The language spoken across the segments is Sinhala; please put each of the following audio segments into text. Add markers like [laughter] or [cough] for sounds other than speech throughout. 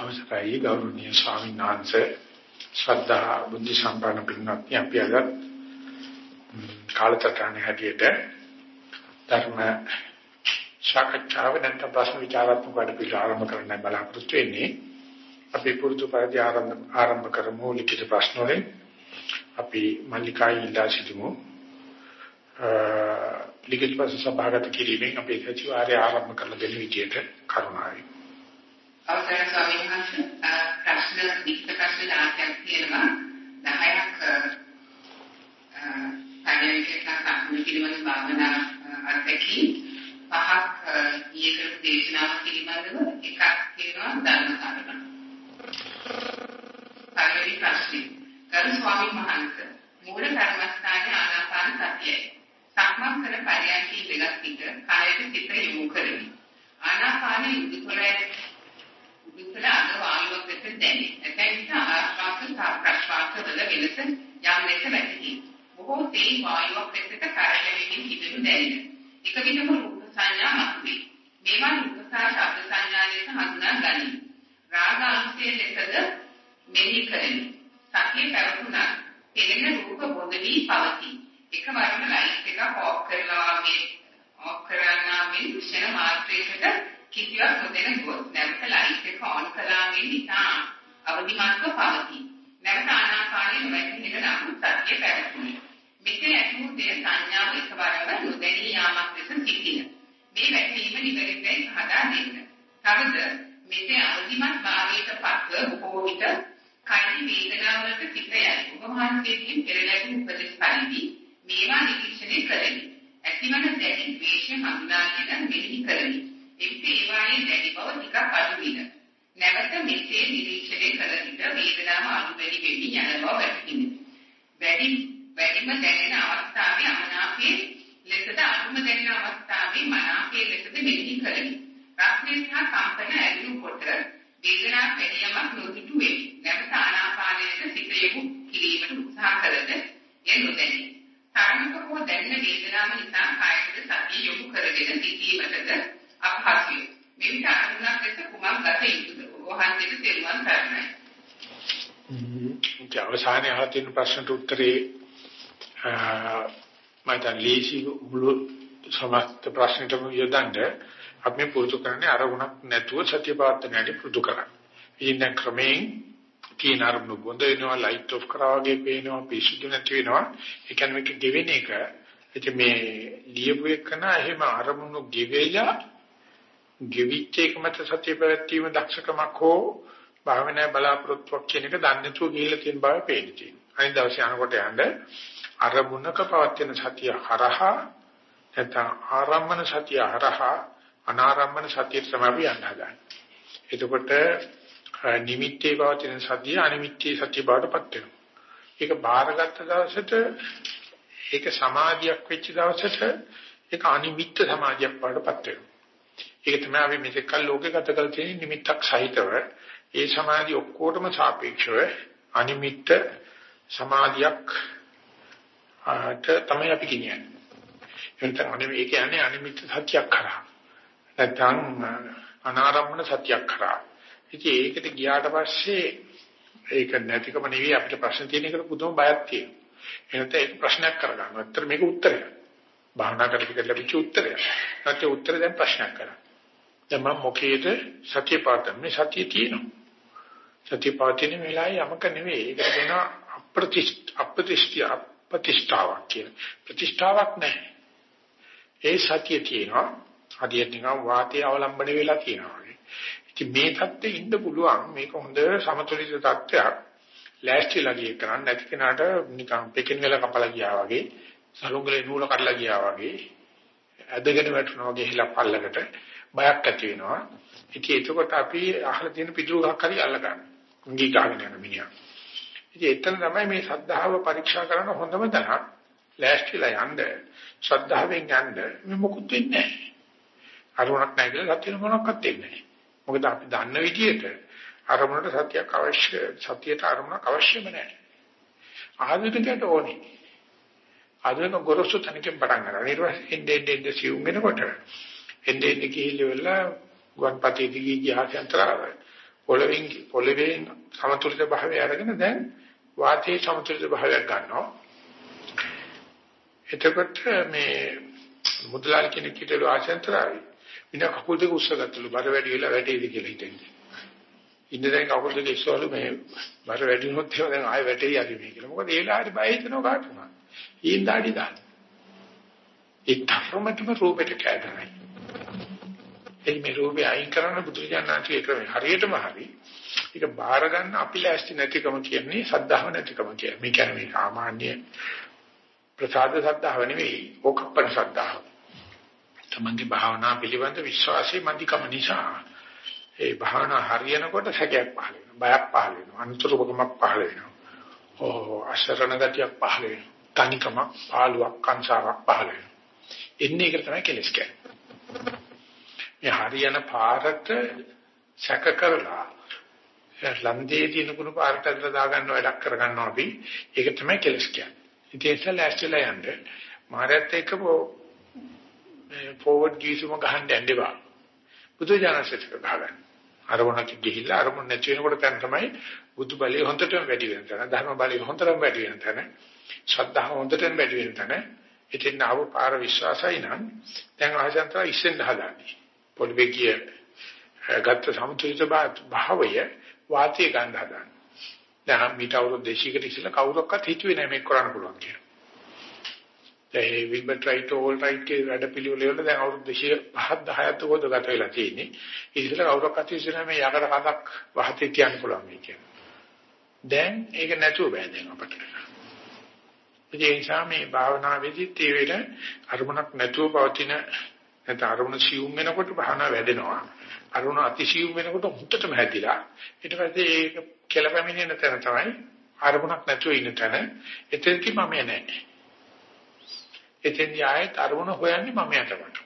අවසරයි ගෞරවනීය ස්වාමීන් වහන්සේ. ශ්‍රද්ධා බුද්ධ සම්පන්න පින්වත්නි අපි අද කාලතරණ හැටියට ධර්ම සාකච්ඡාව නැත්නම් ප්‍රශ්න විචාරාත්මක වැඩ පිළිවෙල ආරම්භ කරන්න බලාපොරොත්තු වෙන්නේ. අපි පුරුදු පරිදි ආරම්භ ආරම්භ කරමු ලිඛිත ප්‍රශ්න වලින්. අපි මල්ලිකා ඉල්ලා සිටිමු. ලිඛිත ප්‍රශ්න සභාගත කිරීමෙන් අපේ සතිವಾರය ආරම්භ කරන දෙන විදියට කරුණාවයි අවසරයි ස්වාමීන් වහන්සේ ප්‍රශ්න විස්තර ප්‍රශ්න දායකයක් තියෙනවා 10ක් පරිණිකේක සම්පූර්ණ පිළිවෙල භාවනා අත්දැකීම් පහක් ඊයකට දේශනාව පිළිබඳව එකක් තියෙනවා ධර්ම කාරණා. පළවෙනි ප්‍රශ්නේ ගරු ස්වාමීන් වහන්සේ මූල කර්මස්ථානයේ ආනාපාන සතියයි. සක්මන් කර පරියන්කී දෙකක් පිට කායයට සිත යොමු කරමි. ආනාපාන යුතුයකරයි විතර අද වායුවක් දෙක දැනේ. එතෙන් නිසා ආශ්වාස සහ ප්‍රශ්වාස වල වෙනස යම් ලෙස වැටහි. බොහෝ තේ වායුවක් දෙකට කරකැවෙමින් හිතෙනු දැනෙන. එක විටම රූප සංඥා මතුවේ. මේවා රූප සහ ශබ්ද සංඥා ලෙස හඳුනා ගනී. රාග අංශයේ ලෙසද මෙහි කරමි. සතිය පැවතුණා. පෙනෙන රූප බොඳ වී පවතී. එකවරම ලයිට් එක ඔෆ් කරලා වගේ ඔෆ් කරනා මෙන් ක්ෂණ මාත්‍රයකට කිසිවක් නොදැන ගොස් නැවත ලයිට් එක ඔන් කළාගේ නිසා අවදිමත්ව පවතී. නැවත ආනාපානයේ නොවැටෙන නම් සත්‍ය පැවතුනේ. මෙසේ ඇතුළු දේ සංඥාව එකවරම නොදැනී යාමක් ලෙස සිටින. මේ වැටීම නිවැරදිවයි හදා දෙන්න. තවද මෙසේ අවදිමත් භාවයට පත්ව බොහෝ විට කයින් වේදනාවලට සිත යයි. ඔබ වහන්සේගෙන් පෙරලැබූ උපදෙස් පරිදි මේවා නිරීක්ෂණය කරමි. ඇතිවන දැඩි ද්වේෂය හඳුනාගෙන මෙහි කරමි. එවිට ඒවායේ දැඩි බව ටිකක් අඩු වෙන. නැවත මෙසේ නිරීක්ෂණය කළ විට වේදනාව අඩු වැඩි වෙමි යන බව වැටහිනි. වැඩි වැඩිම දැනෙන අවස්ථාවේ අමනාපයේ ලෙසද අඩුම දැනෙන අවස්ථාවේ මනාපයේ ලෙසද මෙහි කරමි. රස්නේ සහ කම්පන ඇතිවු කොට වේදනා පැනියමක් නොසිටු වේ. නැවත ආනාපානයට සිත යොමු කිරීමට උත්සාහ කළද එය නොදැනේ. තරමක හෝ දැනෙන වේදනාව නිසා කායයට සතිය යොමු කරගෙන සිටීමටද අපහසුය. මෙවිට අනුගත ලෙස කුමක් ගත යුතුද? වහන්සේට තෙරුවන් සරණයි. ඒ අවසානයේ අහලා තියෙන ප්‍රශ්නට උත්තරේ මම දැන් ලීසි මුළු සමස්ත ප්‍රශ්නෙටම යොදන්න අපි පුරුදු කරන්නේ අරමුණක් නැතුව සත්‍ය පාත්තනයට පුරුදු කරන්නේ. ඉතින් දැන් ක්‍රමයෙන් තියෙන අරමුණු බොඳ වෙනවා ලයිට් ඔෆ් කරා වගේ පේනවා පිසුදු නැති වෙනවා. ඒ කියන්නේ මේක ගෙවෙන එක. ඉතින් මේ ලියපු එකන එහෙම අරමුණු ගෙවෙලා ගෙවිච්ච එක මත සත්‍ය පැවැත්වීම දක්ෂකමක් හෝ භාවනා බලාපොරොත්තුවක් කියන එක දන්නේ නැතුව ගිහිල්ලා තියෙන බව පේන්නේ තියෙනවා. අනිත් දවසේ යනකොට යන්න අරමුණක පවත්වන සතිය හරහා නැත්නම් ආරම්මන සතිය හරහා අනාරම්මන සතිය තමයි යන්න හදන්නේ. එතකොට නිමිත්තේ පවතින සතිය අනිමිත්තේ සතිය බවටපත් වෙනවා. ඒක බාරගත්ත දවසට ඒක සමාධියක් වෙච්ච දවසට ඒක අනිමිත්ත සමාධියක් බවටපත් වෙනවා. ඒක තමයි අපි මෙතෙක් කල් ලෝකේ ගත කරලා තියෙන නිමිත්තක් සහිතව ඒ සමාධිය ඔක්කොටම සාපේක්ෂව අනිමිත්ත සමාධියක් ආට තමයි අපි කියන්නේ. එතන අනේ ඒක යන්නේ අනිමිත්ත සත්‍යයක් කරා. නැත්නම් අනාරම්මන සත්‍යයක් කරා. ඉතින් ඒකට ගියාට පස්සේ ඒක නැතිකම නෙවෙයි අපිට ප්‍රශ්න තියෙන එකට පුදුම බයක් තියෙනවා. එහෙනම් ඒක ප්‍රශ්නයක් කරගන්න. ඇත්තට මේක උත්තරයක්. භාවනා කරලා ලැබිච්ච උත්තරයක්. නැත්නම් උත්තර දැන් ප්‍රශ්නයක් කරා. දැන් මම මොකේද සත්‍ය පාතන මේ සත්‍ය තියෙනවා. සත්‍ය පාතින වෙලාවේ යමක නෙවෙයි. ඒකට කියනවා අප්‍රතිෂ්ඨ අප්‍රතිෂ්ඨ අප්‍රතිෂ්ඨාවක් කියන. ප්‍රතිෂ්ඨාවක් නැහැ. ඒ සත්‍ය තියෙනවා. හදියට නිකන් වාතය අවලම්බන වෙලා තියෙනවා වගේ. ඉතින් මේ தත්ත්වෙ ඉන්න පුළුවන් මේක හොඳ සමතුලිත தත්ත්වයක්. ලෑස්තිලා ගිය කරන්නේ නැති කෙනාට නිකන් පෙකින් වෙලා කපලා ගියා වගේ, සලුංගලේ නූල කඩලා ගියා වගේ, ඇදගෙන වැටුණා වගේ හිලා පල්ලකට බයක් ඇති වෙනවා. ඉතින් එතකොට අපි අහලා තියෙන පිටුරු ගහක් හරි අල්ල ගන්න. උංගී ගහගෙන යන මිනිහා. ඉතින් එතන තමයි මේ ශ්‍රද්ධාව පරීක්ෂා කරන හොඳම තැන. ලෑස්තිලා යන්න, ශ්‍රද්ධාවෙන් යන්න මේ මොකුත් වෙන්නේ නැහැ. අරුණක් නැහැ කියලා සත්‍ය මොනක්වත් වෙන්නේ නැහැ. මොකද අපි දන්න විදිහට අරමුණට සත්‍යයක් අවශ්‍ය සත්‍යයට අරමුණක් අවශ්‍යම නැහැ. ආධුනිකයට ඕනේ. ආධුනික ගොරොසු තනිකෙන් පටන් ගන්නවා. ඊට පස්සේ එන්නේ එන්නේ සිවුම් වෙනකොට එන්නේ එන්නේ ගිහිල්ලා ගුවන්පතේ දිගේ ගියාට අතරව පොළවෙන් පොළවෙන් සමතුලිත භාවය අරගෙන දැන් වාතයේ සමතුලිත භාවයක් ගන්නවා. එතකොට මේ මුදලාල් කෙනෙක් හිටලු ආශෙන්තරාවි. වින කකුල් දෙක උස්සගත්තලු බර වැඩි වෙලා වැටෙයිද කියලා හිතෙන්නේ. ඉන්න දැන් කකුල් දෙක ඉස්සවලු මේ බර වැඩි වුණොත් එහෙම දැන් ආයෙ වැටෙයි හරි මේ කියලා. මොකද ඒ ලාහරි බය හිතනවා කාටුණා. ඊන් දාඩි දාන. ඒ තරමටම රූපෙට කැදරයි. ඒ මේ රූපේ අයින් කරන බුදුරජාණන්ගේ ක්‍රමය හරියටම හරි. ඒක බාර ගන්න අපි ලෑස්ති නැතිකම කියන්නේ සද්ධාව නැතිකම කියන්නේ. මේ කියන්නේ මේ සාමාන්‍ය ප්‍රසාද සද්ධාව නෙවෙයි ඕකප්පන සද්ධාව. තමන්ගේ භාවනා පිළිබඳ විශ්වාසය මධිකම නිසා ඒ භාවනා හරියනකොට සැකයක් පහළ වෙනවා. බයක් පහළ වෙනවා. අනුතරකමක් පහළ වෙනවා. ඕ අසරණ ගතියක් පහළ වෙනවා. තනිකමක්, පාළුවක්, කංසාවක් පහළ වෙනවා. එන්නේ ඒක තමයි කෙලස් කියන්නේ. මේ හරියන පාරට සැක කරලා ලන්දේ තියෙන කුණු පාරට ඇදලා දාගන්න වැඩක් කරගන්නවා අපි. ඒක තමයි කෙලස් කියන්නේ. ඉතින් ඒක ලෑස්තිලා යන්න මාරයත් එක්ක ෆෝවර්ඩ් ගිවිසුම ගහන්න යන්න එපා. බුදු දානසෙත් ගහගන්න. අරමුණක් ගිහිල්ලා අරමුණ නැති වෙනකොට දැන් තමයි බුදු බලය හොඳටම වැඩි වෙන තැන, ධර්ම බලය හොඳටම වැඩි වෙන තැන, ශ්‍රද්ධාව හොඳටම වැඩි වෙන තැන. ඉතින් ආව පාර විශ්වාසයි නම් දැන් ආසන්තර ඉස්සෙන් හදාන්නේ. පොළවේ ගිය ගත්ත සමුතුලිත භාවය වාතය ගන්න හදාන්නේ. දැන් මීට අවුරුදු 200කට ඉස්සෙල්ලා කවුරක්වත් හිතුවේ නැහැ මේක කරන්න පුළුවන් කියලා. ඒ විල්බර්ට් රයිට් ඕල් රයිට් කේ වැඩ පිළිවෙල වල දැන් අවුරුදු 205 10ක් උගද ගත වෙලා තියෙන්නේ. ඒ ඉතල කවුරක්වත් හිතුවේ මේ යකඩ කඳක් වහතේ තියන්න පුළුවන් මේ කියන්නේ. දැන් ඒක නැතුව බෑ දැන් අපට. ඒ නිසා මේ භාවනාවේදී ඒ වෙල අරමුණක් නැතුව පවතින නැත්නම් අරමුණ සියුම් වෙනකොට භාවනාව වැඩෙනවා. අරමුණ අතිසියුම් වෙනකොට හුත්තටම හැදිලා ඊට පස්සේ ඒක කෙලපැමිණෙන තැන තමයි අරමුණක් නැතුව ඉන්න තැන. එතනදි මම නැහැ. එතෙන් ආයෙත් අරමුණ හොයන්නේ මම යටවට.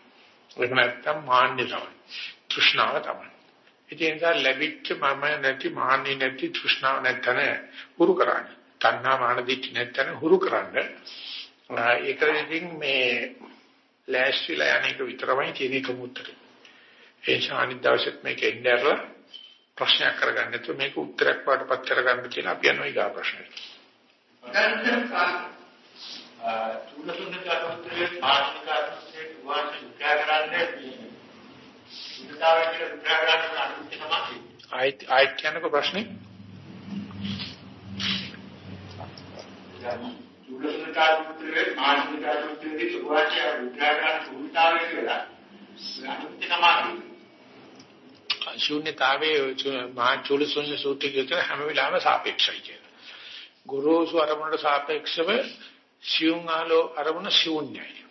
ඒක නැත්තම් මාන්නේ තමයි. තෘෂ්ණාව තමයි. ඒ නිසා ලැබිච්ච මම නැති මාන්නේ නැති තෘෂ්ණාව නැත්තන හුරු කරන්නේ. තණ්හා මාන දිට්ඨි නැත්තන හුරු කරන්නේ. ඒක ඉතින් මේ ලෑස්තිලා යන්නේක විතරමයි තියෙන එක මුත්‍රේ. ඒ අනිත් දවසෙත් මේක එnderලා ප්‍රශ්නයක් කරගන්න නැතුව මේක උත්තරයක් වඩපත් කරගන්න කියලා අපි යනවා ඊගා ප්‍රශ්නෙට. ආයිත් ආයිත් කියනක ප්‍රශ්නේ තුනතුන් කරුත්‍රයේ ආර්ථික අර්ථයේ වාසි උත්තරගන්න උත්තරාවේ කියලා අනුත් තමයි ශූන්‍යතාවයේ මහා චූලසුන්‍ය සූත්‍රයේ හැම වෙලාවෙම සාපේක්ෂයි කියන. ගුරුසු අරමුණට සාපේක්ෂව සියුම් ආලෝ අරමුණ ශූන්‍යයි.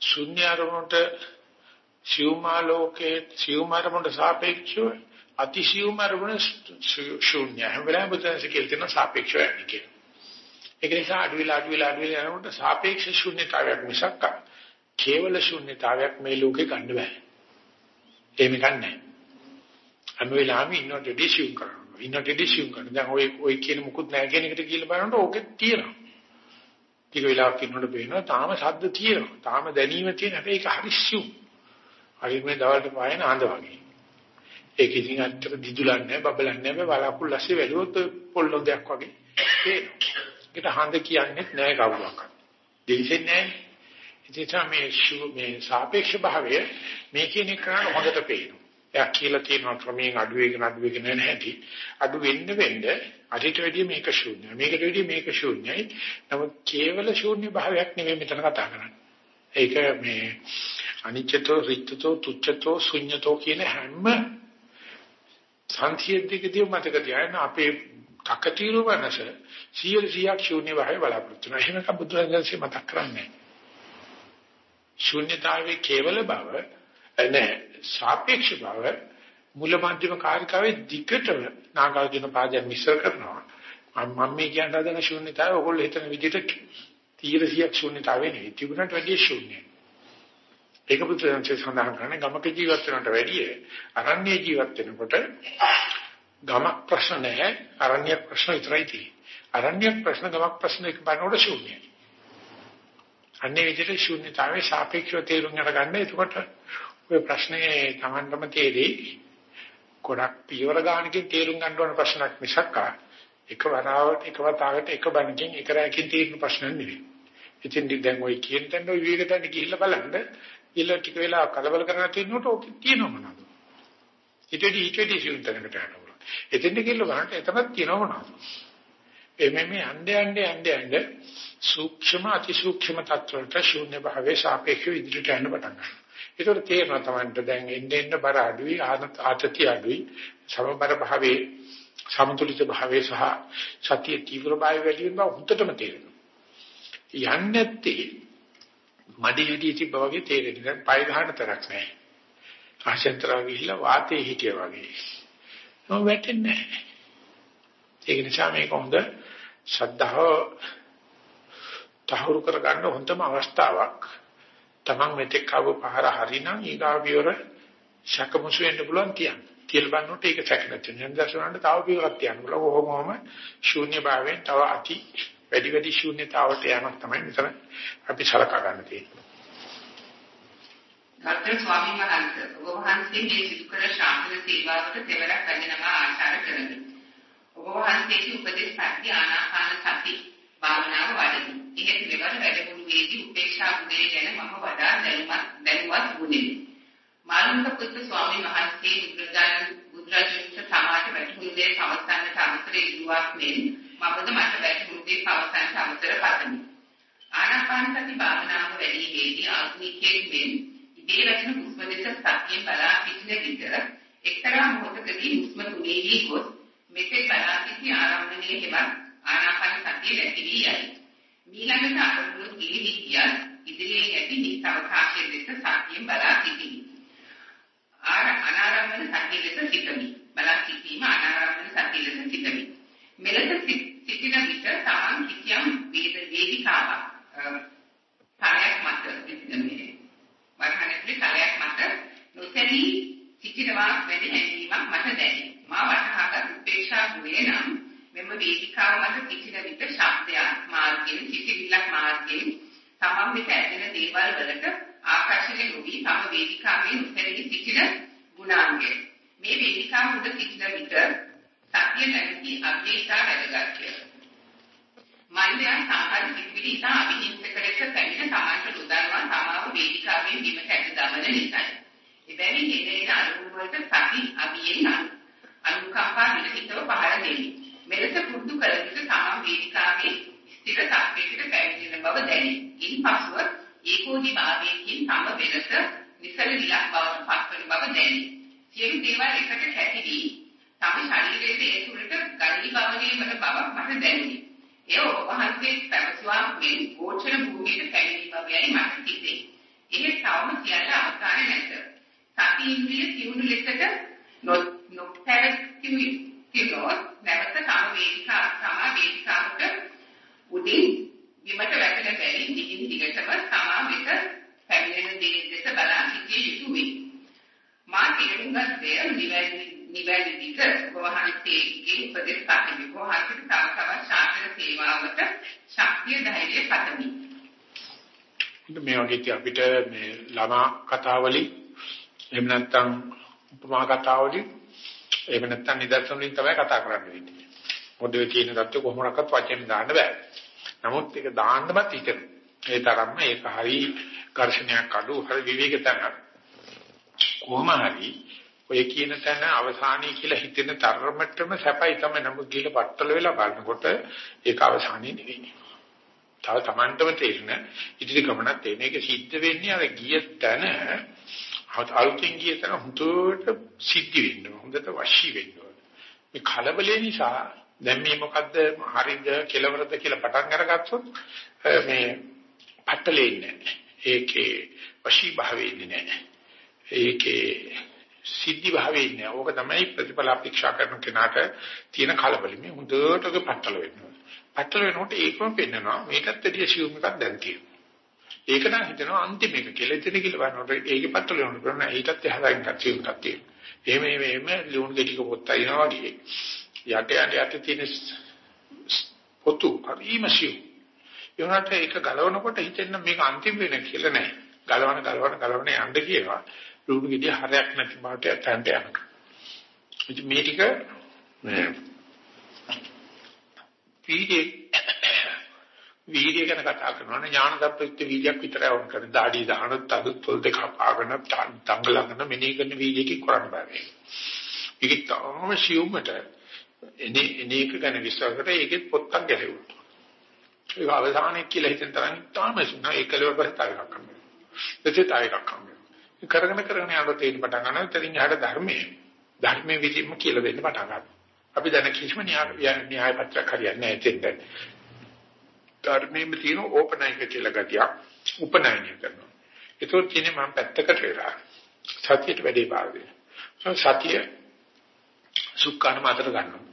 ශූන්‍ය අරමුණට සියුම් ආලෝකයේ සියුම් අරමුණට සාපේක්ෂව අතිසියුම් අරමුණ ශූන්‍යයි. හැම වෙලාවෙම බුදුන්සේ කියලා තියෙන සාපේක්ෂව යන්නේ කියලා. ඒක නිසා අඩු වෙලා අඩු වෙලා අඩු වෙලා යනකොට සාපේක්ෂ ශූන්‍යතාවයක් මිසක් කේවල ශූන්‍යතාවයක් මේ ලෝකේ ගන්න බෑ. එහෙම ගන්නෑ. හැම වෙලාවෙම ඉන්නොට ඩිසියුම් කරනවා. ඉන්නොට ඩිසියුම් කරනවා. දැන් ඔය ඔය කියන මුකුත් නැහැ කියන එකට කියලා බලනකොට ඕකෙත් තියෙනවා. ටික වෙලාවක් ඉන්නකොට පේනවා තාම ශබ්ද තියෙනවා. තාම දැනීම තියෙන හැබැයි ඒක හරිස්සු. හරි මේ දවල්ට පායන ආඳ වගේ. ඒක ඉතින් අත්තර දිදුලන්නේ නැහැ, බබලන්නේ නැහැ, බලාකුල් ඇස්සේ වැළුවොත් පොල්ලොන්දයක් වගේ පේනවා. ඒකට හඳ කියන්නේ නැහැ කවුරක්වත්. දෙවිසෙන්නේ නැහැ. ඉතින් මේ මේ සාපේක්ෂ භාවය මේ කියන එක හොඳට පේනවා. එයා කියලා තියෙනවා ක්‍රමයෙන් අඩු වෙගෙන අඩු වෙගෙන යන හැටි. අඩු වෙන්න වෙන්න අරිට වැඩිය මේක ශූන්‍යයි. මේකට වැඩිය මේක ශූන්‍යයි. නමුත් කේවල ශූන්‍ය භාවයක් නෙවෙයි මෙතන කතා කරන්නේ. ඒක මේ අනිච්චතෝ රිච්ඡතෝ තුච්ඡතෝ ශුඤ්ඤතෝ කියන හැම සංසිද්ධිකදී මතක තියාගන්න අපේ කකටීරු වනස සියලු සියක් ශූන්‍ය භාවය බලාපොරොත්තු වෙනවා. එහෙම එක බුදුරජාණන්සේ මතක් කරන්නේ. ශූන්‍යතාවේ කේවල බව නැහැ සාපේක්ෂ බව මුල මධ්‍යම කාර්යකාවේ දිගටම නාගාර්ජුන පාදයන් මිශ්‍ර කරනවා මම මේ කියන හදන ශූන්‍යතාවය ඔයගොල්ලෝ හිතන විදිහට තීරසියක් ශූන්‍යතාවය නෙවෙයි තිබුණට වැඩිය ශූන්‍යයි ඒක පුත්‍රයන්සේ සඳහන් කරන්නේ ගමක ජීවත් වෙනට වැඩිය අරණ්‍ය ජීවත් වෙනකොට ගමක් ප්‍රශ්න නැහැ අරණ්‍ය ප්‍රශ්න විතරයි තියෙන්නේ අරණ්‍ය ප්‍රශ්න ගමක් ප්‍රශ්න එක බලනකොට ශූන්‍යයි අන්නේ විදිහට ශූන්‍යතාවයේ සාපේක්ෂව තේරුම් අරගන්න එතකොට ඔය ප්‍රශ්නේ Tamandම තේරෙයි ගොඩක් පියවර ගන්නකින් තේරුම් ගන්න ඕන ප්‍රශ්නක් මිසක් එක වතාවට එක වතාවට එක බණකින් එක රැයකින් තීරණ ප්‍රශ්න නෙවෙයි. ඉතින් දැන් ওই කියන තැන ওই විවේකයෙන් ගිහිල්ලා බලන්න ඊළ ටික වෙලා කලබල කරගෙන තින්නොට ඕක තියෙනව මොනවද? ඊටදී ඊටදී සිවුම් තැනකට යනවා. එතෙන්ද ගිහිල්ලා බලන්න එතනක් තියෙනව මොනවද? එමෙ මේ යන්නේ යන්නේ යන්නේ යන්නේ සූක්ෂම අතිසූක්ෂම තත්ත්වයට ශූන්‍ය භාවයේ සාපේක්ෂව ඉදිරියට යන්න පටන් ගන්නවා. ඒකට තේරෙනවා තමයි දැන් එන්න එන්න බර අඩුයි ආතතිය අඩුයි සමබර භාවයේ සමතුලිත භාවයේ සහ සතිය තීව්‍ර භාවය වැඩි වෙනවා හුත්තටම තේරෙනවා. යන්නේ නැත්තේ මඩි හැටි තිබ්බ වගේ තේරෙන්නේ දැන් පය ගන්න තරක් නැහැ. ආශෙන්තරව ගිහිල්ලා වාතේ හිටියා වගේ. නෝ වැටෙන්නේ නැහැ. ඒක නිසා මේක හොඳ ශ්‍රද්ධාව තහවුරු කරගන්න හොඳම අවස්ථාවක්. Taman මෙතෙක් ආව පහර හරිනම් ඊගාවියර ශකමුසු වෙන්න පුළුවන් තියන්න. කියලා බලනකොට ඒක සැක නැති වෙනවා. දර්ශනවලට තව පියවරක් තියන්න පුළුවන්. කොහොමම ශූන්‍ය භාවයෙන් තව අති වැඩි වැඩි ශූන්‍යතාවට යamak තමයි මෙතන අපි සලකා ගන්න තියෙන්නේ. ගෞතම ස්වාමීන් වහන්සේ ඔබ වහන්සේ මේ සිදු කර ශාසන සේවාවට තෙවරක් අදිනම ආචාර කරමි. ඔබ වහන්සේගේ උපදේශ පරිදි ආනාපාන සති භාවනාව වඩමි. ඉහත මෙවර වැඩමුළුවේදී උපේක්ෂා ගුණය ගැන මම වඩා දැනුවත් දැනුවත් වුණෙමි. මාළුක පුත්තු ස්වාමීන් වහන්සේ බුදුරජාණන් බුදුරජාණන් සමාජ වැඩමුළුවේ පවත්වන්නට අවසර ඉල්ලුවක් මෙන් මමද මට වැඩමුළුවේ පවත්වන්නට අවසර පතමි. ආනාපාන සති භාවනාව වැඩිමේදී ආධුනිකයෙක් මෙන් ඉබේ රැගෙන හුස්ම දෙස සතියෙන් බලා සිටින විට එක්තරා මොහොතකදී හුස්ම තුනී වී ගොස් මෙසේ බලා සිටි ආරම්භණයේ හෙවත් ආනාපාන සතිය නැති වී යයි. ඊළඟට අරමුණු ගිලිහි ගියත් ඉදිරියේ ඇති නිත් අවකාශයේ දෙස සතියෙන් බලා සිටිමි. ආර අනාරම්භන සතිය ලෙස සිටමි. බලා සිටීම අනාරම්භන සතිය ලෙස සිටමි. මෙලෙස සිටින විට තමන් කිසියම් වේද වේදිකාවක් කාලයක් මත සිටින්නේ. වරහණේ කාලයක් මත නොසැලී සිටිනවා වැනි හැඟීමක් මට දැනේ. මා වටහාගත් උපේක්ෂා ගුණය නම් මෙම වේදිකාව මත සිටින විට ශබ්දයක් මාර්ගයෙන් සිටිවිල්ලක් මාර්ගයෙන් තමන් වෙත ඇදෙන දේවල් වලට ආකර්ෂණය නොවි තම වේදිකාවේ උත්තරී සිටින ගුණාංගය. මේ වේදිකාව උඩ සිටින විට සතිය නැති අභ්‍යේෂා වැඩගත්ය. මන්දයන් සාහාර සිටිවිලි ඉතා අභිහිංසක ලෙස පැමිණ තමන්ට උදන්වා තමාව වේදිකාවෙන් බිමට ඇද දමන නිසායි. එබැවින් හෙදෙන අනුභව වලට සති අභියෙන් අනුකම්පා විරහිතව පහළ දෙමි. මෙලෙස පුරුදු කළ විට තමන් වේදිකාවේ ස්ථිර තත්ත්වයකට පැමිණෙන බව දැනේ. ඉන්පසුව ඒකෝදි භාවයෙන් තම වෙනස නිසල විලක් බවට පත්වන බව දැනේ. සියලු දේවල් එකට කැටි තම ශරීරයේ ඒ තුළට ගණී භවනයේ වන බවක් මට දැනුනි. එය ඔබ වහන්සේ පැවසුවා මෙන් ගෝචර භූමියට පැමිණි බවයි මට සිතේ. එහෙත් තවම සියල්ල අවසාන නැත. සති ඉන්ද්‍රිය තියුණු ලෙසට නොපැවතිමි. තිනොත් නැවත තම වේදිකා තම වේදිකාවට උදින් විමට වැටෙන බැවින් දිගින් දිගටම තමා වෙත පැමිණෙන දේ දෙස බලා සිටිය යුතු වේ. මා තේරුම් ගත් දෙය නිවැරදි නිවැරදි විදිහට ඔබ වහන්සේගේ උපදෙස් පතමි. ඔබ වහන්සේට තව තවත් ශාසන සේවාවට ශක්තිය ධෛර්යය පතමි. මේ වගේ අපිට මේ ළමා කතාවලින් එහෙම නැත්නම් උපමා කතාවලින් එහෙම නැත්නම් නිදර්ශන වලින් තමයි කතා කරන්න වෙන්නේ. පොඩ්ඩේ කියන தත්ත්ව කොහොමනක්වත් වචෙන් දාන්න බෑ. නමුත් ඒක දාන්නවත් හිතෙන. ඒ තරම්ම ඒක හරි ඝර්ෂණයක් අඩු හරි විවේක තැනක්. කොහොම හරි ඔය කියන තැන අවසානයි කියලා හිතෙන තරමටම සැපයි තමයි නමුත් ගිහලා පట్టල වෙලා බලනකොට ඒක අවසානයි නෙවෙයි. තව Tamanටම තේරෙන ඉදිරි ගමනක් තේරෙන එක සිද්ධ වෙන්නේ අර ගිය තැන අලුතින් ගිය තැන හුදුට සිද්ධ වෙන්න හොඳට වශී වෙන්න මේ කලබලේ නිසා දැන් මේ මොකද්ද හරිද කෙලවරද කියලා පටන් අරගත්තොත් මේ පట్టලේ ඉන්නේ ඒකේ වශී භාවයේ ඉන්නේ ඒකේ සිද්ධි භාවයේ ඉන්නේ. ඕක තමයි ප්‍රතිඵල අපේක්ෂා කරන කෙනාට තියෙන කලබල. මේ හොඳට ඔක පටල වෙනවා. පටල වෙනකොට ඒකම පෙන්නනවා. මේකත් ඇටිය ෂියුම් එකක් දැන් තියෙනවා. ඒක නම් හිතනවා අන්තිම එක කියලා ඉතින් කියලා බලනකොට ඒකේ පටල වෙනකොට නෑ ඊටත් එහාට එකක් ෂියුම් එකක් තියෙනවා. එහෙම එහෙම ලුණු ගෙඩික පොත් අයිනවා වගේ. යට යට යට තියෙන පොතු හරිම ෂියුම්. ඒ වුණාට ඒක ගලවනකොට හිතෙන්න මේක අන්තිම වෙන කියලා නෑ. ගලවන ගලවන ගලවන යන්න කියනවා. ලුණු ගෙඩිය හරයක් නැති බවට යටන්ට යනවා. ඉතින් මේ ටික මේ වීර්ය වීර්ය ගැන කතා කරනවා නේ ඥාන දප්පිට වීර්යයක් විතරයි වුණ කරන්නේ. দাঁඩි දාන තදු තොල් දෙක පාගන තංගලගෙන මෙනෙහි කරන වීර්යකින් කරන්න බෑ. ඒක තාම සියුම්මට එනේ එනේක ගැන විශ්වාස කරලා ඒකෙත් පොත්තක් ගැලෙවුවා. ඒක අවසානයේ කියලා හිතෙන් තරම් තාම සිනා ඒකලව පරිතාවයක් කරනවා. එතෙත් ආයකක් කරනවා. කරගෙන කරගෙන යනකොට තේින්න පටන් ගන්නවා. එතනින් එහාට ධර්මයේ ධර්මයේ විදිහම කියලා දෙන්න පටන් ගන්නවා. අපි දැන කිසිම න්‍යාය පත්‍රයක් හරියන්නේ නැහැ එතෙන්ද. ධර්මයේ තියෙන ඕපනයික කියලා ගතිය උපනයනය කරනවා. ඒකෝ කියන්නේ මම පැත්තකට වෙලා සතියට වැඩි බාර දෙනවා. සතිය සුඛාන මාතර ගන්නවා.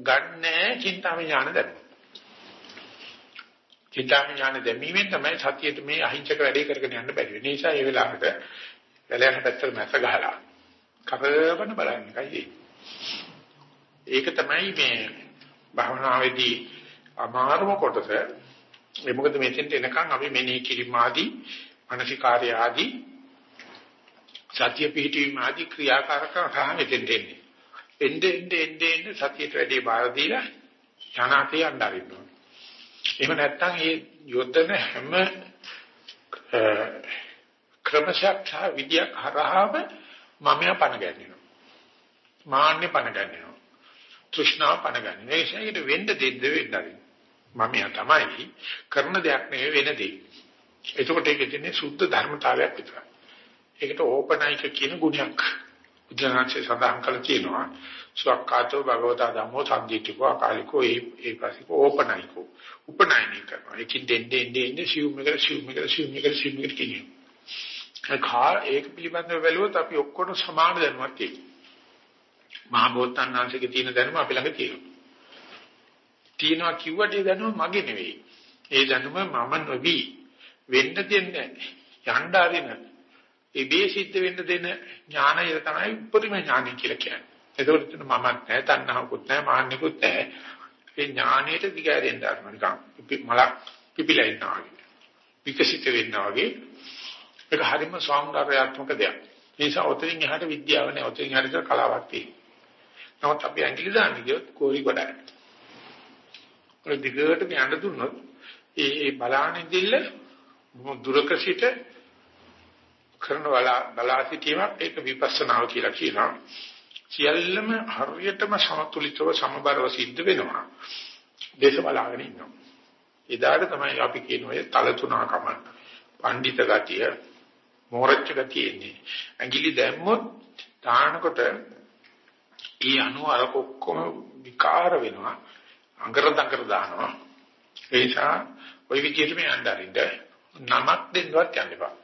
ගන්නෑ චින්තාමය ඥාන දැනුම. චින්තාමය ඥාන දැමීමෙන් තමයි සතියට මේ අහිංසක වැඩේ කරගෙන යන්න බැරි වෙන්නේ. ඒ නිසා ඒ වෙලාවට වැලයන් පැත්තට මැස ගහලා කරවන බලන්න එකයි. ඒක තමයි මේ භවනාවේදී අමාරුම කොටස. ඒ මොකද මෙතෙන්ට එනකන් අපි මෙනෙහි කිරීම ආදී මානසිකාර්ය ආදී සතිය පිහිටීම ආදී ක්‍රියාකාරකම් සහ මෙතෙන්ට එන්නේ. එnde ende ende ende සතියට වැඩි බාර දීලා යනාතේ අnderින්න. එහෙම නැත්නම් මේ යොදන හැම ක්‍රමශක් සහ විද්‍යාවක් හරහාම මමයා පණ ගැන්වෙනවා. මාන්නේ පණ ගැන්වෙනවා. තෘෂ්ණාව පණ ගැන්වෙනවා. ඒ නිසා ඒකට වෙන්න දෙන්න වෙන්නයි. මමයා තමයි කරන දෙයක් නෙවෙයි වෙන දෙයක්. එතකොට ඒකේ තියෙන සුද්ධ ධර්මතාවයක් විතරයි. ඒකට ඕපනයික කියන ගුණයක් බුද්ධාංශයේ සඳහන් කරලා තියෙනවා. සුවක්කාතෝ භගවතා ධම්මෝ සංජීතිකෝ අකාලිකෝ ඒ ඒ පස්සිකෝ ඕපනයිකෝ. උපනයනය කරනවා. ඒකින් දෙන්නේ දෙන්නේ දෙන්නේ සිවුම් එකට සිවුම් එකට සිවුම් එකට සිවුම් එකට කියනවා. කා ඒක පිළිබඳව බැලුවොත් අපි ඔක්කොම සමාන දැනුමක් තියෙනවා. මහා බෝසත්ණන්සේගේ තියෙන දැනුම අපි ළඟ තියෙනවා. තියෙනවා කිව්වට ඒ දැනුම මගේ නෙවෙයි. ඒ දැනුම මම නොවි වෙන්න දෙන්නේ යන්න ආරින ඒ බේ සිද්ධ වෙන්න දෙන ඥානය තමයි උපරිම ඥානය කියලා කියන්නේ. ඒකෝට මමත් නැහැ, තණ්හාවකුත් නැහැ, මාන්නකුත් නැහැ. ඒ ඥානයට දිගහැරෙන්න ගන්න නිකන් මලක් පිපිලා ඉන්නවා වගේ. විකසිත වෙනවා වගේ. ඒක හරිම සෞන්දර්යාත්මක දෙයක්. ඒ නිසා ඔතනින් එහාට විද්‍යාව නැහැ, ඔතනින් එහාට කලාවක් තියෙනවා. නමුත් අපි ඇඟිලි දාන්නේ කියොත් කෝරි ගොඩයි. ඒ දිගට යන්න දුන්නොත් ඒ බලාන ඉදිල්ල දුරක සිට කරන බලා සිටීමක් ඒක විපස්සනාව කියලා කියනවා. සියල්ලම හරියටම සමතුලිතව සමබරව සිද්ධ වෙනවා. දේශ බලාගෙන ඉන්නවා. එදාට තමයි අපි කියන ඔය තල තුනකම පඬිත ගතිය මෝරච්ච ගතිය එන්නේ. ඇඟිලි දැම්මොත් තානකොට ඒ අණු අර කොක්කොම විකාර වෙනවා. අඟර දඟර දානවා. ඒ නිසා ওই විදිහට මේ අnderින්ද නමක් දෙන්නවත් යන්න එපා.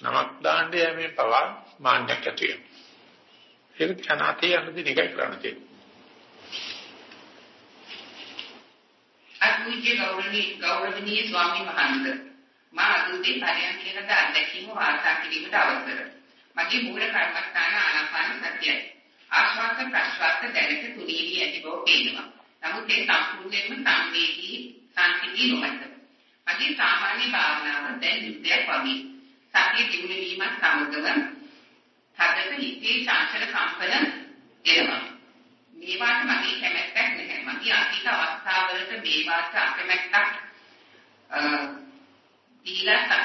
නමක් දාන්න යෑමෙන් පවා මාන්නයක් ඇති වෙනවා. ඒක ඥානාතේ යන දේ නිකයි කරන්න තියෙන්නේ. අත්විජේ ගෞරවණීය ගෞරවණීය ස්වාමීන් වහන්සේ මා අදුදී පරයන්කේකට අත්දැකීම වාර්තා කිරීමට අවසර. මගේ මූල කර්මස්ථාන ආනාපාන සතියයි. ආශ්වාස ප්‍රශ්වාස දැනට තුනීවි ඇති බව පේනවා. නමුත් ඒ සම්පූර්ණයෙන්ම සංවේදී සංසිඳී නොමැත. මගේ සාමාන්‍ය භාවනාව දැන් යුද්ධයක් වගේ. සතිය දිනු වීමත් සමගම හදට හිතේ චංචල කම්පන එනවා. මේවාට මගේ කැමැත්තක් නැහැ. මගේ අතීත අවස්ථාවලට මේවාට අකමැත්තක් දීලා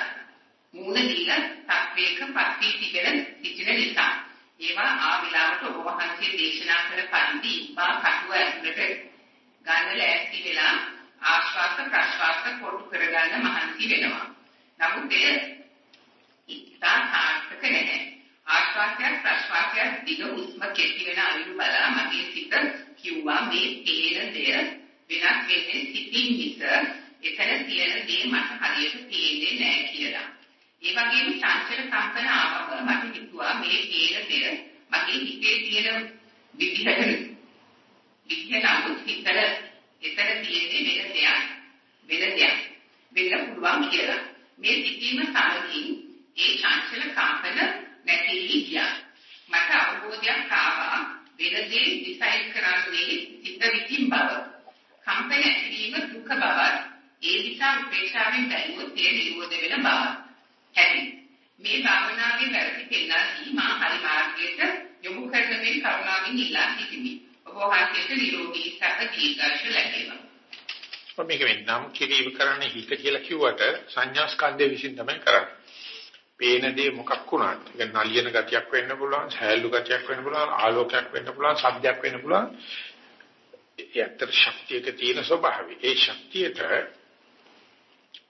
මූණ දීලා සත්වේක පත්වී තිබෙන සිටින නිසා ඒවා ආ විලාවට ඔබ වහන්සේ දේශනා කළ පරිදි ඉබ්බා කටුව ඇතුළට ගන්න ලෑස්ති වෙලා ආශ්වාස ප්‍රශ්වාස කොටු කරගන්න මහන්සි වෙනවා. නමුත් එය ඉතා සාර්ථක නැහැ. ආශ්වාසයක් ප්‍රශ්වාසයක් දිග උස්ම කෙටි වෙන අයුරු බලා මගේ සිත කිව්වා මේ තේන දෙය වෙනස් වෙන්නේ සිතින් මිස එතන තියෙන දේ මට හරියට තේරෙන්නේ නැහැ කියලා. ඒ වගේම චංචල කම්පන ආවම මට හිතුවා මේ තේන දෙය මගේ හිතේ තියෙන විදිහට විදිහ නමුත් හිතර එතන තියෙන්නේ වෙන දෙයක් වෙන දෙයක් වෙන්න පුළුවන් කියලා. මේ සිටීම සමගින් ඒ චංචල කම්පන නැතිලි ගියා. මට අවබෝධයක් ආවා වෙන දේ ඩිසයිඩ් කරන්නේ සිත විසින් බව. කම්පන ඇතිවීම දුක බව. ඒ නිසා උපේක්ෂාවෙන් බැලුවොත් ඒ නිරෝධ වෙන බව. හැටි. මේ භාවනාවේ වැරදි පෙන්නී මා හරි මාර්ගයට යොමු කරන මේ කරුණාවෙන් ඉල්ලා සිටිමි. ඔබ වහන්සේට නිරෝගී සැප දීර්ඝායුෂ ලැබේවා. මේක වෙනම් කිරීම කරන්නේ හිත කියලා කිව්වට සංඥා ස්කන්ධය විසින් තමයි කරන්නේ. පේන දේ මොකක් වුණත් ඒක නලියන ගතියක් වෙන්න පුළුවන්, සහැල්ලු ගතියක් වෙන්න පුළුවන්, ආලෝකයක් වෙන්න පුළුවන්, ශබ්දයක් වෙන්න පුළුවන්. යත්තර ශක්තියක තියෙන ස්වභාවය. ඒ ශක්තියට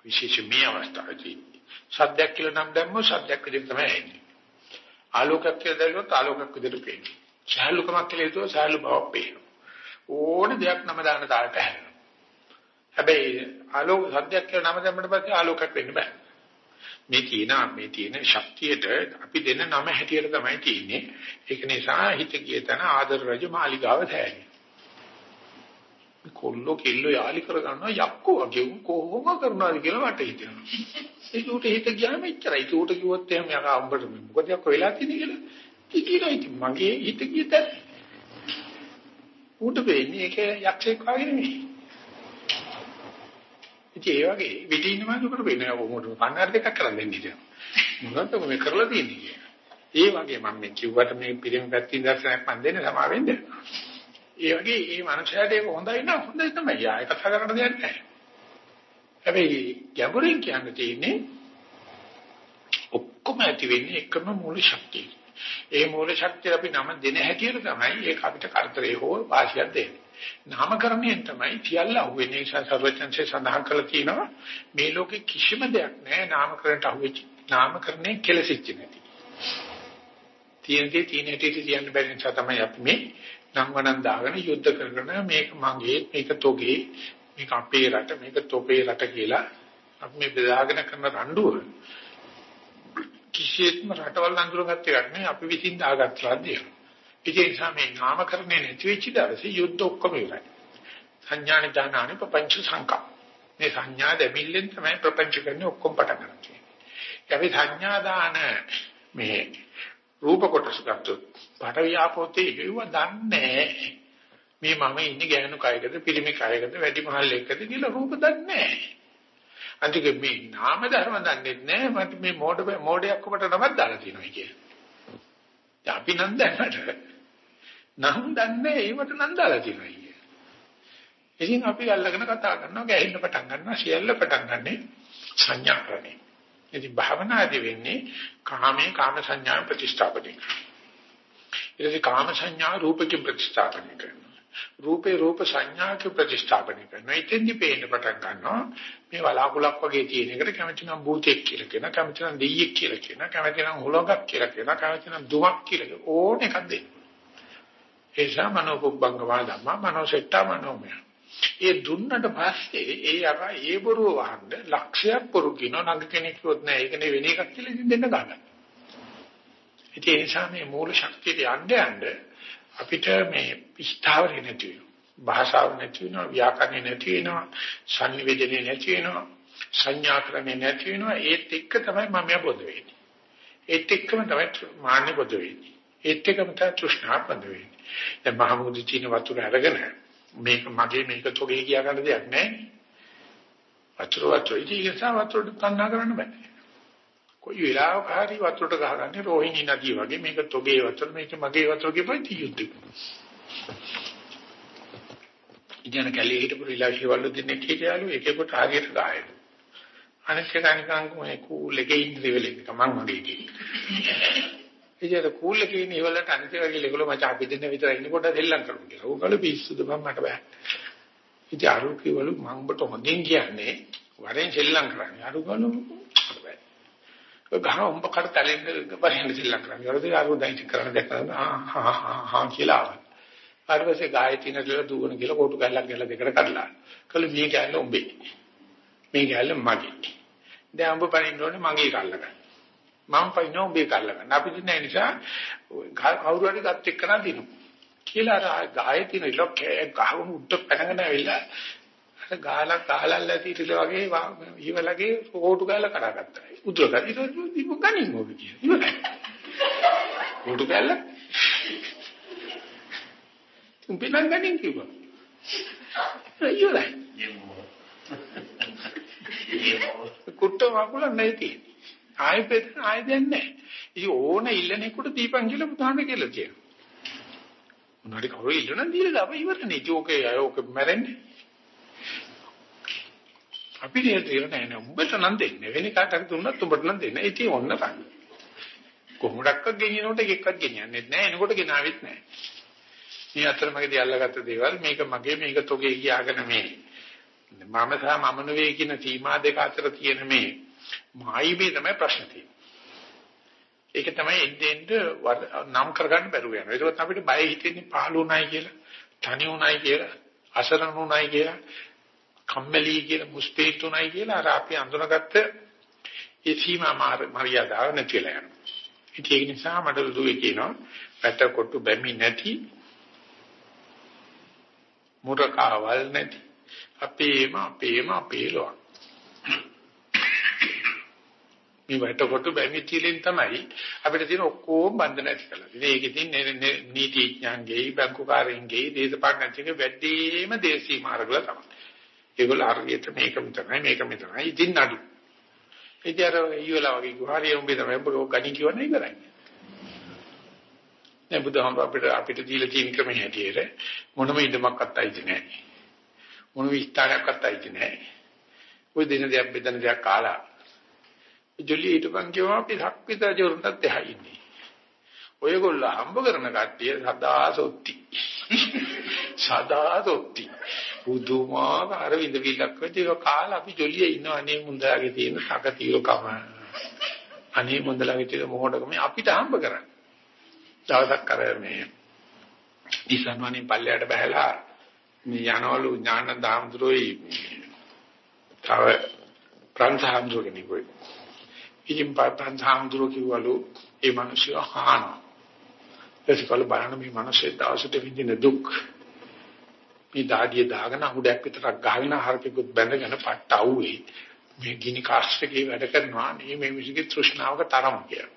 විශේෂ මේ අවස්ථාවේදී ශබ්දයක් කියලා නම් දැම්මොත් ශබ්දයක් විදිහට තමයි එන්නේ. ආලෝකයක් කියලා දැල්ලුවොත් ආලෝකයක් විදිහට පේනවා. සහැල්ලුකමක් කියලා හිතුවොත් සහැල්ලු බවක් පේනවා. ඕන දෙයක් නම දාන තාලට හැරෙනවා. හැබැයි ආලෝක සද්දයක් කියලා නම දැම්මට පස්සේ ආලෝකයක් වෙන්න බෑ. මේ තියෙන මේ තියෙන ශක්තියට අපි දෙන නම හැටියට තමයි තියෙන්නේ. ඒක නිසා හිත ගිය තැන ආදර රජ මාලිගාව තෑනේ. කොල්ලෝ කෙල්ලෝ යාලි කර ගන්නවා යක්කෝ වගේ කොහොම කරනවාද කියලා මට හිතෙනවා. ඒක උට හිත ගියාම එච්චරයි. ඒක උට කිව්වොත් එහෙම යකා උඹට මොකද යක්කෝ වෙලා තියෙන්නේ කියලා. ඉතින් ඉතින් මගේ හිත ගිය තැන උට වෙන්නේ ඒක යක්ෂයෙක් වගේ නෙමෙයි. ඉතින් ඒ වගේ විදින්න මාසුකට වෙන්නේ කොහොමද කන්නාර දෙකක් කරන් දෙන්නේ කියලා. මොකද්ද මේ කරලා තියෙන්නේ කියලා. ඒ වගේ මම මේ කිව්වට මේ පිළිම පැත්තින් දර්ශනයක් මන් දෙන්නේ සමා වෙන්නේ. ඒ වගේ මේ මනුස්සයාට ඒක හොඳයි නම් හොඳයි තමයි. ආයෙ කතා කරන්න දෙයක් නැහැ. හැබැයි ගැඹුරින් කියන්න තියෙන්නේ ඔක්කොම ඇති වෙන්නේ එකම මූල ශක්තිය. ඒ මූල ශක්තිය අපි නම දෙන හැටියට තමයි ඒක අපිට කරදරේ හෝ වාසියක් දෙන්නේ. නාමකරණයෙන් තමයි සියල්ල අහුවෙන්නේ. ඒ නිසා සර්වචන්සේ සඳහන් කරලා තියෙනවා මේ ලෝකේ කිසිම දෙයක් නැහැ නාමකරණයට අහුවෙච්ච නාමකරණේ කෙලසිච්ච නැති. තියෙන දේ තියෙන හැටියට කියන්න බැරි නිසා තමයි අපි මේ නම් වණන් දාගෙන යුද්ධ කරගෙන මේක මගේ මේක තොගේ මේක අපේ රට මේක තොපේ රට කියලා අපි මේ බෙදාගෙන කරන රණ්ඩුව කිසියත්ම රටවල් අඳුරගත්ත එකක් නෙවෙයි අපි විසින් දාගත්ත ලද්දේ. ඒ නිසා මේ නාමකරණය නැති වෙච්ච දවසේ යුද්ධ ඔක්කොම ඉවරයි. සංඥාන ඥානානි ප්‍රපංච සංකා. මේ සංඥා දෙමිල්ලෙන් තමයි ප්‍රපංච කරන්නේ ඔක්කොම පටන් ගන්න. අපි සංඥා දාන මේ රූප කොටස ගත්තොත් පාට වියාපෝතේ ඒව දන්නේ මේ මම ඉන්නේ ගෑනු කයකද පිරිමි කයකද වැඩි මහල් එකද කියලා රූප දන්නේ නැහැ. අන්තික මේ නාම ධර්ම දන්නේ නැහැ මට මේ මෝඩ මෝඩයක් ඔබට නමක් දාලා තියෙනවා කියන්නේ. දැන් අපි නම් දැනට නම් දන්නේ ඒවට නම් දාලා තියෙනවා කියන්නේ. ඉතින් අපි අල්ලගෙන කතා කරනවා ගැහෙන්න පටන් ගන්නවා සියල්ල පටන් ගන්නෙ සංඥා කරන්නේ. ඉතින් භාවනාදී වෙන්නේ කාමයේ කාම සංඥා ප්‍රතිස්ථාපනය කරනවා. ඊට කාම සංඥා රූපකින් ප්‍රතිස්ථාපනය කරනවා. රූපේ රූප සංඥාක ප්‍රතිස්ථාපනය කරනවා. ඉතින්දි පේන්න පටන් ගන්නවා මේ වලාකුලක් වගේ තියෙන එකට කැමති නම් භූතෙක් කියලා කියන, කැමති නම් දෙයියෙක් කියලා කියන, කැමති නම් හොලඟක් කියලා කියන, කැමති නම් දුමක් කියලා කියන ඕන එකක් දෙන්න. ඒසා මනෝපුබ්බංගවා ධම්ම මනෝසෙට්ටා මනෝමය. ඒ දුන්නට පස්සේ ඒ අර ඒ බොරුව වහන්න ලක්ෂයක් බොරු කියන නඟ කෙනෙක් කිව්වොත් නෑ ඒක නේ වෙන එකක් කියලා ඉතින් දෙන්න ගන්න. ඒ නිසා මේ මූල ශක්තියට යන්න යන්න අපිට මේ ස්ථාවරය නැති වෙනවා. භාෂාව නැති වෙනවා, ව්‍යාකරණය නැති වෙනවා, සංනිවේදනය නැති වෙනවා, සංඥාකරණය නැති වෙනවා. ඒත් එක්ක තමයි මම යබොද වෙන්නේ. ඒත් එක්කම තමයි මාන්නේ බොද වෙන්නේ. ඒත් එක්කම තමයි තෘෂ්ණා බොද වෙන්නේ. දැන් මහමුදු චීන වතුර අරගෙන මේක මගේ මේක තොගේ කියා ගන්න දෙයක් නැහැ. වතුර වතුර ඉතින් ඒක නිසා වතුරට තණ්හා කරන්න බෑ. කොයි වෙලාවක හරි වතුරට ගහගන්නේ රෝහිණී නදිය වගේ මේක තොගේ වතුර මේක මගේ වතුර කියපයි තියුද්දේ. ඉතින් කැලේ හිටපු රිලාෂි වල දෙන්නේ කීකයාලු එකෙකුට හරියට ගහයලු. අනිත් එක නිකන් මේ කූල් එකේ ඉන්න දෙවල එක මං වගේ කිව්වා. ඉතින් කූල් එකේ ඉන්න ඉවලට අනිත් එක ඒගොල්ලෝ මචං අපි දෙන්න විතර ඉන්න කොට දෙල්ලම් කරමු කියලා. ඕගොල්ලෝ පිස්සුද බං මට බෑ. ඉතින් අරු කිව්වලු මං ඔබට හොඳින් කියන්නේ වරෙන් සෙල්ලම් කරන්නේ. අරු ගලු බෑ. ගහ උඹ කර තැලෙන්න වරෙන් සෙල්ලම් කරන්නේ. වරද අරු දයිච කරන දෙක ආ හා හා හා කියලා ආවා. ඊට පස්සේ ගායේ තියෙන කියලා දුවන කියලා කොටු කැල්ලක් ගහලා දෙකට කඩලා. කළු මේ කැල්ල උඹේ. මේ කැල්ල මගේ. දැන් උඹ පනින්න ඕනේ මගේ කල්ල ගන්න. මම පයින්න උඹේ කල්ල ගන්න. අපි දින නිසා කවුරු හරි ගත් එක්කන දිනු. කියලා අර ගායේ තියෙන ඉලක්කේ ගහවුණු උඩ පැනගෙන ඇවිල්ලා අර ගාලා ගාලල්ලා తీරිල වගේ ඊවලගේ කොටු ගාලා කඩාගත්තා. උදුර ගන්න. ඊට පස්සේ දීප ගනින් මොකද කියලා. කොටු ගාලා උඹලන් ගනින් කිව්වා. ඉවරයි. [laughs] කුට්ට වකුල නැති. ආයෙ පෙත් ආයෙ දෙන්නේ නැහැ. ඉතින් ඕන ඉල්ලනෙකුට දීපන් කියලා බුදුහාම කියලා කියනවා. මොනවාරි කවුරු ඉල්ලන දීලා දාපන් ඉවරනේ. ජෝකේ අයෝක මැරෙන්නේ. අපි දෙයට නෑ නෑ උඹට නම් දෙන්නේ. වෙන කාට හරි දුන්නත් උඹට නම් දෙන්නේ. ඉතින් ඔන්න ගන්න. කොහොමඩක්ක ගෙනියනකොට එකක්වත් ගෙනියන්නේ නැහැ. එනකොට ගෙනාවෙත් නැහැ. මේ අතරමඟදී අල්ලගත්ත දේවල් මේක මගේ මේක තොගේ කියාගෙන මේ මම සහ මම නෙවෙයි කියන සීමා දෙක අතර තියෙන මේ මායිමේ තමයි ප්‍රශ්න තියෙන්නේ. ඒක තමයි එන්නේ නම් කරගන්න බැරුව යනවා. ඒකත් අපිට බය හිතෙන්නේ පහළ උනායි කියලා, තනි උනායි කියලා, අසරණ උනායි කියලා, කම්මැලි කියලා, මුස්පීත් උනායි කියලා අර අපි අඳුනගත්ත ඒ සීමා මරියාදාව නැතිලා යනවා. ඒක නිසා මට දුවේ කියනවා පැට කොටු බැමි නැති මුරකාවල් නැති අපේම අපේම අපේලොක් මේ වැටකොට බැමි තිලෙන් තමයි අපිට තියෙන ඔක්කොම බන්ධන ඇති කරලා. ඉතින් ඒක ඉතින් නීතිඥයන්ගේ බැංකුකාරයන්ගේ දේශපාලනඥයන්ගේ වැඩිම දේශී මාර්ගවල තමයි. ඒගොල්ලෝ හරියට මේක මෙතනයි මේක මෙතනයි ඉතින් නඩු. ඉතින් අර ඊවලා වගේ ගුහාරිය උඹේ තමයි ඔබ ගණි කියවන්නේ ඉවරයි. දැන් බුදුහාම අපිට අපිට දීලා තියෙන ක්‍රමයේ හැටියට මොනම ඉදමක් අත්තයිද නැහැ. මොන විස්තරයක් අත්තයිද නැහැ. ওই දින දෙයක් බෙදන දෙයක් කාලා ජොලි හිටපන් කියවම අපි සක්විත ජොරුන්ටත් එහා ඉන්නේ. ඔයගොල්ලෝ හම්බ කරන කට්ටිය සදා සොත්ති. සදා සොත්ති. පුදුමාකාර විඳවිලක් වෙදී කාලා අපි ජොලියේ ඉන්නවා අනේ මුන්දාගේ තියෙන සකතියකම. අනේ මුන්දලාගේ තියෙන මොහොතකම අපිට හම්බ කරන්නේ. දවසක් කර මේ ඉස්ලාම්වණින් පල්ලයට බහැලා මේ යනවලු ඥාන දාම්දුරෝයි තව ප්‍රංශාම්දුර කෙනෙකුයි ඉතින් ප්‍රංශාම්දුර කිව්වලු ඒ මිනිස්සු අහන ඒකවල බලන්න මේ මිනිස්සේ දවසට විඳින දුක් මේ දාඩිය දාගෙන අහුඩයක් විතරක් ගහගෙන හරකෙකුත් බැඳගෙන පට්ට අවුවේ මේ ගිනි කාස්ට්කේ වැඩ කරනවා මේ මේ මිනිස්ගේ තෘෂ්ණාවක තරම කියලා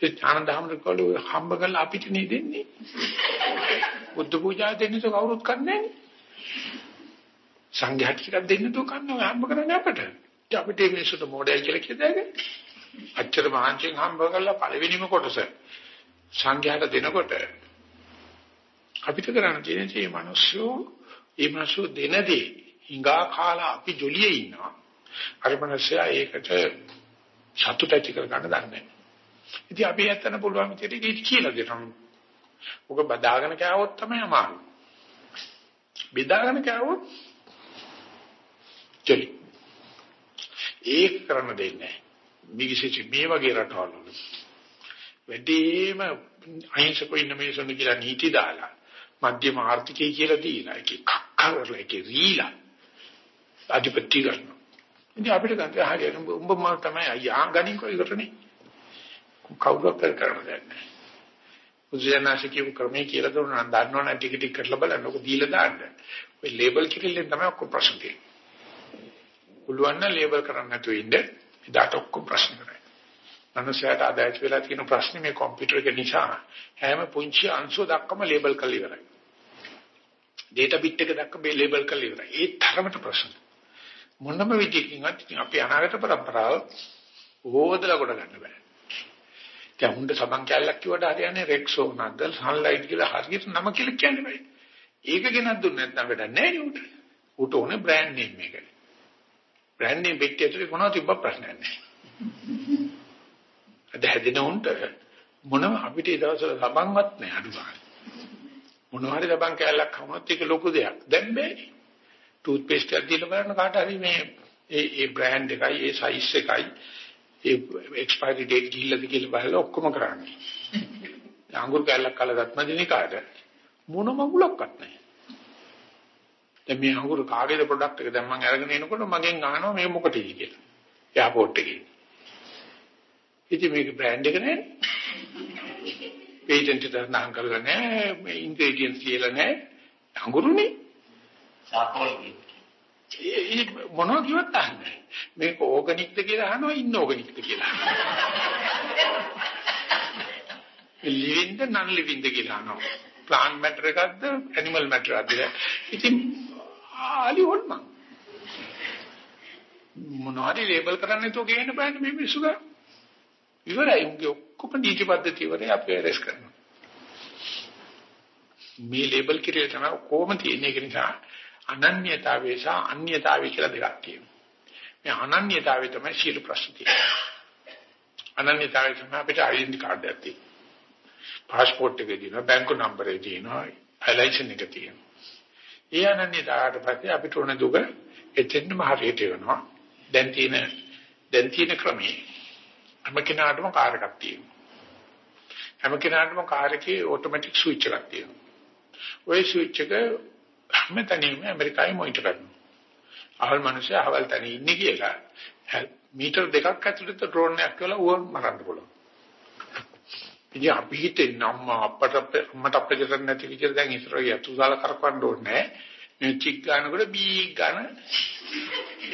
ඒ ඥානදාමර කළු හම්බ කරලා අපිට නේ දෙන්නේ. බුද්ධ පූජා දෙන්නේ તો කවුරුත් කරන්නේ නැහැ. සංඝයා ටිකක් දෙන්න તો කන්නවා හම්බ කරන්නේ අපට. අපිට මේ මිනිස්සුන්ට මොඩල් කියලා කියදාගෙන අච්චර මහන්සියෙන් හම්බ කරලා පළවෙනිම කොටස සංඝයාට දෙනකොට අපිට කරන්න තියෙන්නේ මේ මිනිස්සු මේ මිනිස්සු දෙනදී හිඟා කාලා අපි ජොලියේ ඉන්නවා. අර මිනිස්සයා ඒකට සතුට ඇති කර ගන්න දන්නේ නැහැ. ඉතින් අපි ඇත්තන පුළුවන් විදිහට ඒක කියලා දෙනවා. ඔක බදාගෙන කෑවොත් තමයි අමාරු. බෙදාගෙන කෑවොත් චලි. ඒක කරන්න දෙන්නේ නැහැ. මිගිසෙච්ච මේ වගේ රටවල් වල. වැඩිම අහිංසකව ඉන්න මිනිස්සුන් කියලා නීති දාලා මධ්‍යම ආර්ථිකය කියලා දීලා ඒක කක්කවල ඒක රීලා අධිපත්‍ය ගන්නවා. ඉතින් අපිට ගන්න හරියට උඹ මම තමයි අයියා ගණන් කෝ ඉවරනේ. කවුරුත් කරන්න දෙන්නේ නැහැ. බුදුසෙනාසිකේ ක්‍රමයේ කියලා දුන්නා නම් දන්නවනම් ටික ටික කරලා බලන්න. ඔක දීලා දාන්න. ඔය ලේබල් කිරිල්ලෙන් තමයි ඔක්කොම ප්‍රශ්න තියෙන්නේ. පුළුවන් නම් ලේබල් කරන්න නැතුව ඉන්න. ඉදාට ඔක්කොම ප්‍රශ්න කරයි. මනුස්සයාට ආදායච වෙලා තියෙන ප්‍රශ්නේ මේ කම්පියුටර් එක නිසා හැම පුංචි අංශුව දක්වම ලේබල් කරලා ඉවරයි. data bit එක දක්ව මේ ලේබල් කරලා ඉවරයි. ඒ තරමට ප්‍රශ්න. මොනම විදිහකින්වත් අපි අනාගත પરම්පරාව ඕවදලා කොට ගන්න බෑ. දැන් හුඟ සබන් කැලලක් කිව්වට හරියන්නේ රෙක්සෝ නැද්ද සන්ලයිට් කියලා හරියට නම කියලා කියන්නේ බෑ. ඒක ගෙනත් දුන්නේ නැත්නම් වැඩක් නැහැ නේ උට. උට ඕනේ බ්‍රෑන්ඩ් නේම් එක. බ්‍රෑන්ඩ් නේම් පිටිය ඇතුලේ මොනවද තිබ්බ ප්‍රශ්නයක් නැහැ. අද හැදෙන උන්ට මොනම අපිට ඒ දවස්වල සබන්වත් නැහැ අඩු ගන්න. මොනවා හරි සබන් කැලලක් හමුනොත් ඒක ලොකු දෙයක්. දැන් බෑනේ. ටූත් පේස්ට් එකක් දීලා බලන්න කාට හරි මේ ඒ ඒ බ්‍රෑන්ඩ් එකයි ඒ සයිස් එකයි ඒ එක්ස්පයරි ඩේට් ගිහිල්ලාද කියලා බලලා ඔක්කොම කරන්නේ. අඟුරු කැල්ලක් කලගත් මදිනිකාට මොන මගුලක්වත් නැහැ. දැන් මේ අඟුරු කාගේද ප්‍රොඩක්ට් එක දැන් මම අරගෙන එනකොට මගෙන් අහනවා මේ මොකටද කියලා. එයාපෝට් එකේ. ඉතින් මේක බ්‍රෑන්ඩ් එක නේ. පේටන්ට් එක නම් කරලා නැහැ, මේ ඉන්ග්‍රීඩියන්ට්ස් කියලා නැහැ. අඟුරුනේ. සාකෝල්ගේ. ඒ මොනවා කිව්වත් අහන්නේ. මේක ඕගනික්ද කියලා අහනවා ඉන්න ඕගනික්ද කියලා. ලිවින්ද නන් ලිවින්ද කියලා අහනවා. [laughs] ප්ලාන්ට් මැටර් එකක්ද ඇනිමල් මැටර් එකක්ද? ඉතින් ආලි හොල්මන්. මොනවාරි ලේබල් කරන්න නැතුව ගේන්න බෑනේ මේ මිනිස්සු ගා. ඉවරයි උන්ගේ ඔක්කොම නීති පද්ධතිය වල අපි රෙස් කරනවා. මේ ලේබල් කිරිය තමයි කොහොම තියෙන එක නිසා අනන්‍යතාවය සහ අන්‍යතාවය කියලා දෙකක් තියෙනවා. මේ අනන්‍යතාවය තමයි සියලු ප්‍රශ්න තියෙන්නේ. අනන්‍යතාවය තමයි අපිට ඩෙන්ටි කාඩ් එකක් තියෙන්නේ. પાස්පෝර්ට් එකේ තියෙනවා බැංකු නම්බරේ තියෙනවා ලයිසන් එක තියෙනවා. ඒ අනන්නේ දාට පස්සේ අපිට ඕන දුක එතෙන්නම හරියට වෙනවා. දැන් තියෙන දැන් තියෙන ක්‍රමයේ හැම කෙනාටම කාර් එකක් තියෙනවා. හැම කෙනාටම කාර් එකේ ඔටෝමැටික් ස්විච් එකක් තියෙනවා. ওই ස්විච් එක හැමතැනම ඇමරිකාවේ මොනිටර් කරනවා. අහල් මිනිස්සු අහවල් තැන ඉන්නේ කියලා මීටර් දෙකක් ඇතුළත ඩ්‍රෝන් එකක් කියලා ඌව මරන්න පුළුවන්. ඉතින් අපි හිතන්නේ අම්මා අපට අම්මට අපිට නැති විදිහට දැන් ඉස්සර යතුසාල කරකවන්න ඕනේ නැහැ. මේ චික් ගන්නකොට බී ගන්න.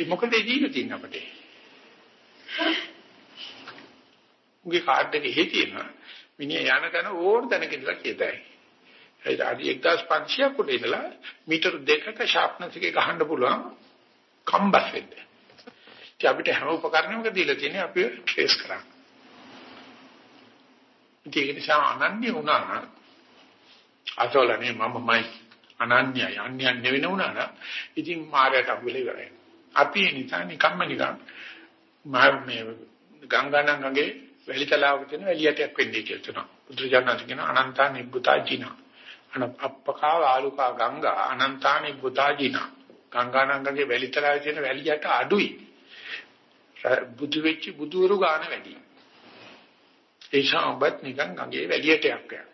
මොකද ජීවිතේ තියෙන අපිට. උගේ කාඩ් එකේ හේ තියෙනවා. මිනිහ යන තැන ඕන තැනක ඉඳලා කියතයි. ඒ ආදි 1500 කුඩ ඉඳලා මීටර දෙකක ෂාප්නස් එකේ ගහන්න පුළුවන් කම්බස් වෙන්න. ඉතින් අපිට හැම උපකරණයක්ම දීලා තියෙන්නේ අපි ට්‍රේස් කරන්න. ඒක නිසා අනන්‍ය වුණා නම් අතෝලනේ මමමයි අනන්‍යයි අන්‍යයන් නෙවෙන වුණා නම් ඉතින් මායයට අහුවෙලා ඉවරයි. අපි ඒ නිසා නිකම්ම නිකම් මේ ගංගානංගගේ වැලිතලාවක තියෙන වැලියටයක් වෙන්නේ කියලා කියනවා. බුදුරජාණන් කියන අනන්තා නිබ්බුතා ජිනා. අන අප්පකා වාලුකා ගංගා අනන්තා නිබ්බුතා ජිනා. ගංගානංගගේ වැලිතලාවේ තියෙන වැලියට අඩුයි. බුදු වෙච්ච බුදුවරු ගාන වැඩි. ඒ ශාඹත් නිකන් ගඟේ වැලියට යක් යනවා.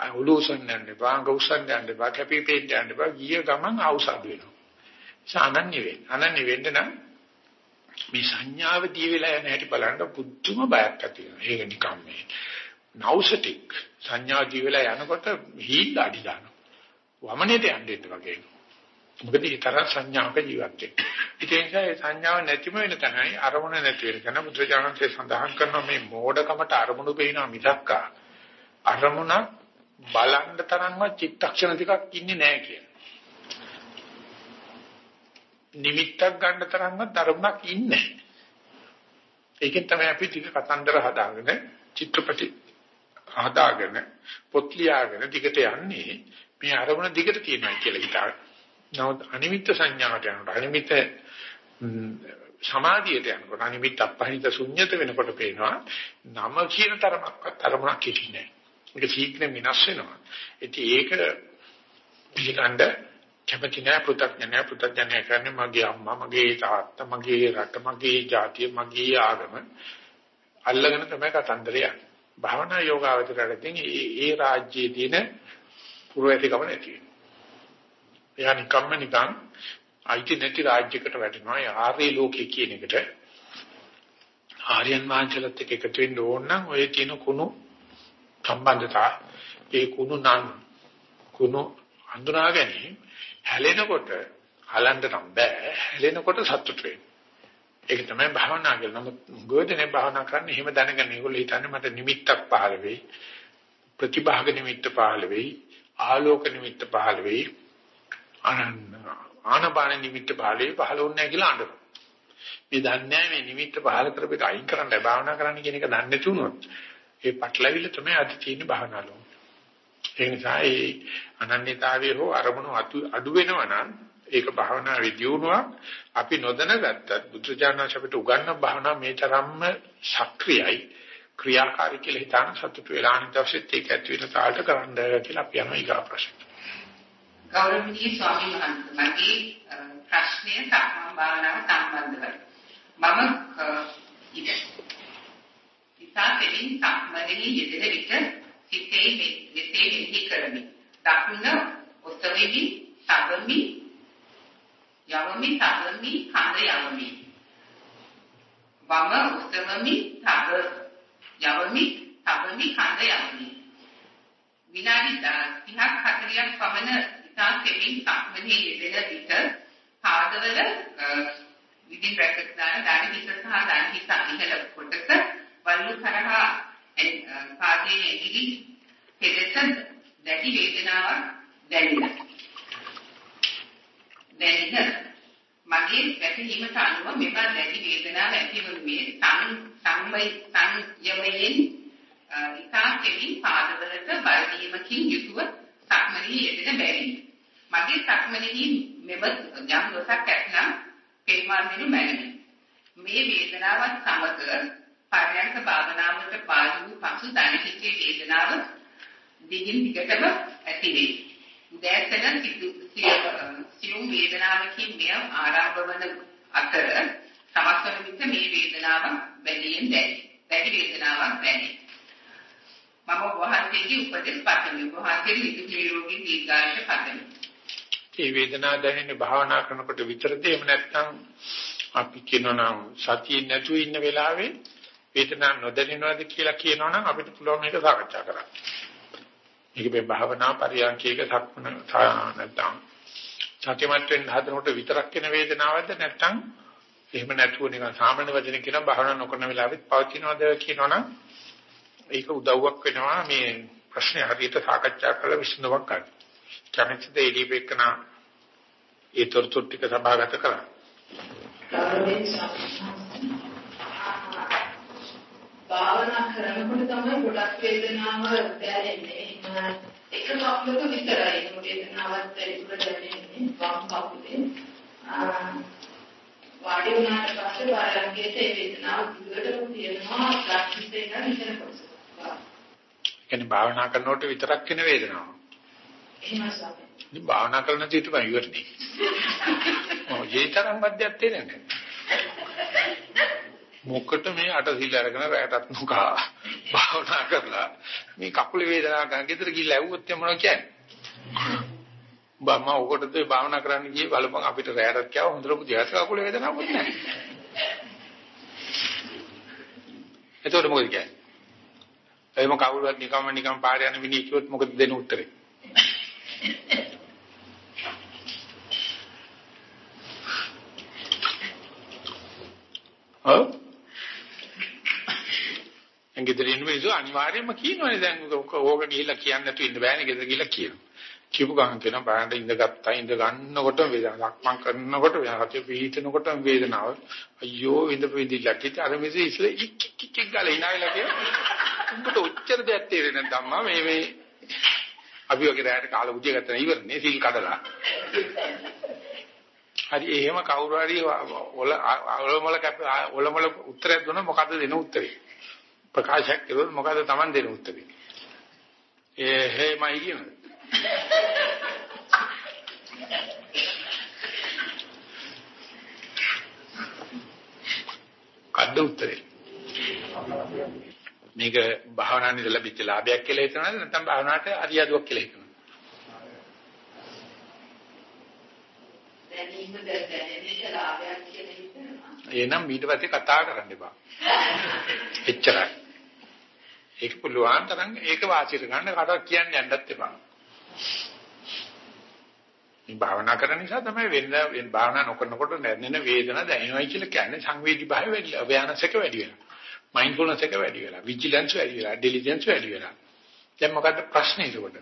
අය උලුසන් යන්න බා ගෞසන් යන්න බා කැපිපෙන්න යන්න බා ගිය ගමන් අවසාද වෙනවා. සානන්‍ය වෙන්න. අනන්‍ය වෙන්න නම් මේ සංඥාව දී වෙලා යන හැටි බලන්න පුදුම බයක් ඇති වෙනවා. ඒක නිකම් මේ නෞසටික් සංඥා දී වෙලා යනකොට හීල් අඩි දානවා. වමනේට යන්න වගේ. මොකද ඒ තරම් සංඥාවක ජීවත් වෙන්නේ. ඒ නිසා ඒ සංඥාව නැතිම වෙන තැනයි අරමුණ නැති වෙන තැන බුදුරජාණන්සේ සඳහන් කරන මේ මෝඩකමට අරමුණු පේනවා මිසක් අරමුණක් බලන්න තරම්වත් චිත්තක්ෂණ ටිකක් ඉන්නේ නැහැ කියන. නිමිත්තක් ගන්න තරම්වත් අරමුණක් ඉන්නේ නැහැ. ඒකෙන් තමයි අපි ටික කතන්දර හදාගෙන චිත්‍රපටි හදාගෙන පොත් ලියාගෙන දිගට යන්නේ මේ අරමුණ දිගට තියෙනවා කියලා හිතාගෙන. නමුත් අනිමිත්ත සංඥාවට යනකොට අනිමිත්ත සමාධියට යනකොට අනිමිත්ත අපහිත ශුන්්‍යත වෙනකොට පේනවා නම කියන තරමක්වත් අරමුණක් කිසින්නේ නැහැ. ඒක ශීඝ්‍රයෙන් විනාශ වෙනවා. ඉතින් ඒක පිළිගන්න කැමති නැහැ පුතඥය පුතඥය කියන්නේ මගේ අම්මා මගේ තාත්තා මගේ රට මගේ ජාතිය මගේ ආගම අල්ලගෙන තමයි කතන්දරය යන්නේ. භාවනා යෝගාවචරයෙන් ඒ රාජ්‍යයේ තියෙන පුරවැසිකම නැති වෙනවා. එයා නිකම්ම නිකන් අයිති නැති රාජ්‍යයකට වැටෙනවා. ඒ ආර්ය ලෝකේ කියන එකට ආර්යයන් වහන්සේලාත් එක්ක එකතු වෙන්න ඕන නම් ඔය තියෙන කුණු සම්බන්ධතා ඒ කුණු නම් කුණු හඳුනා ගැනීම හැලෙනකොට හලන්න නම් බෑ හැලෙනකොට සතුට වෙන්න. ඒක තමයි භාවනා කියලා. නමුත් ගොඩනේ භාවනා කරන්නේ එහෙම දැනගෙන ඒගොල්ලෝ හිතන්නේ මට නිමිත්තක් පහළ වෙයි. ප්‍රතිභාග නිමිත්ත පහළ වෙයි. ආලෝක නිමිත්ත පහළ වෙයි. ආනපාන නිමිත්ත පහළේ පහළුන්නේ නැහැ කියලා අඬනවා. මේ දන්නේ මේ නිමිත්ත පහළ කරපේක අයින් කරන්න භාවනා කරන්න කියන එක දන්නේ නැති වුණොත් ඒ පටලවිල්ල තමයි අද තියෙන භාවනාවල. ඒ නිසා ඒ අනන්‍යතාවයේ හෝ අරමුණු අඩු වෙනවා නම් ඒක භාවනාවේ දියුණුවක් අපි නොදැනගත්තත් බුදුචානන්ස අපිට උගන්වන භාවනාව මේ තරම්ම සක්‍රියයි ක්‍රියාකාරී කියලා හිතාන සතුට වෙලා අනිද්දාසෙත් ඒක ඇති වෙන තාලට කරන්න කියලා අපි යනවා ඊගා ප්‍රශ්න. ගෞරවනීය ස්වාමීන් වහන්සේ මගේ ප්‍රශ්නය සක්මන් භාවනාව සම්බන්ධයි. මම ඉතා දෙමින් සක්මනේ යෙදෙන විට සිතේ මෙසේ මෙහි කරමි. දකුණ ඔසවෙමි, සබමි, යවමි, සබමි, කඳ යවමි. වම ඔසවමි, සබ යවමි, සබමි, කඳ යවමි. විනාඩි 30ක් 40ක් පමණ ඉතා දෙමින් සක්මනේ යෙදෙන විට පාදවල විදින් බ්‍රැකට් දාන දානි හිස සහ දානි හිස ඉහළ කොටස වලු කරහා පාදයේ ඇඟිලි පෙරෙස දැඩි වේදනාවක් දැනෙන. දැනෙන මගේ වැටහීමට අනුව මෙම දැඩි වේදනාව ඇතිවන්නේ සම් සම්මයි සංයමයෙන් ඉතා කෙලින් පාදවලට බල දීමකින් යුතුව සක්මනේ යෙදෙන බැරි. මගේ සක්මනේ මෙම යම් දොසක් ඇතනම් පෙන්වා දෙනු මැනවි. මේ වේදනාවත් සමග පරයන්ක භාවනාවට පාදු පසු දැනෙච්චේ වේදනාව දිගින් දිගටම ඇති වේ. උදෑසන සිදු සියුම් වේදනාවකින් මෙය ආරම්භ වන අතර සමස්තන විට මේ වේදනාව වැඩියෙන් දැනේ. වැඩි වේදනාවක් දැනේ. මම වහන්සේගේ උපදෙස් පතමි. වහන්සේ නිදුක් නිරෝගී දීර්ඝායුෂ පතමි. මේ වේදනාව දැනෙන්නේ භාවනා කරනකොට විතරද එහෙම නැත්නම් අපි කියනනම් සතිය නැතුව ඉන්න වෙලාවේ වේදනාව නොදැනෙනවද කියලා කියනවනම් අපිට පුළුවන් මේක සාකච්ඡා කරන්න. මේක මේ භාවනා පරියන්කයක සක්මන නැත්නම් සත්‍යමත් වෙන්න හදනකොට විතරක් වෙන වේදනාවක්ද නැත්නම් එහෙම නැතුව නිකන් සාමාන්‍ය වචන කියන භාවනා නොකරන වෙලාවෙත් පවතිනවද කියනවනම් ඒක උදව්වක් වෙනවා මේ ප්‍රශ්නේ හරියට සාකච්ඡා කරලා විසඳුමක් ගන්න. කැමැතිද එළිපෙකන ඒ තොරතුරු ටික සභාගත කරන්න. භාවනා කරනකොට තමයි ගොඩක් වේදනාව දැනෙන්නේ. එක කප්ලක විතරයි වේදනාවක් දැනෙන්න දැනෙන්නේ වම් කකුලේ. වාඩි වුණාට පස්සේ වාරංගයේ වේදනාව දිගටම තියෙනවා ප්‍රැක්ටිස් එක නිතර කොටස. කියන්නේ භාවනා කරනකොට විතරක් වෙන වේදනාව. එහෙම සමහර. ඉතින් භාවනා කරන තීතු මම ඉවරනේ. ඔව් ජීතරම් මැදයක් තේරෙන්නේ. මොකට මේ අට සිල් අරගෙන රැටත් නුකා භාවනා කරලා මේ කකුලේ වේදනාව ගන්න ගෙදර ගිහිල්ලා ඇව්වොත් මොනවා කියන්නේ? බම්ම ඔකටද භාවනා කරන්න ගියේ බලපන් අපිට රැයටත් කියව හොඳට පුදියාස කකුල වේදනාවක් නැහැ. එතකොට මොකද කියන්නේ? එහෙම කවුරුවත් නිකම්ම නිකම් පාර යන මිනිහ කිව්වොත් මොකද දෙන්න උත්තරේ? ඔව්. එංගෙදර ඉන්න මිනිස්සු අනිවාර්යයෙන්ම කියනවානේ දැන් ඕක ගිහිල්ලා කියන්න නැතුව ඉන්න බෑනේ ගෙදර ගිහිල්ලා කියනවා. කියපු ගමන් කියනවා බලන්න ඉඳගත්තා ඉඳ ගන්නකොටම වේදනාවක් මං කරනකොට හතේ පිහිටනකොට වේදනාව අයියෝ ඉඳ පිළිදිලා කිට අර මෙසේ ඉස්සෙ ඉක් ඉක් ඉක් ගාලා ඉනාවිලා කියන උඹට ඔච්චර දෙයක් තේරෙන්නේ නැත්නම් මේ මේ අපි වගේ රැයට කාලා උදිය ගත්තා ඉවරනේ සීල් කඩලා. හරි එහෙම කවුරු හරි ඔල ඔලමල කැප ඔලමල උත්තරයක් දුන්නොත් මොකද්ද දෙන උත්තරේ? ප්‍රකාශයක් කළොත් මොකද්ද Taman දෙන උත්තරේ? ඒ හේමයි කියන්නේ කද්ද උත්තරේ? මේක භාවනාවේ ලැබිච්ච ලාභයක් කියලා හිතනවද නැත්නම් භාවනාවට අරියාදුවක් කියලා හිතනවද. එහෙනම් ඊට පස්සේ කතා කරන්න එපා. එච්චරයි. ඒක පුළුවන් තරම් ඒක වාසියට ගන්න කාටවත් කියන්න යන්නත් එපා. මේ භාවනා කරන නිසා තමයි වෙන භාවනා නොකරනකොට දැනෙන වේදන දැනෙනවයි කියලා කියන්නේ සංවේදී භාවය වැඩි අවයානස් එක වැඩි වෙනවා. මයින්ඩ්ෆුල්නස් එක වැඩි වෙලා, විජිලන්ස් වැඩි වෙලා, ඩිලිජන්ස් වැඩි වෙලා. දැන් මොකද්ද ප්‍රශ්නේ ඒකට?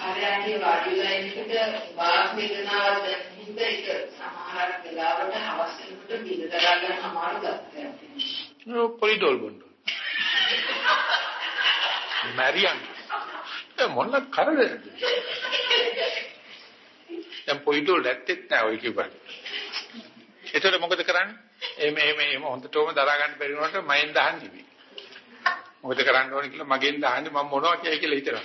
ආරයන්ගේ වාඩිලා ඉන්නකොට වාක් වේදනාවක් දැනෙන්න ඒක සමහර වෙලාවට හවස් වෙනකොට බිඳ දරා ගන්න අමාරු ගැටයක් නෝ පොලිඩෝල් බොන්න. මැරියන්. මොන කරදරද? දැන් පොලිඩෝල් දැත්තෙත් නෑ ඔය කිව්වා. ඒතර මොකද කරන්නේ? එහෙම එහෙම එහෙම හොඳටම දරා ගන්න බැරි වුණාට මයෙන් දහන්න ඉවි. මොකද කරන්න ඕනේ කියලා මගෙන් දහන්නේ මම මොනවා කියයි කියලා හිතනවා.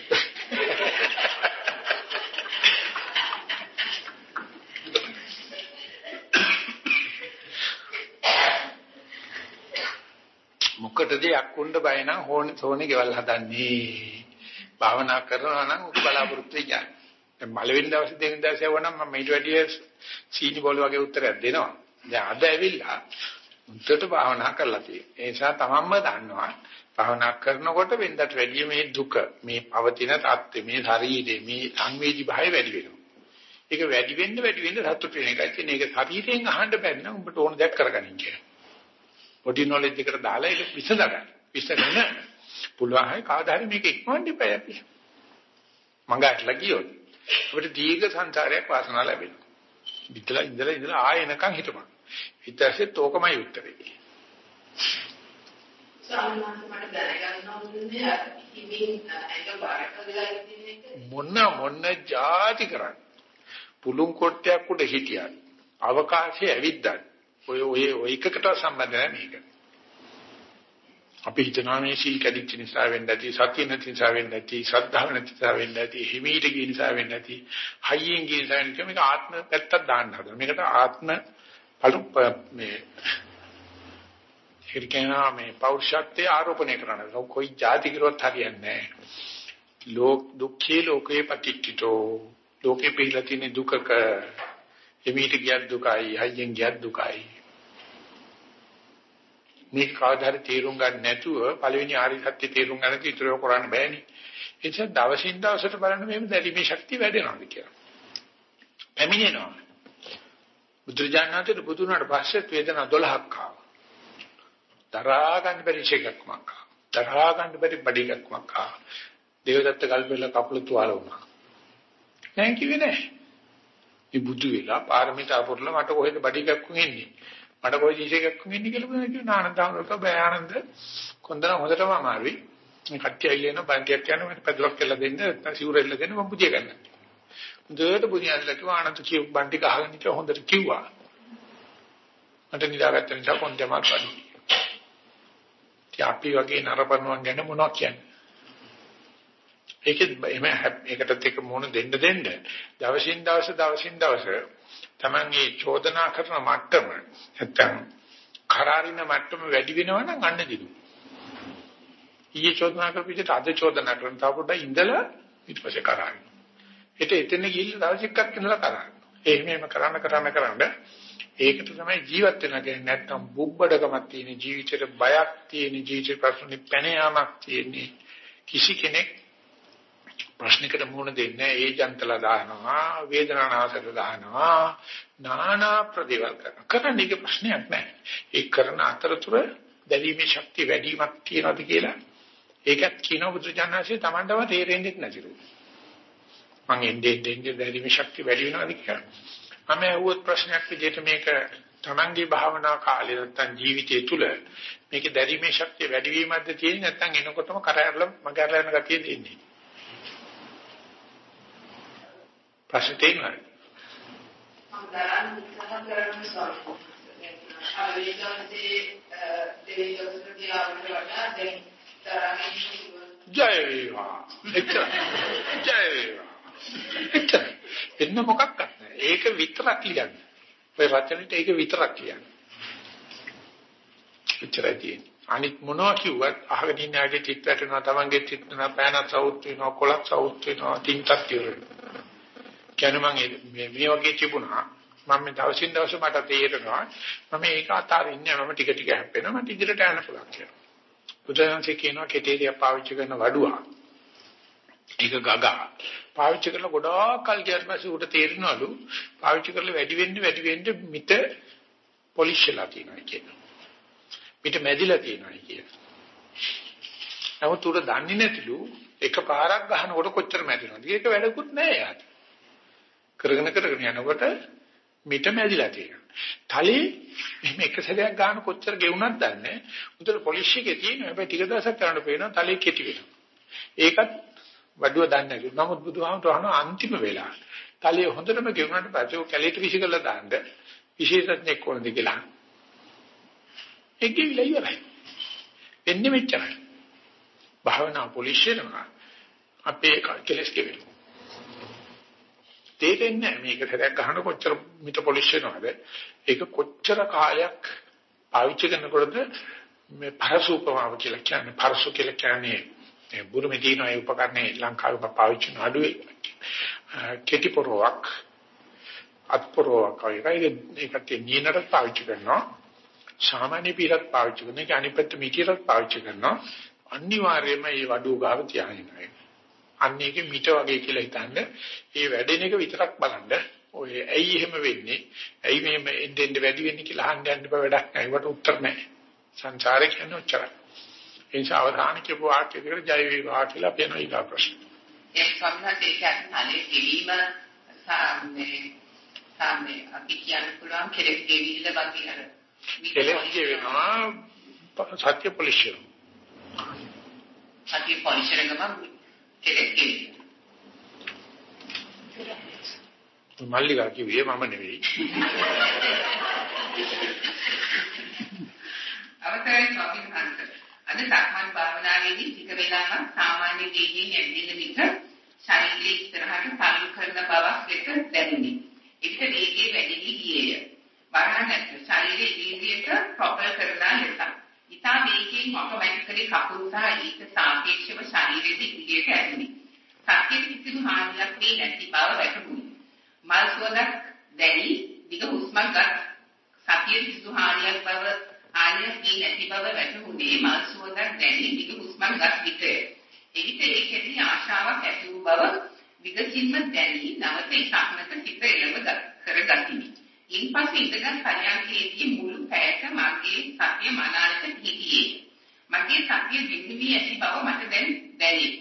මොකටද යක්කුණ්ඩ බය නම් හෝනේ සෝනේ ගෙවල් හදන්නේ. භාවනා කරනවා නම් උක බලාපොරොත්තු වෙන්නේ. දැන් මලවෙන් දවසේ දෙවෙනි දවසේ වුණා මම ඊට වැඩිය සීනි බෝල වගේ උත්තරයක් දෙනවා. දැන් අද ඇවිල්ලා උන්ට භාවනා කරලා තියෙනවා. ඒ නිසා තමන්ම දන්නවා භාවනා කරනකොට වෙනදට වැඩිය මේ දුක, මේ පවතින தත්ත්වය, මේ ශරීරේ, මේ සංවේදී භාවය වැඩි වෙනවා. ඒක වැඩි වෙන්න වැඩි වෙන්න සතුට වෙන එකයි කියන්නේ. ඒක ශරීරයෙන් අහන්න බැරි නම් උඹට ඕන දෙයක් කරගන්න කියලා. බොඩි නොලෙජ් එකට දාලා ඒක විසඳගන්න. විසඳගෙන පුළුවන් හරි කවදා හරි මේක ඉක්මවන්න ඉපය අපි. මඟටලා ගියොත් අපිට දීර්ඝ සංසාරයක් වාසනාව ලැබෙනවා. ඉතලා ඉඳලා ඉඳලා ආයෙ එනකන් හිටපන්. ඊට පස්සේ තෝකමයි උත්තරේ. ස්වාමීන් වහන්සේ මට දැනගන්න ඕනේ අර හිමින් ඇඟ බරක වෙලා ඉන්න එක මොන මොන જાති කරන්නේ? පුළුන් කොටයක් උඩ හිටියා අවකාශයේ ඇවිද්දා ඔය ඔය ඔය එකකට සම්බන්ධ නැහැ මේක. අපි හිතනවා මේ සීල් කැඩිච්ච නිසා වෙන්න ඇති සතිය නැති නිසා වෙන්න ඇති ශ්‍රද්ධාව නැති නිසා වෙන්න ඇති හිමීට ගිය නිසා වෙන්න ඇති හයියෙන් ගිය නිසා වෙන්න මේක ආත්ම පැත්තක් දාන්න හදනවා. මේකට ආත්ම අලු මේ හිරිකේනා මේ පෞරුෂත්වයේ ආරෝපණය කරනවා. કોઈ જાති කිරුවත් හරියන්නේ නැහැ. ලෝක දුක්ඛේ ලෝකේ පටිච්චිතෝ. ලෝකේ පිළිලා තියෙන දුකක එමෙහිට ගියත් දුකයි, හයියෙන් ගියත් දුකයි. මේ කාදාර තේරුම් ගන්න නැතුව පළවෙනි ආරි සත්‍ය තේරුම් ගන්න කිතරෝ කරන්න බෑනේ. ඒ නිසා දවසින් දවසට බලන්න මේ දැඩි මේ ශක්තිය වැඩෙනවා කියලා. පැමිණෙනවා. බුදුජානනාතේ බුදුනාට පස්සේ වේදනා 12ක් ආවා. දරා ගන්න බැරි ශේකක්මක් ආවා. දරා ගන්න බැරි බඩිකක්මක් ආවා. දේවදත්ත කල්පෙල කකුල තුවාල වුණා. දැන් කිව්වේ නැහැ. මේ බුදු වෙලා පාරමිතා පුරලා මට කොහෙද බඩිකක්කුන් එන්නේ? මට කොයි දිශයකක්ම ඉන්නේ කියලා බලන්න කිව්වා ආනන්දවරක බය ආනන්ද කොන්දර හොඳටම අමාරුයි මේ කට්ටිය ඇවිල්ලා එන බන්තියක් යන මට පැදුරක් කියලා දෙන්න නැත්නම් සිවුර එල්ල දෙන්න මම පුතිය ගන්න. හොඳට පුතියන්ලා කිව්වා ආනන්ද කියු බන්ටි ගහගෙන ඉත හොඳට කිව්වා. මට නිදාගත්ත නිසා කොන්දේ මාත් වඩි. අපි වගේ නරපණුවන් ගැන මොනවා කියන්නේ? ඒකෙත් එහෙම ඒකටත් එක මොන දෙන්න දෙන්න දවසින් දවස දවසින් දවස Taman මේ චෝදනා කරන මට්ටම නැත්තම් කරාරින මට්ටම වැඩි වෙනවා නම් අන්න දිනු. ඊයේ චෝදනා කරපිට අද චෝදනා කරන තාපොඩ ඉඳලා ඊට පස්සේ කරාරින. ඒත් එතන ගිහිල්ලා දවස් එකක් ඉඳලා කරාරින. එහෙම එහෙම කරන්න කරන්න කරන්න ඒකට තමයි ජීවත් වෙනවා කියන්නේ නැත්තම් බුබ්බඩකමක් තියෙන ජීවිතේට බයක් තියෙන ජීවිත ප්‍රශ්නේ පැන යාමක් තියෙන කිසි කෙනෙක් ප්‍රශ්නකට මුහුණ දෙන්නේ ඒ ජන්තලා දානවා වේදනානාසල දානවා නානා ප්‍රතිවල් කරනවා. කරන්නේ ප්‍රශ්නයක් නැහැ. ඒ කරන අතරතුර දැරීමේ ශක්තිය වැඩිමක් තියනවාද කියලා ඒකත් කියන බුදුජානනාංශය Tamandව තේරෙන්නේ නැතිලු. මම එන්නේ දෙන්නේ දැරීමේ ශක්තිය වැඩි වෙනවාද කියලා මම ඇහුවොත් ප්‍රශ්නයක් විදිහට මේක තමන්ගේ භාවනා කාලේ නැත්තම් ජීවිතය තුල මේක දැරීමේ ශක්තිය වැඩි වීමක්ද තියෙන්නේ නැත්නම් එනකොටම කරහැරලා මගහැරලා යන ගතිය දෙන්නේ ප්‍රශ්න තේරෙනවද? මම දරන්න උත්සාහ කරන ස්වාමීන් වහන්සේ දෙවියන් දවසට වඩා දැන් තරමින් ජය වේවා. ජය වේවා. එච්චර. [laughs] එන්න මොකක්ද? ඒක විතරක් ලියන්න. ඔය වචනෙට ඒක විතරක් කියන්න. එච්චරයි තියෙන්නේ. අනිත් මොනවා කිව්වත් අහගෙන ඉන්න අයගේ චිත්ත වැටෙනවා, තමන්ගේ චිත්ත වෙනවා, පෑනක් සවුත් වෙනවා, කොලක් සවුත් වෙනවා, තින්තක් ඉවරනවා. කියන්නේ මම මේ මේ වගේ තිබුණා මම මේ දවසින් දවස මට තේරෙනවා මම ඒක අතාරින්නේ මම ටික ටික හැප්පෙනවා මට ඉදිරියට යන්න පුළුවන් කියලා. බුදුරජාණන්සේ කියනවා කෙටේරිය පාවිච්චි කරන වඩුවා. ඒක ගගා. පාවිච්චි කරලා ගොඩාක් කල් ගියාට පස්සේ උට තේරෙනවලු පාවිච්චි කරලා වැඩි වෙන්න වැඩි වෙන්න මිට පොලිෂ්ලා තියෙනවා කියනවා. මිට මැදිලා තියෙනවා කියනවා. නමුත් උට දන්නේ නැතිලු එක පාරක් ගහනකොට කොච්චර මැදිනවද? ඒක වැඩකුත් නෑ යාට. කරගෙන කරගෙන යනකොට මිට මැදිලා තියෙනවා. තලේ එහෙම එක සැරයක් ගන්න කොච්චර ගෙවුනක් දන්නේ. උදේ පොලිෂ් එකේ තියෙනවා. හැබැයි ටික දවසක් කරන්න පේනවා තලේ කෙටි වෙනවා. ඒකත් වඩුව දන්නේ නැහැ. නමුත් බුදුහාමුදුර අහන අන්තිම වෙලාව. තලේ හොඳටම ගෙවුනට පස්සේ ඔය කැලේට විසි කරලා දාන්න විශේෂඥෙක් කොනද කියලා. ඒකේ විල ඉවරයි. එන්නේ මෙච්චරයි. භාවනා පොලිෂ් වෙනවා. අපේ කෙලස් කෙවෙනවා. තේරෙන්නේ නැහැ මේක සැරයක් ගහන කොච්චර මිට පොලිෂ් වෙනවද ඒක කොච්චර කාලයක් පාවිච්චි කරනකොටද මේ පරසූපමාව කියලා කියන්නේ පරසු කියලා කියන්නේ මේ බුරුමේ තියෙන ඒ උපකරණේ ලංකාවේ පාවිච්චි කරන අඩුවේ කෙටි පොරවක් අත්පොරවක් වගේ ඒකට නියනට පාවිච්චි කරනවා සාමාන්‍ය පිටත් පාවිච්චි කරන එක අනිත් පැත්ත මිටියට පාවිච්චි කරනවා අනිවාර්යයෙන්ම මේ වඩුව ගාව තියාගෙන අන්න ඒකේ මිට වගේ කියලා හිතන්න. ඒ වැඩෙන එක විතරක් බලන්න. ඔය ඇයි එහෙම වෙන්නේ? ඇයි මෙහෙම එන්න වැඩි වෙන්නේ කියලා අහන්න යන්න බෑ වැඩක් නෑ. ඒකට උත්තර නෑ. සංසාරේ කියන්නේ ඔච්චරයි. ඒ නිසා අවධානය කියපු ආකාරයකට ජය වේවා කියලා අපි යනවා ඊගා ප්‍රශ්න. ඒ සම්හසේ කියන්නේ කිවීම සාමේ සාමේ අපි කියන්න පුළුවන් කෙලෙස් ගෙවිල්ල වගේ අර කෙලෙස් ගෙවෙනවා සත්‍ය පොලිෂිය. සතිය පරිසර ගමන් කෙලෙස් කෙලෙස්. මල්ලිකා කිව්වේ මම නෙවෙයි. අවසරයි ස්වාමීන් වහන්සේ. අද සක්මන් භාවනාවේදී ටික වෙලාවක් සාමාන්‍ය ජීවිතයේ ඇවිදින විට ශරීරයේ ඉස්සරහට තල්ලු කරන බවක් දෙක දැනුනි. එවිට වේගය වැඩි වී ගියේය. වරහණට ශරීරයේ ඉදිරියට ප්‍රොපල් කරලා ලෙස. ඉතා වේගයෙන් ඔටෝමැටිකලි කකුල් සහ ඊට සාපේක්ෂව ශරීරයේ ඉදිරියට ඇතුනි. සත්‍යයේ කිසිදු හානියක් වී නැති බව වැටහුණි. මල් සුවඳක් දැනි දිග හුස්මක් ගත් සතියේ කිසිදු හානියක් බව හානියක් වී නැති බව වැටහුණේ මල් සුවඳක් දැනි දිග හුස්මක් ගත් විටය. එවිට ඒකෙදී ආශාවක් ඇති වූ බව විගසින්ම දැනි නැවත ඉසක්නක සිත එළව කරගතිමි. ඉන්පසු ඉඳගත් පරියන්කේදී මුළු පැයට මගේ සතිය මනාලට හිටියේ. මගේ සතිය දිවිවි ඇති බව මට දැන් දැනේ.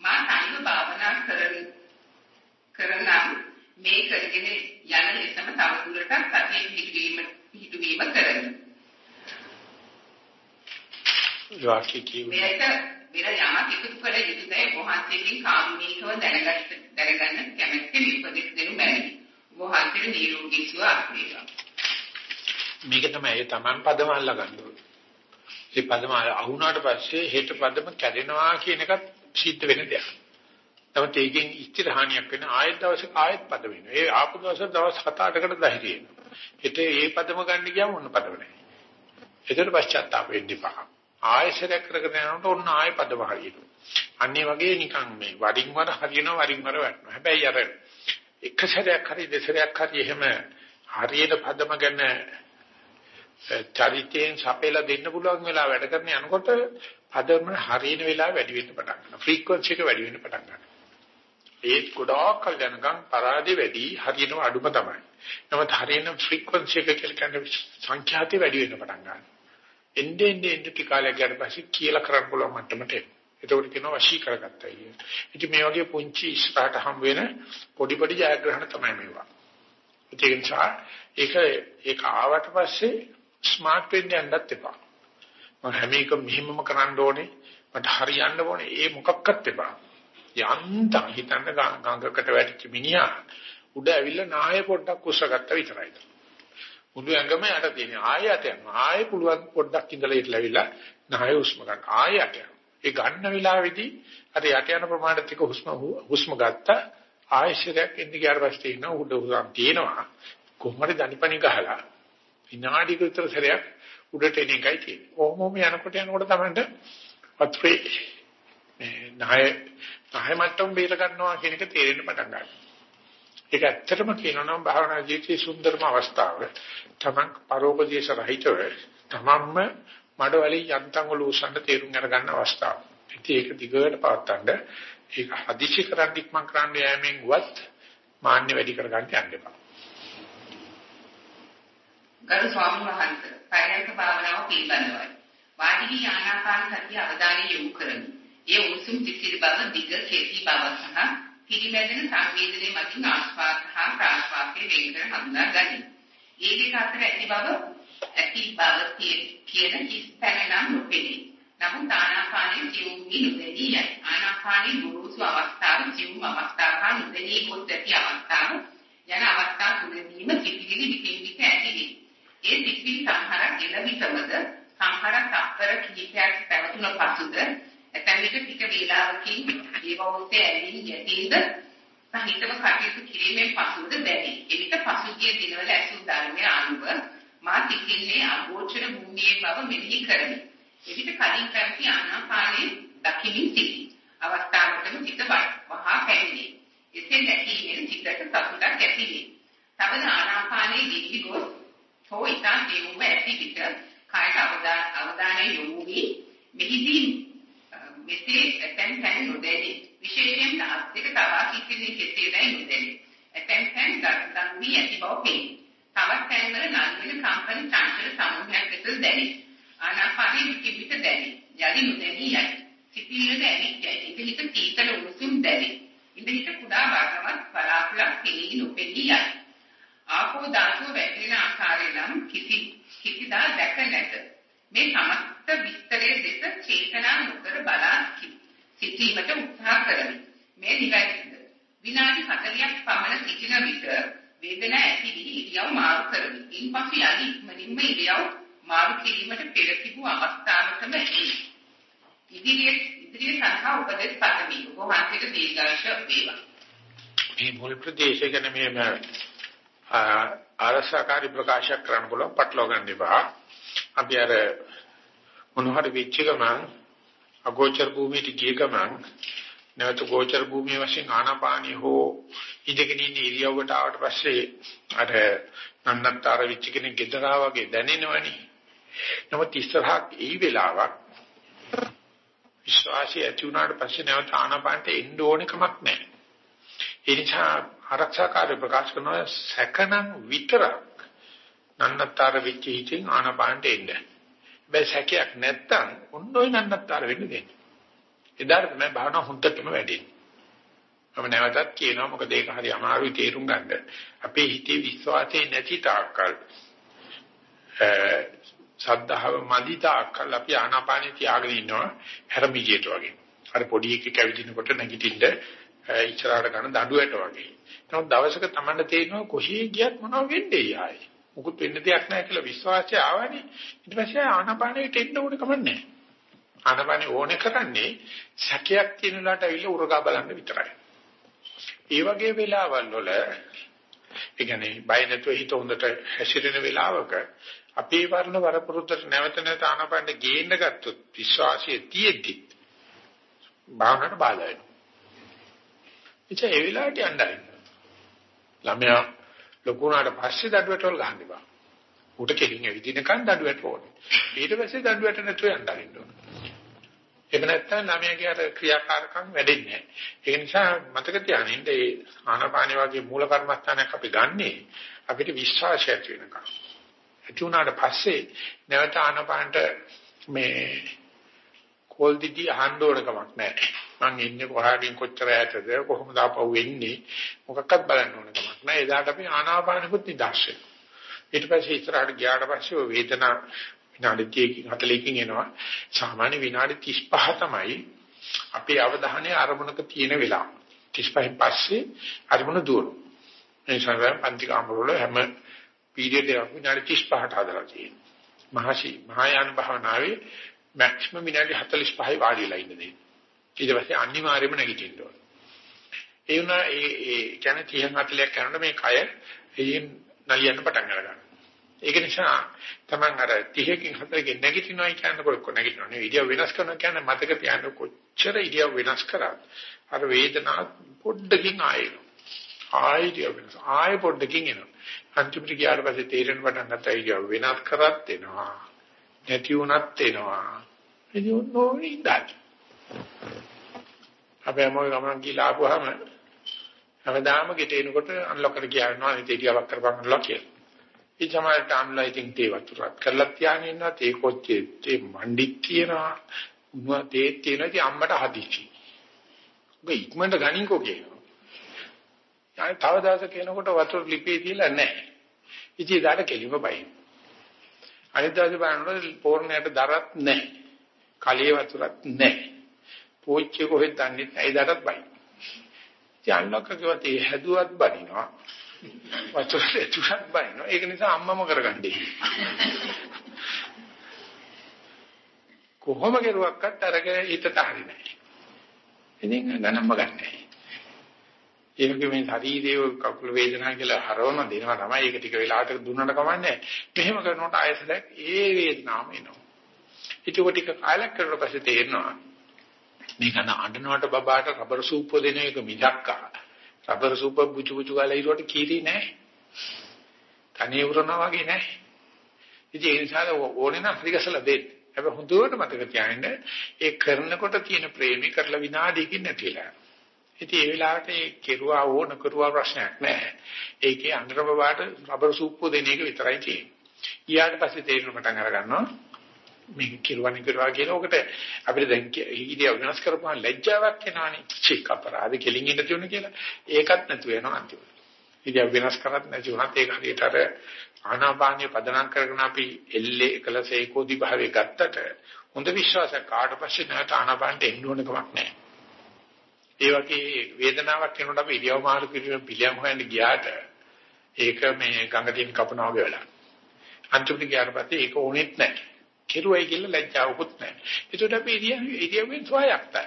මා තනිව භාවනා කරන කරනම් මේ කරගෙන යන ලෙසම තවදුරටත් සතිය පිහිටවීම පිහිටවීම කරමි. වාක්‍ය කියුවේ මේක වෙන යමක් එකතු කළ යුතුදයි වහන්සේගෙන් කාරුණිකව දැනගන්න දැනගන්න කැමැත්තෙන් උපදෙස් දෙනු බැරි. වහන්සේට නිරෝගී සුව ආශිර්වාද. මේක තමයි Taman පදම අල්ලා ගන්න ඕනේ. ඒ පදම අහුණාට පස්සේ හෙට පදම කැඩෙනවා කියන එකත් සිද්ධ වෙන දෙයක්. නමුත් ඒකෙන් ඉස්තිරහානියක් වෙන ආයෙත් දවසක ආයෙත් පද වෙනවා. ඒ ආපු දවස දවස් 7-8කට ධෛර්යය එනවා. හිත ඒ පදම ගන්න ගියාම ඔන්න පදම නැහැ. ඒකට පශ්චාත්තාප වෙන්න එපා. ආයෙසරයක් කරගෙන යනකොට ඔන්න ආයෙ පදම හරියනවා. අන්නේ වගේ නිකන් මේ වරින් වර හරියනවා වරින් වර වැටෙනවා. හැබැයි අර එක සැරයක් හරි දෙසරයක් හරි එහෙම හරියට පදම ගැන චරිතයෙන් සපේලා දෙන්න පුළුවන් වෙලා වැඩ කරන යනකොට පදම හරියන වෙලාව වැඩි වෙන්න පටන් ගන්නවා. ෆ්‍රීකවන්සි එක වැඩි වෙන්න පටන් ගන්නවා. ඒත් ගොඩාක් කල් යනකම් පරාදේ වැඩි හරියනව අඩුම තමයි. නමුත් හරියන ෆ්‍රීකවන්සි එක කියලා කියන්නේ සංඛ්‍යාතය වැඩි වෙන්න පටන් ගන්නවා. එන්නේ එන්නේ එන්නේ ටිකාලයක් ගියාට පස්සේ කියලා කරන්න පුළුවන් මට්ටමට එනවා. එතකොට කියනවා වශී කරගත්තා කියන. ඉතින් මේ වගේ පුංචි ඉස්සරහට හම් වෙන පොඩි පොඩි ජයග්‍රහණ තමයි මේවා. ඒක නිසා ඒක ඒක ආවට පස්සේ ස්මාර්ට් වෙන්න යන්නත් එපා. මම හැම එක මෙහෙමම කරන්න ඕනේ. මට හරියන්න ඕනේ. ඒ මොකක්වත් එපා. යන්තම් හිතන්න ගඟකට වැටිච්ච මිනිහා උඩ ඇවිල්ලා නාය පොඩ්ඩක් උස්සගත්තා විතරයි. මුළු ඇඟම යට තියෙන ආයත යනවා. ආයෙ පුළුවන් පොඩ්ඩක් ඉඳලා ඉట్లా නාය උස්ම ගන්න. ආයත යනවා. ඒ ගන්න වෙලාවේදී අර යට යන ප්‍රමාණයත් එක්ක හුස්ම හුස්ම ගත්තා ආයශරයක් එන්න ගියාට පස්සේ ඉන්න උඩ උසම් තියෙනවා කොහොමද දනිපනි ගහලා විනාඩි විතර සැරයක් උඩට එන එකයි තියෙන්නේ. කොහොමම යනකොට යනකොට තමයි වත්‍රේ මේ නාය නාය මට්ටම් බේර ගන්නවා කියන එක තේරෙන්න පටන් ගන්නවා. ඒක ඇත්තටම කියනවා නම් භාවනා ජීවිතයේ සුන්දරම අවස්ථාව. තමන් පරෝපදේශ රහිතව තමන්ම මඩවලින් යන්තම් වල උසන්න තේරුම් අරගන්න අවස්ථාව. ඉතින් ඒක දිගට පවත්තන්න ඒක හදිසි කරන් ඉක්මන් කරන්න යෑමෙන් වත් මාන්නේ වැඩි කරගන්න යන්න එපා. ගරු ස්වාමීන් වහන්සේ පරයන්ක භාවනාව පිළිබඳවයි. වාඩි ආනාපාන සතිය අවධානය යොමු කරමි. ඒ උණුසුම් සිසිල් බව දිග කෙටි බව සහ පිළිමැදෙන සංවේදනයේ මතින් ආස්වාද හා ප්‍රාස්වාදයේ වෙන්කර හඳුනා ගනී. ඒ දෙක අතර ඇති බව ඇති බව කියන කිස්තැන නම් නොපෙනේ. නමුත් ආනාපානයේ ජීවුම්හි නොදෙනී යයි. ආනාපානයේ ගුරුසු අවස්ථාව ජීවුම් අවස්ථාව හා නොදෙනී ගොස් ඇති අවස්ථාව යන අවස්ථා තුනදීම සිතිවිලි විකින් විට ඇති වේ. ඒ සිතිවිලි සංහරක් එළවිසමද සංහරක් අක්කර කිහිපයක් පැවතුන පසුද ඇතැම් විට ටික වේලාවකින් ඒව ඔස්සේ ඇලින් යටින්ද සහිතව කටයුතු කිරීමෙන් පසුද දැනේ. එවිට පසුගිය දිනවල ඇසු ධර්මයේ අනුව මා සිටින්නේ අගෝචර භූමියේ බව මෙනෙහි කරමි. එවිට කලින් පැවති ආනාපානයේ දකිමින් සිටි. අවස්ථාවටම සිත වහා පැමිණේ. එසේ දැකීමෙන් සිතට සතුටක් ඇති වේ. තවද ආනාපානයේ දිවි ගොස් හෝ ඉතා දේවුව ඇති විට කායට අවධානය යොමු වී මෙහිදී මෙසේ ඇතැම් තැන් නොදැනේ. විශේෂයෙන් නාස් දෙක තබා සිටින්නේ කෙසේදයි නොදැනේ. ඇතැම් තැන් දන් වී ඇති බව පෙනේ. තවත් තැන්වල නල්වෙන කම්පන චංචල සමූහයක් ලෙස දැනේ. ආනාපානයේ විකිවිත දැනේ. යලි නොදැනී යයි. සිතිවිල්ලද ඇවිත් යයි. ඉතිහිත සීතල උණුසුම් දැනේ. ඉතිහිත කුඩා වර්ණවත් බලාකුලක් පෙනී නොපෙනී යයි. ආපෝ ධාතුව වැටෙන ආකාරය නම් කිසි කිසිදා දැක නැත. මේ සමස්ත විස්තරයේ දෙස චේතනා නොකර බලා සිටීමට උත්සාහ කරමි. මේ නිවැරදිද? විනාඩි 40ක් පමණ සිටින විට වේදනා ඇති වී ඉරියව් මාරු කරමි. ඉන්පසු යලි ඉක්මනින්ම ඉරියව් මාරු කිරීමට පෙර තිබූ අවස්ථාවකම ඉදිරියේ ඉදිරියේ සඳහා උපදෙස් පතමි. ඔබ වහන්සේට දීර්ඝාෂ වේවා. මේ මුල් ප්‍රදේශය ගැන මේ ආරසකාරී ප්‍රකාශ කරන්න පුළුවන් පටලවා ගන්න එපා. අපි අර මොනහරි වෙච්ච ගමන් අගෝචර භූමියට ගිය ගමන් නැවත ගෝචර භූමිය වශයෙන් ආනාපානිය හෝ ඉඳගෙන ඉන්න ඉරියව්වට ආවට පස්සේ අර නන්නත්තර වෙච්ච කෙනෙක් ගෙදරා වගේ දැනෙනවනේ. නමුත් ඉස්සරහක් ඒ වෙලාවක් විශ්වාසය ඇති වුණාට පස්සේ නැවත ආනාපානට එන්න ඕන කමක් නැහැ. ඒ නිසා ආරක්ෂාකාරී ප්‍රකාශ කරනවා සැකනම් විතරක් නන්නත්තර වෙච්ච හිතින් ආනාපානට එන්න. බෑ සැකයක් නැත්තම් ඔන්න ඔය නන්නත්තර වෙන්න දෙන්න. එදාට තමයි භාවනා හොඳටම වැඩෙන්නේ. මම නැවතත් කියනවා මොකද ඒක හරි අමාරුයි තේරුම් ගන්න. අපේ හිතේ විශ්වාසය නැති තාක්කල් සද්ධාව මදි තාක්කල් අපි ආනාපානිය තියාගෙන ඉන්නවා හැරමිජේට වගේ. අර පොඩි එකෙක් ඇවිදිනකොට නැගිටින්න ඉස්සරහට ගන්න දඬුවට වගේ. නමුත් දවසක Tamanne තේරෙනවා කොහේ ගියත් මොනව වෙන්නේ ආයේ. මුකුත් වෙන්න දෙයක් නැහැ කියලා විශ්වාසය ආවනේ. ඊට පස්සේ ආනාපානෙට එන්න ඕන කමක් නැහැ. ආනාපානෙ ඕනේ කරන්නේ සැකයක් තියෙන ලාට ඇවිල්ලා උරගා බලන්න විතරයි. ඒ වගේ වෙලාවල් වල ඒ කියන්නේ බය නැතුව හිත හොඳට හැසිරෙන වෙලාවක අපේ වර්ණ වරපුරුද්දට නැවත නැවත ආනාපානෙ ගේන්න ගත්තොත් විශ්වාසය තියෙද්දි භාවනාවට බාධා වෙනවා. ඉතින් ඒ වෙලාවට යන්නයි. ළමයා ලොකු වුණාට පස්සේ දඩුවට වල ගහන්න බෑ. උට කෙලින් ඇවිදිනකන් දඩුවට ඕනේ. ඊට පස්සේ දඩුවට නැතුව යන්න අරින්න ඕනේ. එහෙම නැත්නම් ළමයාගේ අර ක්‍රියාකාරකම් වැඩෙන්නේ නැහැ. ඒ නිසා මතක තියාගන්න මේ ආනාපානිය වගේ මූල කර්මස්ථානයක් අපි ගන්නෙ අපිට විශ්වාසය ඇති වෙනකම්. ඇති වුණාට පස්සේ නැවත ආනාපානට මේ කෝල් දිදි අහන්න ඕන කමක් නැහැ. මං ඉන්නේ කොහාකින් කොච්චර ඈතද කොහොමද ආපහු එන්නේ මොකක්වත් බලන්න ඕන කමක් නැහැ. එදාට අපි ආනාපානෙකුත් නිදාස් වෙනවා. ඊට පස්සේ ඉස්සරහට ගියාට පස්සේ වේදනා විනාඩි 30කින් 40කින් එනවා. සාමාන්‍ය විනාඩි 35 තමයි අපේ අවධානය අරමුණක තියෙන වෙලාව. 35න් පස්සේ අරමුණ දුවනවා. ඒ නිසා පන්ති කාමරවල හැම පීරියඩ් එකක් විනාඩි 35ට හදලා තියෙනවා. මහසි මහායාන භාවනාවේ මැක්සිමම් විනාඩි 45යි වාඩි වෙලා ඉන්න දෙන්නේ. ඊට පස්සේ අනිවාර්යයෙන්ම නැගිටින්න ඕනේ. ඒ වුණා ඒ ඒ කියන්නේ 30 40ක් කරනකොට මේ කය එයින් නලියන්න පටන් ගන්නවා. ඒක නිසා තමන් අර 30කින් 40කින් නැගිටිනවා කියනකොට කො නැගිටිනවා නෙවෙයි ඉරියව් වෙනස් කරනවා කියන්නේ මතක තියාගන්න කොච්චර ඉරියව් වෙනස් කරාද අර වේදනාව පොඩ්ඩකින් ආයෙනවා ආයෙ වෙනස් ආයෙ පොඩ්ඩකින් එනවා අන්තිමට ගියාට පස්සේ තේරෙන පටන් ගත්තා ඉරියව් වෙනස් කරත් එනවා නැති වුණත් එනවා ඉතින් ඕනේ ඉඳලා අපි මොකද ගමන් කියලා ආපුවාම හැමදාම ගෙට එනකොට අන්ලොක්කට කියනවා ඉතින් ඉරියව්වක් කරපන් අන්ලොක් කියලා ඒ සමහරට අම්ලා ඉතින් තේ වතුරක් කරලා තියාගෙන ඉන්නවා තේ කොච්චේ තේ මණ්ඩිත් තියනවා උණුව තේ තියෙනවා ඉතින් අම්මට හදිසි. ඔබ ඉක්මනට ගණින්කෝ කියනවා. ඊට තව දවසක එනකොට වතුර ලිපේ තියලා නැහැ. ඉතින් ඒකට කෙලිම බයි. අනිත් දවසේ බලනකොට පෝරණයට දරත් නැහැ. කලියේ වතුරක් නැහැ. පෝච්චිය කොහෙද දන්නේ නැහැ. ඒකටත් බයි. ඉතින් අන්නක කිව්වත් ඒ හැදුවත් බනිනවා. වචනේ තුනක් බයිනවා. ඒක නිසා අම්මම කරගන්නේ. කොහොම කෙරුවක්වත් අරගෙන හිතට හරි නැහැ. ඉතින් ගණන්ම ගන්නෑ. ඒ වගේ මේ ශරීරයේ කකුල වේදනාව කියලා හරවන දෙනවා තමයි ඒක ටික වෙලාවකට දුන්නට කමන්නේ. මෙහෙම කරනකොට ආයසලක් ඒ වේදනාවම එනවා. ඒක ටික කාලයක් කරලා පස්සේ තේරෙනවා. මේක අඬනවට බබාට රබර් සූප්ප දෙන එක මිසක්කා රබර් සූප බුචු බුචු ගාලා ඉරුවට කීරි නැහැ. කණේ උරනවා වගේ නැහැ. ඉතින් ඒ නිසා ඕනේ නම් හරිගසලා දෙන්න. හැබැයි හොඳට මතක තියාගන්න ඒ කරනකොට තියෙන ප්‍රේමී කරලා විනාඩියකින් නැතිලා. ඉතින් ඒ වෙලාවට ඒ කෙරුවා ඕන කරුවා ප්‍රශ්නයක් නැහැ. ඒකේ අnder බබාට රබර් සූප්පු දෙන එක විතරයි තියෙන්නේ. ඊට පස්සේ තේරෙන පටන් අර ගන්නවා මේක කිරුවන්නේ කිරුවා කියන උකට අපිට දැන් ඉතින් වෙනස් කරපුවා ලැජ්ජාවක් එනවනේ. චික් අපරාධ කෙලින් ඉන්න තියුණ කියලා. ඒකත් නැතු වෙනවා අන්තිමට. ඉතින් වෙනස් කරත් නැති වුණත් ඒක හරියට අර ආනාපානිය පදනම් කරගෙන අපි එල්ලේ එකලස ඒකෝදි භාවයේ ගත්තට හොඳ විශ්වාසයක් කාට පස්සේ නැවත ආනාපානට එන්න ඕන කමක් නැහැ. ඒ වගේ වේදනාවක් එනකොට අපි ඉරියව් මාරු කිරීම පිළියම් හොයන්න ගියාට ඒක මේ ගඟ තියෙන කපනවා වගේ වෙලා. අන්තිමට ගියාට පස්සේ ඒක ඕනෙත් නැහැ. කෙරුවයි කියලා ලැජ්ජාවකුත් නැහැ. ඒකට අපි ඉරියව් ඉරියව්වෙන් සොයක්තයි.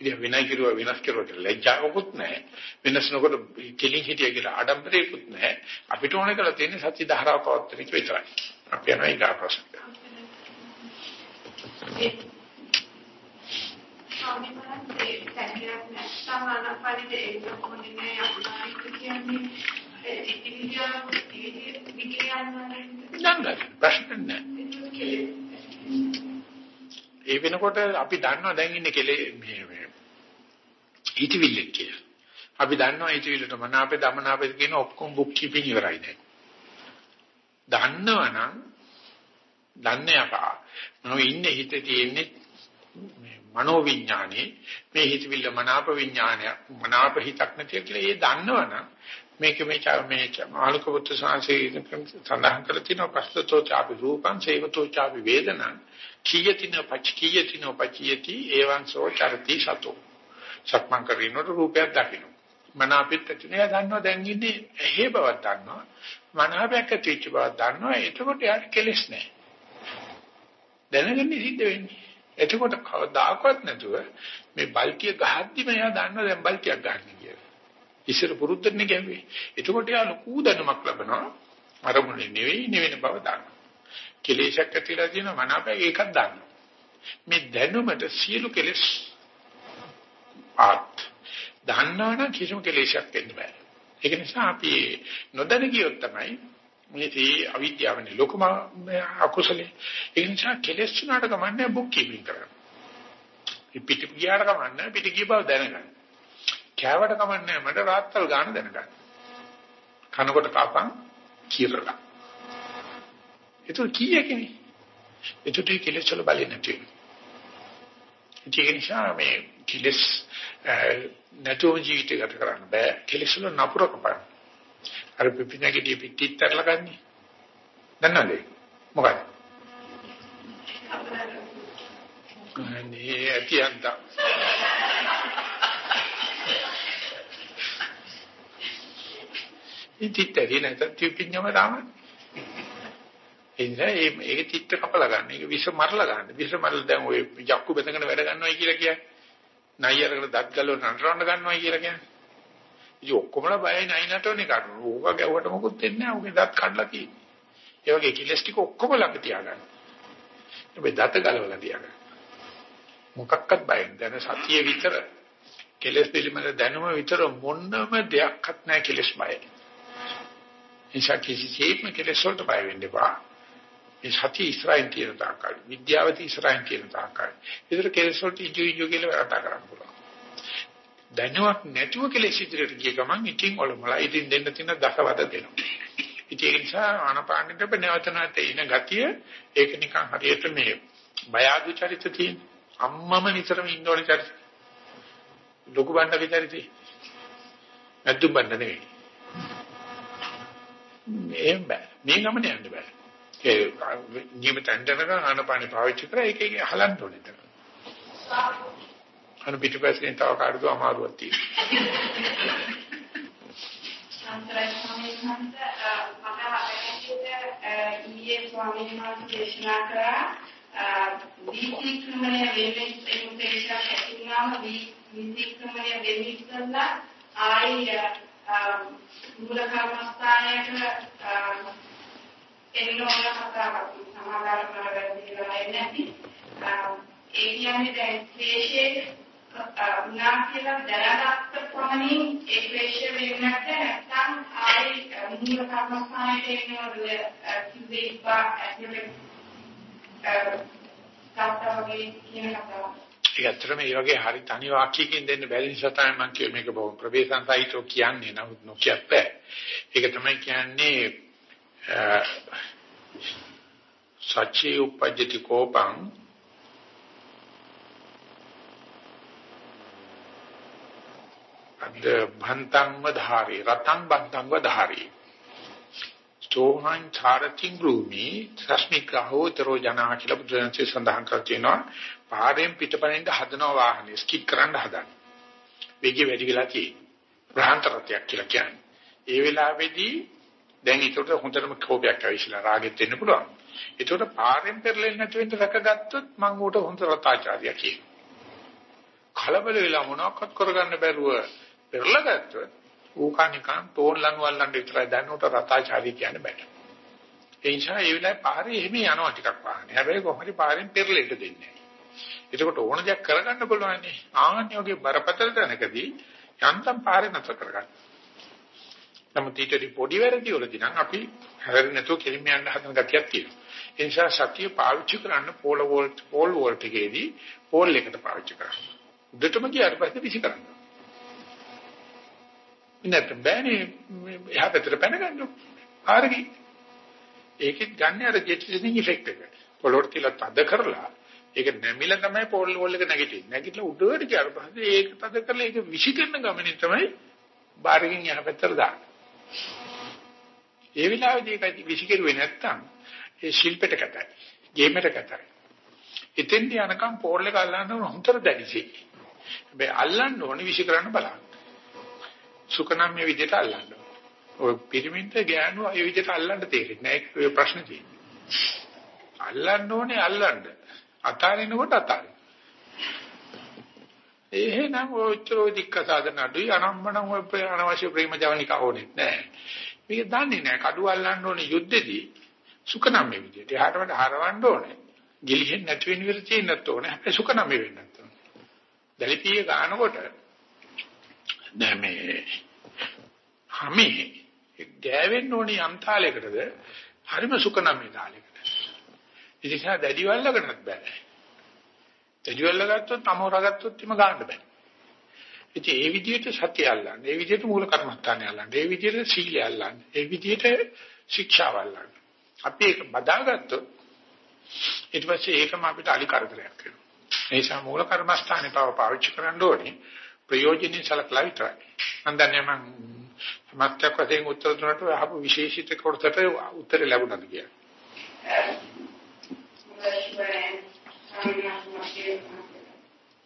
ඉතින් විනය කිරුවා විනාශ කරුවා කියලා ලැජ්ජාවකුත් නැහැ. වෙනස් නොකොට කෙලින් හිටිය කියලා ආඩම්බරයකුත් නැහැ. අපිට ඕන කරලා තියෙන්නේ සත්‍ය ධාරාව පවත්වන එක විතරයි. අපි යනවා ඊගා ප්‍රශ්නට. ස්වාමීන් වහන්සේ සැකයක් නැත්නම් අනපරිද ඒක කොහොමද මේ අපුණායි කියන්නේ ඒ ඉතිවිදියාව විද්‍යාවන් නෑ ප්‍රශ්න නෑ. ඒ වෙනකොට අපි දන්නවා දැන් ඉන්නේ කෙලේ මේ මේ හිතවිල්ලක් කියලා. අපි දන්නවා හිතවිල්ලට මනාපේ දමනාපේ කියන ඔක්කොම බුක් කීපින් ඉවරයි දැන්. දන්නවනම් දන්නේ අපා මම ඉන්නේ හිතේ තියෙන්නේ මේ මනෝ විඥානේ මේ හිතවිල්ල මනාප විඥානය මනාප හිතක් නැතිය කියලා ඒ දන්නවනම් මේක මේ මේ මාළුක පුත්‍ර සංසේ සඳහන් කරලා තියෙනවා පස්සතෝ ചാපි රූපං සේවතෝ ചാපි වේදනං. කීයතින පච කීයතින පචියති එවං සෝ චරති සතෝ. සක්මන් කරිනොට රූපයක් දකින්න මනාපෙත් ඇතිනේ දන්නවා දැන් ඉන්නේ ඇහි බවක් දන්නවා. මනාපයක් ඇතිවෙච්ච බවක් දන්නවා. එතකොට යාට කෙලස් නැහැ දැනගන්නේ සිද්ධ වෙන්නේ. එතකොට කවදාකවත් නැතුව මේ බල්කිය ගහද්දිම එයා දන්නවා දැන් බල්කියක් ගන්න කියලා. ඉස්සර පුරුද්දන්නේ ගැව්වේ. එතකොට එයා ලොකු දැනුමක් ලබනවා. අරමුණේ නෙවෙයි නෙවෙන බව දන්නවා. කෙලෙසක් ඇතිලා තියෙනවා මනාපය ඒකක් දන්නවා. මේ දැනුමට සියලු කෙලෙස් ආත් දන්නවනම් කිසිම කෙලෙසක් වෙන්න බෑ. ඒක නිසා අපි නොදැන ගියොත් තමයි මේ අවිද්‍යාවනේ ලොකුම අකුසලේ. ඒ නිසා කෙලෙස් වුණාට කමන්නේ බුක් කීපින් කරන්න. පිට ගියාට කමන්නේ පිට ගිය බව දැනගන්න. කෑවට කමන්නේ මට රාත්තල් ගන්න දැනගන්න. කනකොට කපන් කිරලා. ඒක කීයකනේ. ඒකට කෙලෙස් වල බලන්නේ නැති. ඒක නිසා මේ කෙලෙස් නැතුව ජීවිතය ගත කරන්න බෑ. කෙලෙස් වල නපුර කපන්න. අර පිපිනකදී පිටිත් තරලා ගන්නේ. දන්නවද? මොකද? අනේ ඇතියන්ත. ඉතිත්තරි නැත්නම් පිපින්නම තමයි. එනිසා මේ මේක චිත්ත කපලා ගන්න. ඒක විස මරලා ගන්න. විස මරලා දැන් ඔය යක්කු බෙදගෙන වැඩ ගන්නවයි කියලා කියන්නේ. නයි අරගෙන දත් ගලව නතරවන්න ගන්නවයි කියලා කියන්නේ. ඉතින් ඔක්කොමලා බයයි නයි නටවන්නේ කරුණු. ඕක ගැව්වට මොකුත් වෙන්නේ නැහැ. ඕකේ දත් කඩලා තියෙන්නේ. ඒ වගේ කිලස් ටික ඔක්කොම ළඟ තියාගන්න. හැබැයි දත ගලවලා තියාගන්න. මොකක්වත් බයෙන් දැන සතිය විතර කෙලස් පිළිමල දැනුම විතර මොන්නම දෙයක්වත් නැහැ කෙලස් බයයි. නිසා කිසිසේත්ම කෙලස් වලට බය වෙන්න එපා. මේ සතිය ඉස්රායිල් තියෙන තාක්කල් විද්‍යාවති ඉස්රායිල් තියෙන තාක්කල්. ඒතර කෙලස් වලට ඉජු ඉජු කියලා වැඩ කරන්න පුළුවන්. දැනුවක් නැතුව කෙලෙස් ඉදිරියට ගිය ගමන් ඉතින් ඔලොමලා ඉතින් දෙන්න තියෙන දසවද දෙනවා. ඉතින් ඒ නිසා ආනපානෙට නැවත නැවත එන ගතිය ඒක නිකන් හරියට මේ බය ආදු චරිත තියෙන. අම්මම නිතරම ඉන්නෝනේ චරිත. ලොකු බණ්ඩගේ චරිතේ. නැද්දු බණ්ඩ නෙවෙයි. එහෙම බෑ. මේ ගමන යන්න බෑ. ඒ නියමිත අන්දනක ආනපානෙ පාවිච්චි කරා ඒකේ හලන්න ඕනේ. අනු පිටිපස්සෙන් තව කාටද අමාරුවක් තියෙනවා. අන්තරයි ස්වාමීන් වහන්සේ මට හැකියට ඊයේ ස්වාමීන් වහන්සේ දේශනා කරා විචක්‍රමණය වෙන්නේ ඉන්පෙක්ෂන් ඇතිවම විචක්‍රමණය වෙන්නේ ඉස්සලා ආයි මූල කර්මස්ථානයට එන්න ඕන කතාවක් සමාදාන කරගන්න කියලා නැති ඒ කියන්නේ දැන් ක්ලේශයේ උනා කියලා දැනගත්ත පමණින් ඒ ක්ලේශ වෙන්නේ නැත්නම් ආයි මූල කර්මස්ථානයේ එනවද කිව්වේ ඉපා ඇතුලේ තාත්තවගේ කියන කතාව. ඒක ඇත්තටම මේ වගේ හරි තනි වාක්‍යයකින් දෙන්න බැරි නිසා තමයි මම කිය මේක බොහොම ප්‍රවේශන්සයිතෝ කියන්නේ නමුත් නොකියත් බෑ. ඒක තමයි කියන්නේ සච්චේ උපජ්ජති කෝපං අද භන්තං වධාරි රතං බන්තං වධාරි චෝහං චාරතිං භූමි සස්මිකහෝ තරෝ ජනා කියලා බුදුන්සේ සඳහන් කර තිනවා පාරෙන් පිටපණින්ද හදනවා වාහනේ ස්කිට් කරන්න හදන වේගය වැඩි වෙලා තියෙන්නේ. ප්‍රාන්තරත්වයක් කියලා කියන්නේ. ඒ වෙලාවේදී දැන් ඒකට හොඳටම කෝපයක් ඇවිස්සලා රාගෙත් වෙන්න පුළුවන්. ඒකට පාරෙන් පෙරලෙන්නේ නැති වෙන්න රැකගත්තොත් මම උට හොඳ රතාචාර්ය කියනවා. කලබල වෙලා මොනවක්වත් කරගන්න බැරුව පෙරලගත්තොත් ඌකනිකන් තෝන් ලනු වල්ලන්න විතරයි දැනුට රතාචාර්ය කියන්න බෑ. ඒ නිසා ඒ වෙලාවේ පාරේ එහෙම යනවා ටිකක් වාහනේ. හැබැයි කොහොමද පාරෙන් පෙරලෙන්න දෙන්නේ නැහැ. එතකොට ඕන දෙයක් කරගන්න පුළුවන් නේ. ආන්නේ වගේ බරපතල තැනකදී යන්තම් පාරේ නැතර කරගන්න. නමුත් ඊටදී පොඩි වැරදි වලදී නම් අපි හැරෙන්නේ නැතුව කෙලින්ම යන්න හදන ගතියක් තියෙනවා. ඒ නිසා සතිය පාවිච්චි කරන්න පෝල වෝල්ට් පෝල් වෝල්ට් එකේදී පෝල් එකට පාවිච්චි කරන්න. උඩටම ගියාට පස්සේ විසි කරන්න. නැත්නම් බෑනේ එහා පැත්තට පැනගන්න. ආරගි. ඒකෙත් ගන්න අර ජෙට්ලිනින් ඉෆෙක්ට් එක. පොළොවට තියලා තද කරලා ඒක නැමිලා තමයි පෝල් වෝල් එක නැගිටින්නේ. නැගිටලා උඩට ගියාට පස්සේ ඒක තද කරලා ඒක විසි කරන ගමනේ තමයි බාරකින් එහා පැත්තට දාන්නේ. ඒ විලාවේදී ඒක විසිකරුවේ නැත්තම් ඒ ශිල්පෙට කතයි. ගේමෙට කතයි. එතෙන්ට යනකම් පෝල් එක අල්ලන්න ඕන හොඳට දැඩිසි. හැබැයි අල්ලන්න ඕනේ විසි කරන්න බලන්න. සුකනම් මේ විදිහට අල්ලන්න. ඔය පිරමිඩ් ගෑනු ඒ විදිහට අල්ලන්න තේරෙන්නේ නැහැ. ඒක ප්‍රශ්න තියෙන්නේ. අල්ලන්න ඕනේ අල්ලන්න. අතාරිනකොට අතාරින්න. එහෙනම් ඔච්චර දික්ක සාධන අඩුයි අනම්මනම් ඔය අනවශ්‍ය ප්‍රේම ජවනික ඕනේ නැහැ. මේක දන්නේ නැහැ. කඩු අල්ලන්න ඕනේ යුද්ධෙදී සුකනම් මේ විදිහට. එහාට වඩා හරවන්න ඕනේ. ගිලිහෙන්නේ නැති වෙන විදිහට තියෙන්නත් ඕනේ. හැබැයි සුකනම් මේ වෙන්නත් ඕනේ. දලිපිය ගන්නකොට දැන් මේ හැමේ ගෑවෙන්න ඕනේ යම් තාලයකටද හරිම සුකනම් මේ තාලයකට. ඉතින් දැඩිවල්ලකටත් බෑ. දැඩිවල්ල ගත්තොත් අමෝරගත්තොත් එම ගන්න බෑ. ඉතින් ඒ විදිහට සත්‍ය අල්ලන්න, ඒ විදිහට මූල කර්මස්ථානය අල්ලන්න, ඒ විදිහට සීලය අල්ලන්න, ඒ විදිහට ශික්ෂාව අල්ලන්න. අපි ඒක බදාගත්තොත් ඊට පස්සේ ඒකම අපිට අලි කරදරයක් වෙනවා. ඒ නිසා මූල කර්මස්ථානේ පාව පාවිච්චි කරන්න ඕනේ ප්‍රයෝජනෙයි සලකලා විතරයි. මම දන්නේ මම සමස්තයක් වශයෙන් උත්තර දුන්නට අහපු විශේෂිත කොටසට උත්තර ලැබුණාද කියලා.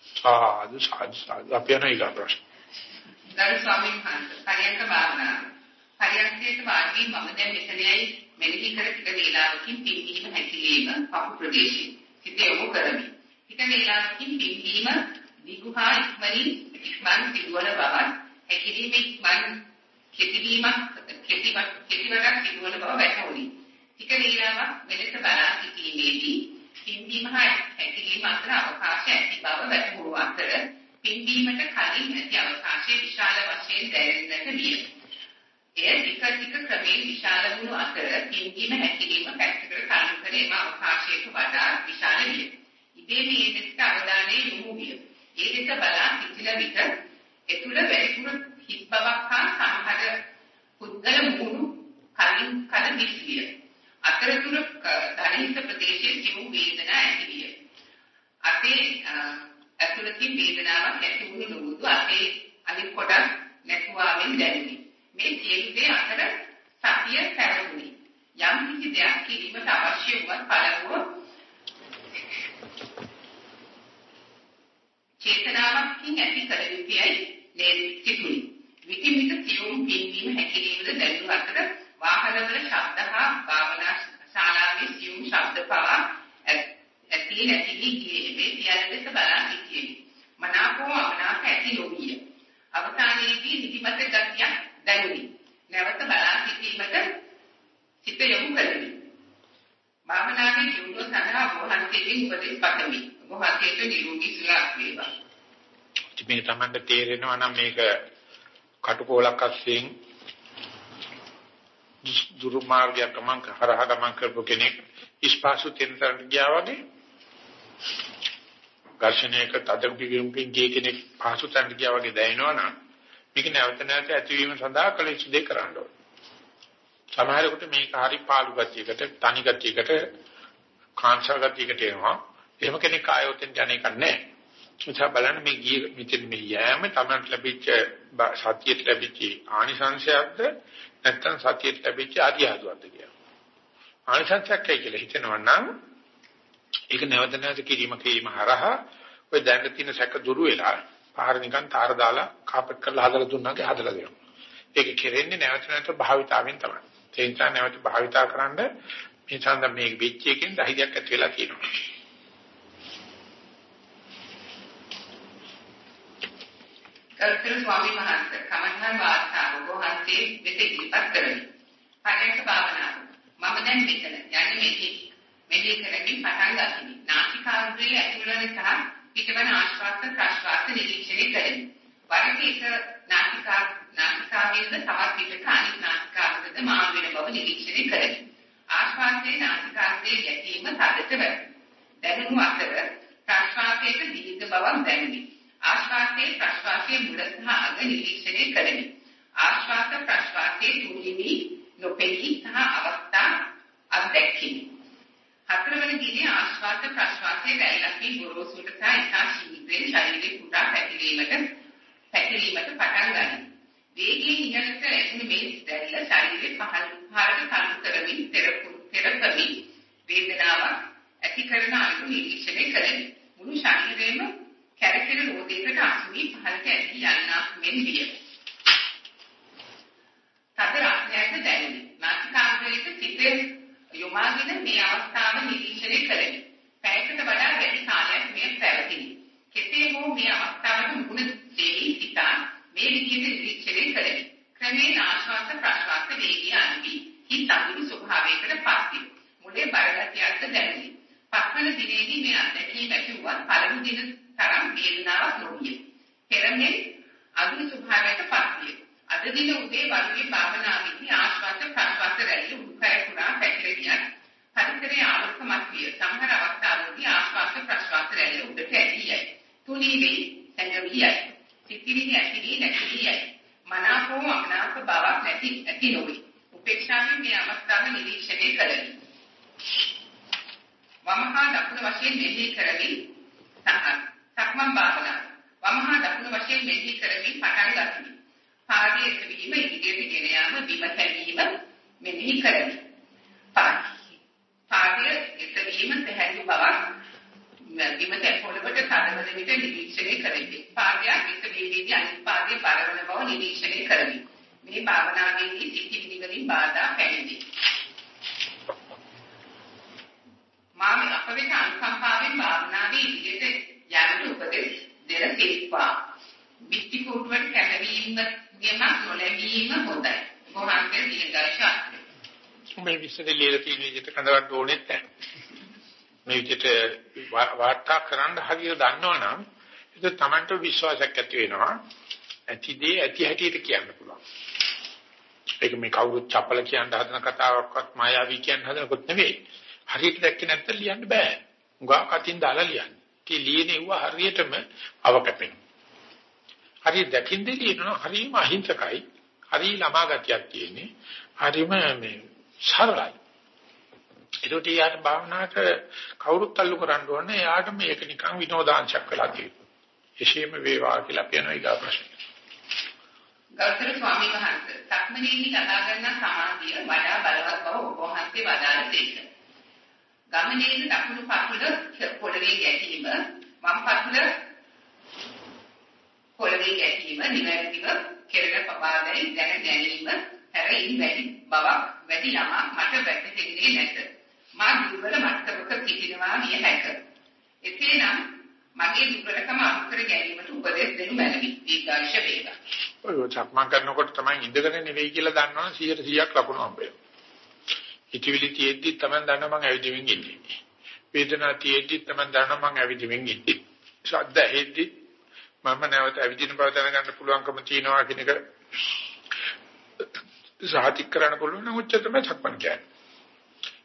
සාදු සාදු සාදු අපි යන ඊගා ප්‍රශ්න. ගරු ස්වාමීන් වහන්සේ පරියන්ක භාවනාව. පරියන්කේට වාඩි මම දැන් මෙතනයි මෙනෙහි කර ටික වේලාවකින් පිම්බීම හැකිලිම පපු ප්‍රදේශයේ සිත යොමු කරමි. ටික වේලාවකින් පිම්බීම දිගුහා ඉක්මනින් ඉක්මන් සිදුවන බව හැකිලිම ඉක්මන් කෙටිවීමක් කෙටිවක් කෙටිවරක් සිදුවන බව වැටහුණි. ටික වේලාවක් මෙලෙස බලා සිටීමේදී පිම්බීම හා හැකිලිම අතර අවකාශය ඇති බව වැටහුණු අතර පිම්බීමට කලින් ඇති අවකාශය විශාල වශයෙන් දැනෙන්නට විය. එය ටික ටික ක්‍රමයෙන් විශාල වුණු අතර පිම්බීම හැකිලිම පැත්තකට කලින් කර එම අවකාශයට වඩා විශාල විය. ඉබේ මේ දෙකට අවධානය යොමු විය. ඒ දෙක බලා සිටින විට එතුළ වැඩිපුර හිස් බවක් හා සමහර පුද්ගල මුණු කලින් කල දිස්විය. අතරතුර ධනිත ප්‍රදේශයේ සිව් වේදනා ඇති විය. අපේ ඇතුළතින් වේදනාවක් ඇති වුණු නොබුදු අපේ අනිත් කොටස් නැතුවාවෙන් දැනුනි. මේ සියලු දේ අතර සතිය පැවතුනි. යම් කිසි දෙයක් කිරීමට අවශ්‍ය වුවත් පළමුව චේතනාවකින් ඇති කළ යුතුයයි නේද සිතුනි. විකින් විට සියුම් පින්වීම හැකිරීමද දැනුණු අතර වාහනවල ශබ්ද හා භාවනා ශාලාවේ සියුම් ශබ්ද පවා ඇති නැති ගියේ මේ සියල්ලක බලා සිටියෙමි. මනාපෝ අමනාප ඇති නොවිය. අවසානයේදී නිදිමත ගතියක් දැනුනි. නැවත බලා සිටීමට සිත යොමු කළෙමි. භාවනාවේ ජීවන සඳහා වහන්සේගෙන් උපදෙස් පතමි. වහන්සේට නිරෝගී සුවයක් වේවා. මේක තමයි තේරෙනවා නම් මේක කටුකොලක් අස්සෙන් දුර්මාර්ගයක් ගමන් කරහා ගමන් කරපු කෙනෙක් ඉස්පාසු තෙන්තරට ගියා වගේ ඝර්ෂණයක තදක පිළිගුම්කින් ගිය කෙනෙක් පාසු තැනට ගියා වගේ දැනෙනවා නම් මේක නැවත නැවත ඇතිවීම සඳහා කළ යුතු දෙයක් කරන්න ඕනේ. සමහරකට මේක හරි පාළු ගතියකට, තනි ගතියකට, කාංශා ගතියකට එනවා. එහෙම කෙනෙක් ආයෝතෙන් යන්නේ නැහැ. නිසා බලන්න මේ ගිය මෙතන මේ යෑම තමයි ලැබිච්ච සතියට ලැබිච්ච ආනිසංශයක්ද නැත්නම් සතියට ලැබිච්ච ආදියාදුවක්ද කියලා. ආනිසංශයක්යි කියලා හිතනවා නම් ඒක නැවත නැවත කිරීම කිරීම හරහා ඔය දැනට තියෙන සැක දුරු වෙලා පාර නිකන් තාර දාලා කාපට් කරලා හදලා දුන්නාගේ හදලා දෙනවා. ඒක කෙරෙන්නේ නැවත නැවත භාවිතාවෙන් තමයි. ඒ නිසා නැවත භාවිතා කරන්න මේ ඡන්ද මේ වෙච්ච එකෙන් ධෛර්යයක් ඇති වෙලා තියෙනවා. කර්තෘ ස්වාමී වහන්සේ කමඨාන් වාර්තාව වහන්සේ වෙත ඉදිරිපත් කරමි. පරයන්ක භාවනාව. මම දැන් මෙතන යන්නේ මෙහි. මෙහි කරමින් පටන් ගන්නෙමි. නාසිකාග්‍රයේ ඇතුළත සහ පිටවන ආශ්වාස ප්‍රශ්වාස නිරීක්ෂණය කරමි. වරක එක නාසිකා නාසිකාවෙන්ද තවත් පිටක අනිත් නාසිකාවකද මා වෙන බව නිරීක්ෂණය කරමි. ආශ්වාසයේ නාසිකාග්‍රයේ ගැටීම තදට වැටේ. දැනුණු අතර ප්‍රශ්වාසයේ දීර්ඝ බවක් දැනුනි. ආශ්වාසයේ ප්‍රශ්වාසයේ මුල සහ අග නිරීක්ෂණය කරමි. ආශ්වාස ප්‍රශ්වාසයේ තුලිනි නොපෙනී සහ අවස්ථා අත්දැකීමි. හතරවන දිනේ ආශ්වාස ප්‍රශ්වාසයේ වැළලී ගොරෝසුට සහ ඉතා ශීඝ්‍රයෙන් ශරීරේ කුඩා පැකිලීමට පැකිලීමට පටන් ගනී. වේගයෙන් ඉහළට ඇතුළු මේ දැල්ල ශරීරේ පහළ පහළට තල්ලු කරමින් තෙරපු තෙරපමි වේදනාවක් ඇති කරන අයුරු නිරීක්ෂණය කරමි. මුළු ශරීරයම කැරකෙන රෝදයකට අසුවී පහළට ඇදී යන්නක් මෙන් විය. තද රසයක්ද දැනුනි. නාසිකාග්‍රයට සිත යොමාගෙන මේ අවස්ථාව නිරීක්ෂණය කරමි. පැයකට වඩා වැඩි කාලයක් මෙය පැවතිනි. කෙසේ හෝ මේ අවස්ථාවට මුහුණ දෙවි සිතා මේ විදිහට නිරීක්ෂණය කරමි. ක්‍රමයෙන් ආශ්වාස ප්‍රශ්වාස වේගය අනුවි හිත අඳුරු ස්වභාවයකට පත්විය. මුලේ බරගතියක්ද දැනුනි. පස්වන දිනේදී මේ අත්දැකීම ඇතිවුවත් පළමු දින තරම් වේදනාවක් නොවිය. පෙරමෙන් අඳුරු ස්වභාවයට පත්විය. අද දින උදේ වරුවේ භාවනාවේදී ආශ්වාස ප්‍රශ්වාස රැලි උඩුකය පුරා පැතිරෙමියත් පරිසරයේ ආලෝකමත් විය. සමහර අවස්ථාවලදී ආශ්වාස ප්‍රශ්වාස රැලි උඩට ඇදී යයි. තුනී වේ, සංගවි යයි. සිතිවිලි ඇතිවි නැතිවි යයි. මනාපෝ අමනාප බවක් නැති ඇති නොවේ. උපේක්ෂාවෙන් මේ අවස්ථාව නිරීක්ෂණය කරමි. වමහා දකුණු වශයෙන් මෙහි කරමින් සක්මන් භාවනාව. වමහා දකුණු වශයෙන් මෙහි කරමින් පටන් ගනිමි. පාදයේ එසවීම ඉදිරියට ගෙන යාම බිම තැබීම මෙහි කරමි. පාදයේ එසවීම පැහැදිලි බවක් බිම තැපොළවට තදවන විට නිරීක්ෂණය කරමි. පාදයක් එසවීමේදී අනිත් පාදයේ බරවන බව නිරීක්ෂණය කරමි. මේ භාවනාවේදී සිතිවිලි වලින් බාධා පැමිණේ. මාම අපවිත අනුකම්පාවෙන් භාවනාවේ ඉදිරියට යන්න උපදෙස් දෙන තේක්වා. විත්ති කුඩුවට කැමවීම ගෙම නොලැබීම හොඳයි. කොහොමද දීර්ඝාෂ මේ විශ්ලේෂණය ලියලා තියෙන විදිහට කඳවන්න ඕනෙත් නැහැ. මේ විදිහට වාර්තා කරන්න හරිය දන්නවනම් ඒක Tamanට විශ්වාසයක් ඇති වෙනවා. ඇතිදී ඇති හැටියට කියන්න පුළුවන්. ඒක මේ කවුරුත් චපල කියන හදන කතාවක්වත් මායාවී කියන හදනකොත් නෙවෙයි. හරියට දැක්කේ නැත්නම් ලියන්න බෑ. උගා කටින් දාලා ලියන්න. ඒ ලියනෙව හරියටම අවකපෙන. හරිය දැකින්ද ලියනවා හරියම අහිංසකයි. හරිය ළමා ගතියක් තියෙන්නේ. හරියම මේ සරලයි. ඒකට යාට භාවනාවට කවුරුත් අල්ලු කරන්න ඕනේ. එයාට මේක නිකන් විනෝදාංශයක් වෙලා තියෙනවා. එසේම වේවා කියලා කියනවා ඊගා ප්‍රශ්නේ. ගෞතම ස්වාමීන් වහන්සේ සක්මනේදී ලබා ගන්න සමාධිය වඩා බලවත් බව ඔබ වහන්සේ වදාළ දෙයක්. ගමනේදී දකුණු පතුල පොළවේ ගැටීම වම් පතුල පොළවේ ගැටීම නිවැරදිව කෙරෙන පපාදයෙන් දැන ගැනීම හැරෙයින් වැඩි බවක් වැඩි ළමා මට වැටහෙන්නේ නැත. මා දුර්වල මට්ටමක සිටිනවා විය හැක. එසේනම් මගේ දුර්වලකම අනුකර ගැනීමට උපදෙස් දෙනු මැනවි. දීර්ඝාෂ වේවා. ඔය සක්මන් කරනකොට තමයි ඉඳගෙන නෙවෙයි කියලා දන්නවනම් 100%ක් ලකුණු හම්බ වෙනවා. හිතවිලි තියෙද්දි තමයි දන්නවා මම ඇවිදින්මින් ඉන්නේ. වේදනාව තියෙද්දි තමයි දන්නවා මම ඇවිදින්මින් ඉන්නේ. ශබ්ද ඇහෙද්දි මම නැවත ඇවිදින බව දැනගන්න පුළුවන්කම තියෙනවා කියන එක සාහිතික කරන්න පුළුවන් නම් උච්ච තමයි සක්මන් කියන්නේ.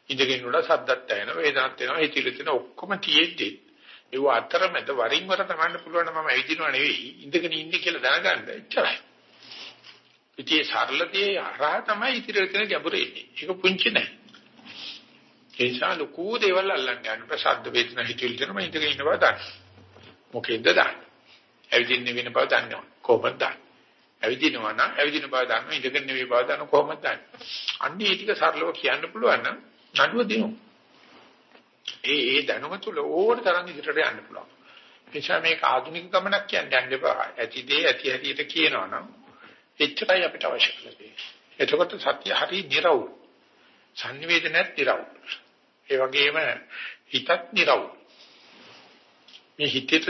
ඉඳගෙන උඩ සද්දත් ඇහෙනවා වේදනත් එනවා හිතවිලි තියෙන ඔක්කොම තියෙද්දි ඒව අතරමැද වරින් වර තමන්න පුළුවන් මම ඇවිදිනව නෙවෙයි ඉඳගෙන ඉන්නේ කියලා දැනගන්න එච්චරයි. ඉතින් සරලදී හරහා තමයි ඉතිරියට තියෙන ගැඹුර එන්නේ. ඒක පුංචි නෑ. ඒ නිසා ලොකු දේවල් අල්ලන්න යන ප්‍රසද්ද වේදනා හිතවිලි දෙනම ඉඳගෙන ඉන්න බව දන්න. මොකෙන්ද දන්නේ? ඇවිදින්න වෙන බව දන්නවා. කොහොමද දන්නේ? ඇවිදිනවා නම් ඇවිදින බව දන්නවා ඉඳගෙන නෙවෙයි බව දන්නවා කොහොමද දන්නේ? අන්නේ මේ ටික සරලව කියන්න පුළුවන් නම් නඩුව දෙනවා. ඒ ඒ දැනුම තුල ඕන තරම් ඉදිරියට යන්න පුළුවන්. එනිසා මේක ආධුනික ගමනක් කියන්නේ යන්න එපා. ඇති දේ ඇති හැටියට කියනවනම් එච්චරයි අපිට අවශ්‍ය කරන්නේ. එතකොට සත්‍ය හරි නිර්වුල්. සංනිවේදනයත් නිර්වුල්. ඒ වගේම හිතත් නිර්වුල්. මේ හිතේට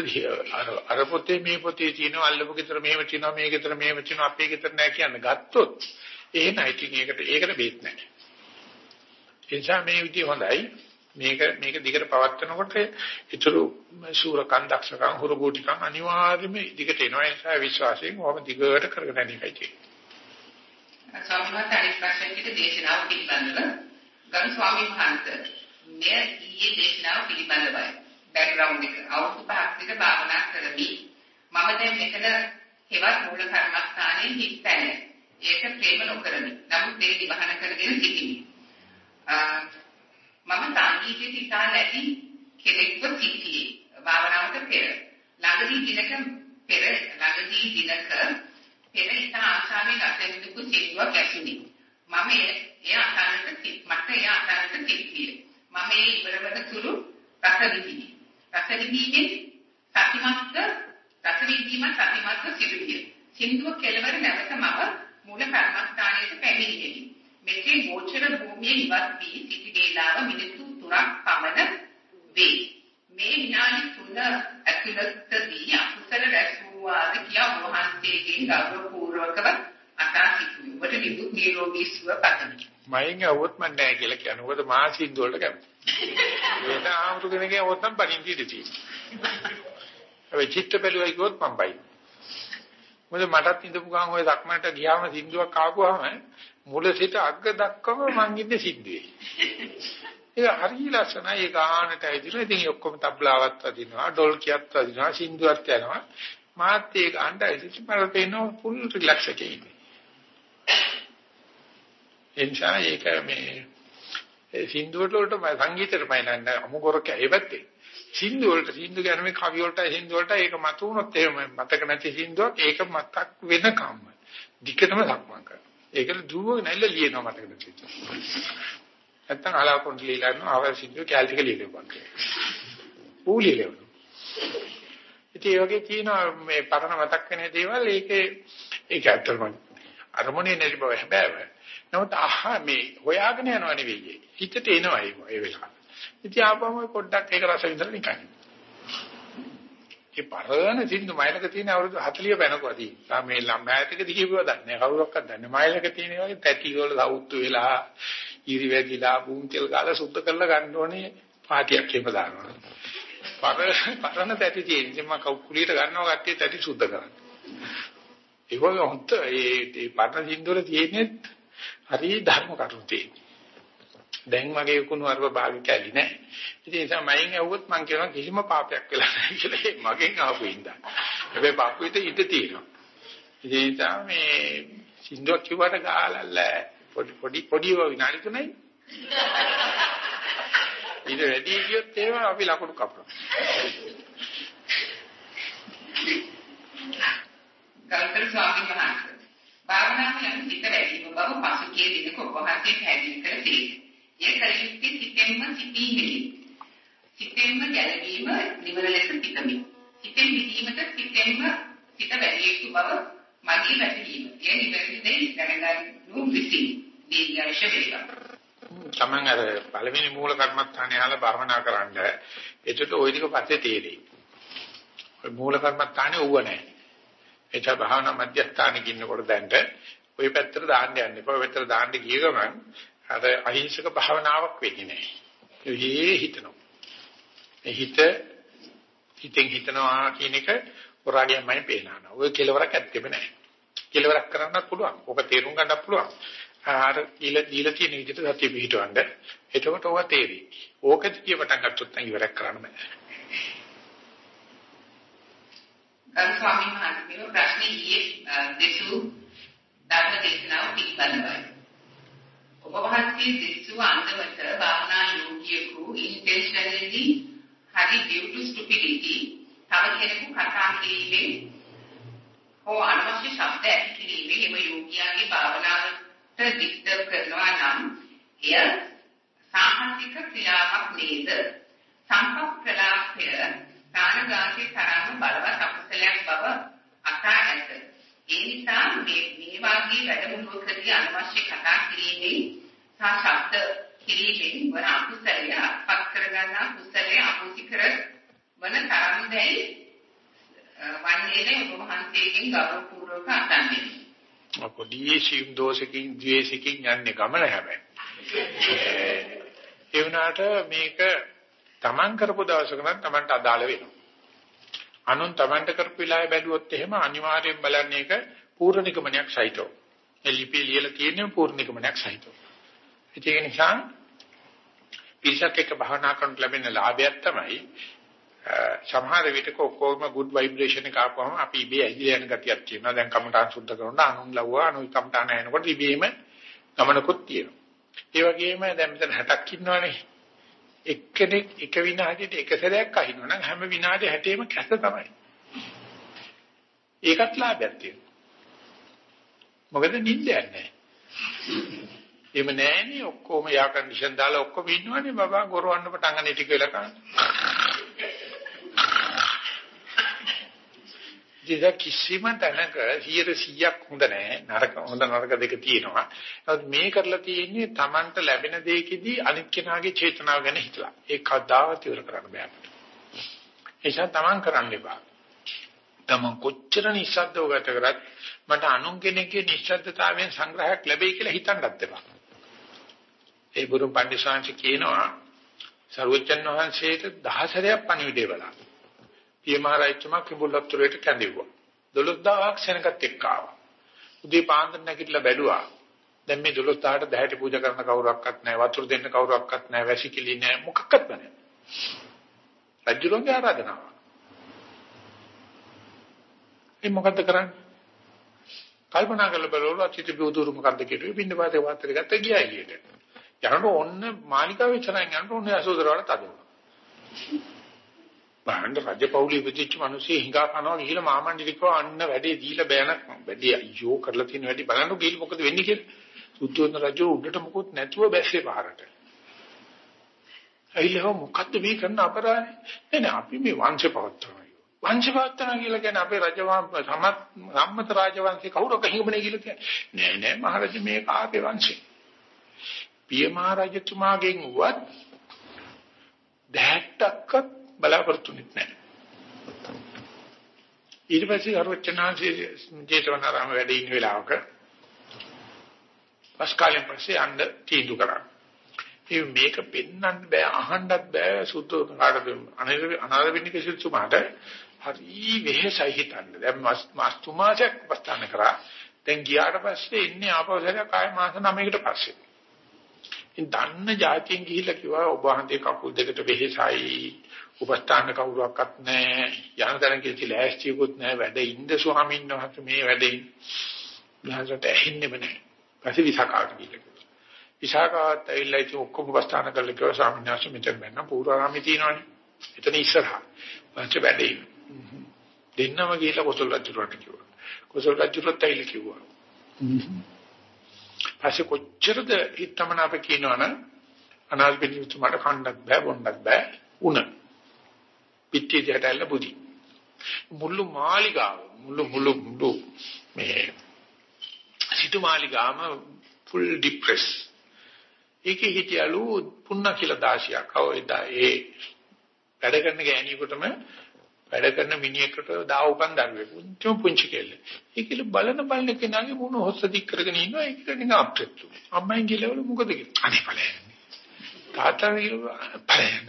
අර අර පොතේ මේ පොතේ තියෙන අල්ලපු ගෙදර මෙහෙම තියෙනවා මේ ගෙදර මෙහෙම තියෙනවා අපේ ගෙදර නෑ කියන්න ගත්තොත් එහෙනම් ඉතින් ඒකට ඒකට බේත් නැහැ. ඒ නිසා මේ විදිහ හොඳයි. මේක මේක දිගට පවත්නකොට ඊටු සූරකන් දක්ෂකම් හුරුගෝටිකම් අනිවාර්යයෙන්ම දිගට එනවා ඒ නිසා විශ්වාසයෙන් ඔබ දිගට කරගෙන යන එකයි තියෙන්නේ. ස්වාමීන් වහන්සේ අනිත් ප්‍රශ්නෙට දේශනාව පිළිබඳව ගරු ස්වාමීන් වහන්සේ මෙය ඊයේ දේශනාව පිළිබඳවයි. බෑග්ග්‍රවුන්ඩ් එක අවුරුදු පහක් විතර භාවනා කරමි. මම දැන් මෙතන හෙවත් මූල කර්මස්ථානයේ හිත් පැන. ඒක ප්‍රේම නොකරමි. නමුත් ඒ දිවහන කරගෙන සිටිමි. මම සංගීතයේ ඉතා නැති කෙනෙක්ව සිටියේ. භාවනාවට පෙර. ළඟදී දිනක පෙර ළඟදී දිනක පෙර ඉතා ආශාවෙන් අතෙන්දුකු සිටුවක් ඇසුනි. මම එය අසන්නට මට එය අසන්නට සිටියේ. මම ඒ ඉවරවන තුරු රස විඳිනි. රස විඳීමේ සතිමත්ව රස විඳීම සතිමත්ව සිදුවිය. සින්දුව කෙලවර නැවත මම මූල කර්මස්ථානයට පැමිණෙමි. මෙසේ ගෝචර භූමිය ඉවත් වී සිටි වේලාව මිනිත්තු 3ක් පමණ වේ. මේ විනාඩි 3 ඇතුළතදී අකුසල රැස් වූවාද කියා වහන්සේගෙන් ගෞරවපූර්වකව අසා සිටිමි. ඔබට නිදුක් නිරෝගී සුව පතමි. මයෙන් ඇවොත් මන් නැහැ කියලා කියන. මොකද මා සින්දු වලට කැමති. වෙන ආමුතු කෙනෙක් ඇවොත් නම් පණින් දිදී. අපි චිත්ත බැලුවයි කිව්වොත් මම බයි. මොකද මටත් ඉඳපු ගමන් ওই සක්මන්ට ගියාම සින්දුවක් ආපුවාම මුල සිට අග්ග දක්වම මං ඉන්නේ සිද්දුවේ. ඒක හරිය ලස්සනයි ඒ ගානට ඇවිදින. ඉතින් ඔක්කොම තබ්ලාවත් වදිනවා, ඩොල් කියත් වදිනවා, සින්දුවත් යනවා. මාත් ඒ ගානට ඇවිදින් මට පේනවා ෆුල් රිලැක්ස් එකේ ඉන්නේ. එනිසා ඒක මේ ඒ සින්දුවට වලට මම සංගීතයට මම නෑ අමුගොරක ඒවත්තේ. සින්දු වලට සින්දු කියන්නේ මේ කවි වලට සින්දු වලට ඒක මතු වුණොත් එහෙම මතක නැති සින්දුවක් ඒක මතක් වෙනකම්ම. දිගටම සක්මන් කරනවා. ඒකල දුව නැල්ල ලියනවා මතක නැති. නැත්තම් අලාකොන්ට ලියලා යනවා ආවල් සින්දු කැල්ටික ලියනවා. ඌලියලවන. ඉතින් ඒ වගේ කියනවා මේ පරණ මතක් වෙන දේවල් ඒකේ ඒක ඇත්තටම අරමුණේ නැති බව හැබැයි. නමුත් අහ මේ හොයාගෙන යනවා නෙවෙයි. හිතට එනවා ඒ වෙලාව. ඉතින් ආපම පොඩ්ඩක් ඒක රස විඳලා නිකන්. ඒ පරණ සින්දු මයිලක තියෙන අවුරුදු 40 වෙනකොටදී. මේ ළමයාටක දිගියව දන්නේ කවුරක්වත් දන්නේ. මයිලක තියෙන වගේ තැටි වල සවුත්තු වෙලා ඉරි වැදිලා බුම්තෙල් ගාලා සුද්ධ කරලා ගන්න ඕනේ පාටියක් එහෙම දානවා. පරණ පරණ තැටි තියෙන ඉතින් මම කුලියට ගන්නවා කට්ටිය තැටි සුද්ධ කරන්නේ. ඒක හොන්ත ඒ ඒ පරණ සින්දු වල තියෙන්නේ හරි ධර්ම කරුණු තියෙන්නේ. දැන් වගේ කුණු අරව භාග කැලි නෑ. ඉතින් ඒ නිසා මයින් ඇහුවොත් මං කියනවා කිසිම පාපයක් වෙලා නැහැ කියලා මගෙන් ආපු ඉඳා. හැබැයි පාපුවිත ඉත තියෙනවා. ඉතින් ඒ නිසා මේ සින්දුවක් කිව්වට ගාලල්ල පොඩි පොඩි පොඩි විනාඩි තුනයි. ඊට වැඩි කියොත් එහෙම අපි ලකුණු කපනවා. ගල්තර ස්වාමීන් වහන්සේ භාවනාව යන පිට වැඩිම බව පසුගිය දිනක ඔබ වහන්සේ පැහැදිලි කර තියෙනවා. ඒ කලින්ති සිතෙන්ම සිටීමේ සිතෙන්ම ගැලවීම නිවන ලෙස පිටමි. සිතෙන් මිදීමට සිතෙන්ම සිත වැඩි යුතු බව මගේ වැටහීම. ඒ නිවැරදිද දැනගන්නු විසින් දීර්ඝාෂ වේවා. තමන් අර පළවෙනි මූල කර්මස්ථානයේ ආල භාවනා කරන්න එතකොට ওই ටික පස්සේ තේරෙයි. ඔය මූල කර්මස්ථානේ ඌව නැහැ. එච භාවනා මධ්‍යස්ථානෙක ඉන්නකොට දැන්ට ওই පැත්තට දාන්න යන්න එපා. ඔය පැත්තට දාන්න ගිය ගමන් අර අහිංසක භාවනාවක් වෙන්නේ නැහැ. ඒ හිතනවා. ඒ හිත හිතෙන් හිතනවා කියන එක හොරාගියමයි පේනවා. ඔය කෙලවරක් ඇත්තෙම නැහැ. කෙලවරක් කරන්නත් පුළුවන්. ඔබ තේරුම් ගන්නත් පුළුවන්. ආර දීලා දීලා තියෙන විදිහට සතිය පිහිටවන්න. එතකොට ඔව තේරෙයි. ඕක දිගේ පටන් ගත්තොත් නම් ඉවරක් කරන්න බෑ. ගරු ස්වාමීන් වහන්සේ ප්‍රශ්නේ ඊයේ දෙසු ධර්ම දේශනාව පිළිබඳවයි. ඔබ වහන්සේ දිස්සු අන්දමට භාවනා යෝගියෙකු ඉන්ටෙන්ෂනලිදී හරි due to stupidity තව කෙනෙකු කතා කිරීමේ හෝ අනවශ්‍ය ශබ්ද ඇති කිරීමේ එම යෝගියාගේ භාවනාවට disturb කරනවා නම් එය සාහසික ක්‍රියාවක් නේද? සංකප්ප ප්‍රලාපය ප්‍රාණඝාතී තරම් බලවත් අකුසලයක් බව අසා ඇත. වැඩමුළුවකදී අනවශ්‍ය කතා කිරීමෙන් සහ ශබ්ද කිරීමෙන් වන අකුසලය අත්පත් කරගන්නා කුසලයේ අකුසි කර වන තරම්දැයි වන්නේනේ ඔබ වහන්සේගෙන් ගෞරවපූර්වක අසන්නේ. පොඩි සියුම් දෝෂකින් ද්වේෂකින් යන්නේ ගමන හැබැයි. [laughs] ඒ වුණාට මේක තමන් කරපු දවසක නම් තමන්ට අදාළ වෙනවා. අනුන් තමන්ට කරපු වෙලාවේ බැලුවොත් එහෙම අනිවාර්යෙන් බලන්නේ ඒක පූර්ණ නිගමනයක් සහිතව. ඒ ලිපිය ලියලා තියෙන්නේ පූර්ණ නිගමනයක් සහිතව. ඒක නිසා පිරිසක් එක්ක භාවනා කරන ලැබෙන ලාභයක් තමයි සමහර විටක ඔක්කොම good vibration එක ආපුවම අපි ඉබේ ඇදිලා යන ගතියක් තියෙනවා. දැන් කමඨාන් සුද්ධ කරනවා අනුන් ලව්වා අනුයි කමඨාන යනකොට ඉබේම ගමනකුත් තියෙනවා. ඒ වගේම දැන් මෙතන 60ක් ඉන්නවනේ. එක්කෙනෙක් එක විනාඩියට එක සැරයක් අහිනවා නම් හැම විනාඩි 60ෙම කැස තමයි. ඒකත් ලාභයක් තියෙනවා. මොකද නිින්දයක් නැහැ. එහෙම නැහැනේ ඔක්කොම යා කන්ඩිෂන් දාලා ඔක්කොම ඉන්නවනේ බබා ගොරවන්න පටන් ගන්න ටික වෙලා කන්න. ඉතින් කිසිම තැනක 100ක් හොඳ නැහැ. නරක හොඳ නරක දෙක තියෙනවා. නමුත් මේ කරලා තියෙන්නේ Tamanට ලැබෙන දෙයකදී අනිත් කෙනාගේ චේතනාව ගැන හිතලා. ඒක කවදාවත් ඉවර කරන්න බෑ. ඒසත් Taman කරන්න එපා. Taman කොච්චර නිස්සද්දව ගත කරත් මට අනුන් කෙනෙක්ගේ නිශ්ශබ්දතාවයෙන් සංග්‍රහයක් ලැබෙයි කියලා හිතන්නත් එපා. ඒ බුදුන් පඬිස්සංශ කියනවා සරුවචන් වහන්සේට දහසරයක් පණිවිඩය වලා. පියමහරජතුමා කිඹුල්ලත්තරේට කැඳෙව්වා. 12000ක් සෙනගත් එක්ක ආවා. උදේ පාන්දර නැගිටලා බැලුවා. දැන් මේ 12000ට දැහැටි පූජා කරන කවුරක්වත් නැහැ. වතුර දෙන්න කවුරක්වත් නැහැ. වැසිකිලි නැහැ. මොකක්වත් නැහැ. රජුරන්ගේ ආරාධනාව. ඒ මොකද්ද කරන්නේ? කල්පනා කරලා බලවල අචිත බෝධුරු මොකද්ද කියුවේ? පින්න පාතේ වාතර ගත්ත ගියා එළියට. යනකොට ඔන්න මාලිකාවේ ඉස්සරහින් යනකොට ඔන්න යසෝදරාවට තදවුණා. බාහන්න රජපෞලි ඉපදිච්ච මිනිස්සු හිඟා කනවා ගිහිල්ලා මාමණ්ඩිලිකව අන්න වැඩේ දීලා බෑනක් වැඩි අයියෝ කරලා තියෙන වැඩි බලන්න ගිහින් මොකද වෙන්නේ කියලා. සුද්ධෝදන රජු උඩට මොකොත් නැතුව බැස්සේ පාරට. ඇයිලව මොකද්ද මේ කරන අපරාධේ? නෑ නෑ අපි මේ වංශ පවත්වනවා. වංශ පවත්වනවා කියලා කියන්නේ අපේ රජවංශ සමත් සම්මත රාජවංශේ කවුරක හිඟමනේ කියලා කියන්නේ. නෑ නෑ මහරජ මේක ආපේ වංශේ. පිය මහරජතුමාගෙන් වත් දැක්ටක්වත් බලාපොරොත්තු වෙන්නේ නැහැ. ඊට පස්සේ අරවචනාංශයේ ජේතවනාරාම වැඩ ඉන්න වෙලාවක පස්කාලෙන් පස්සේ අඬ තීඳු කරා. ඒ මේක පෙන්වන්න බෑ අහන්නත් බෑ සුද්ධ කාටද අනාරවින්නික සිතුමාට හරි වෙහෙසයි හිතන්න. දැන් මාස් තුමාසයක් වස්තන කරා. දැන් ගියාට පස්සේ ඉන්නේ ආපෞසරය කාය මාස 9කට පස්සේ. ඉතින් දන්න જાතියෙන් ගිහිල්ලා කිව්වා ඔබ හන්දේ කකුල් දෙකට වෙහෙසයි උපස්ථාන කවුරක්වත් නැහැ. යන තැන කිසි ලෑස්තියකුත් නැහැ. වැඩ ඉන්න ස්වාමීන් වහන්සේ මේ වැඩේ මහසට ඇහින්නෙම නැහැ. පස්සේ විසකාට ගිහිල්ලා විසකාවත් ඇවිල්ලා ඉතින් ඔක්කොම උපස්ථාන කරලා කිව්වා ස්වාමීන් වහන්සේ මෙතන බැන්න පූර්වාරාමේ තියෙනවනේ. එතන ඉස්සරහා. වාච වැඩේ දෙන්නම ගිහිල්ලා කොසල් රජුරට කිව්වා. කොසල් රජුරත් ඇවිල්ලා කිව්වා. පස්සේ කොච්චරද හිතමන අප කියනවනම් අනාල්පිනිතුමාට කණ්ඩක් බෑ බොන්නක් බෑ උණ පිටිය දිහාටල්ල බුදි. මුළු මාලිගාව මුළු මුළු මුළු මේ සිටු මාලිගාම ෆුල් ડિප්‍රෙස්. ඒකේ හිටියලු පුන්න කියලා දාසියක් අවයදා ඒ වැඩ කරන ගෑණියෙකුටම වැඩ කරන මිනිහෙකුට දාව උපන් දරුවෙක් පුංචි පුංචි කෙල්ල. ඒකල බලන බලන කෙනාගේ මොන හොස්ස දික් කරගෙන ඉන්නවා ඒක නිකන් අප්සෙට්. අම්මෙන් ගිලවල මොකද කියලා. අනේ ඵලයන්. තාත්තා ගිලව ඵලයන්.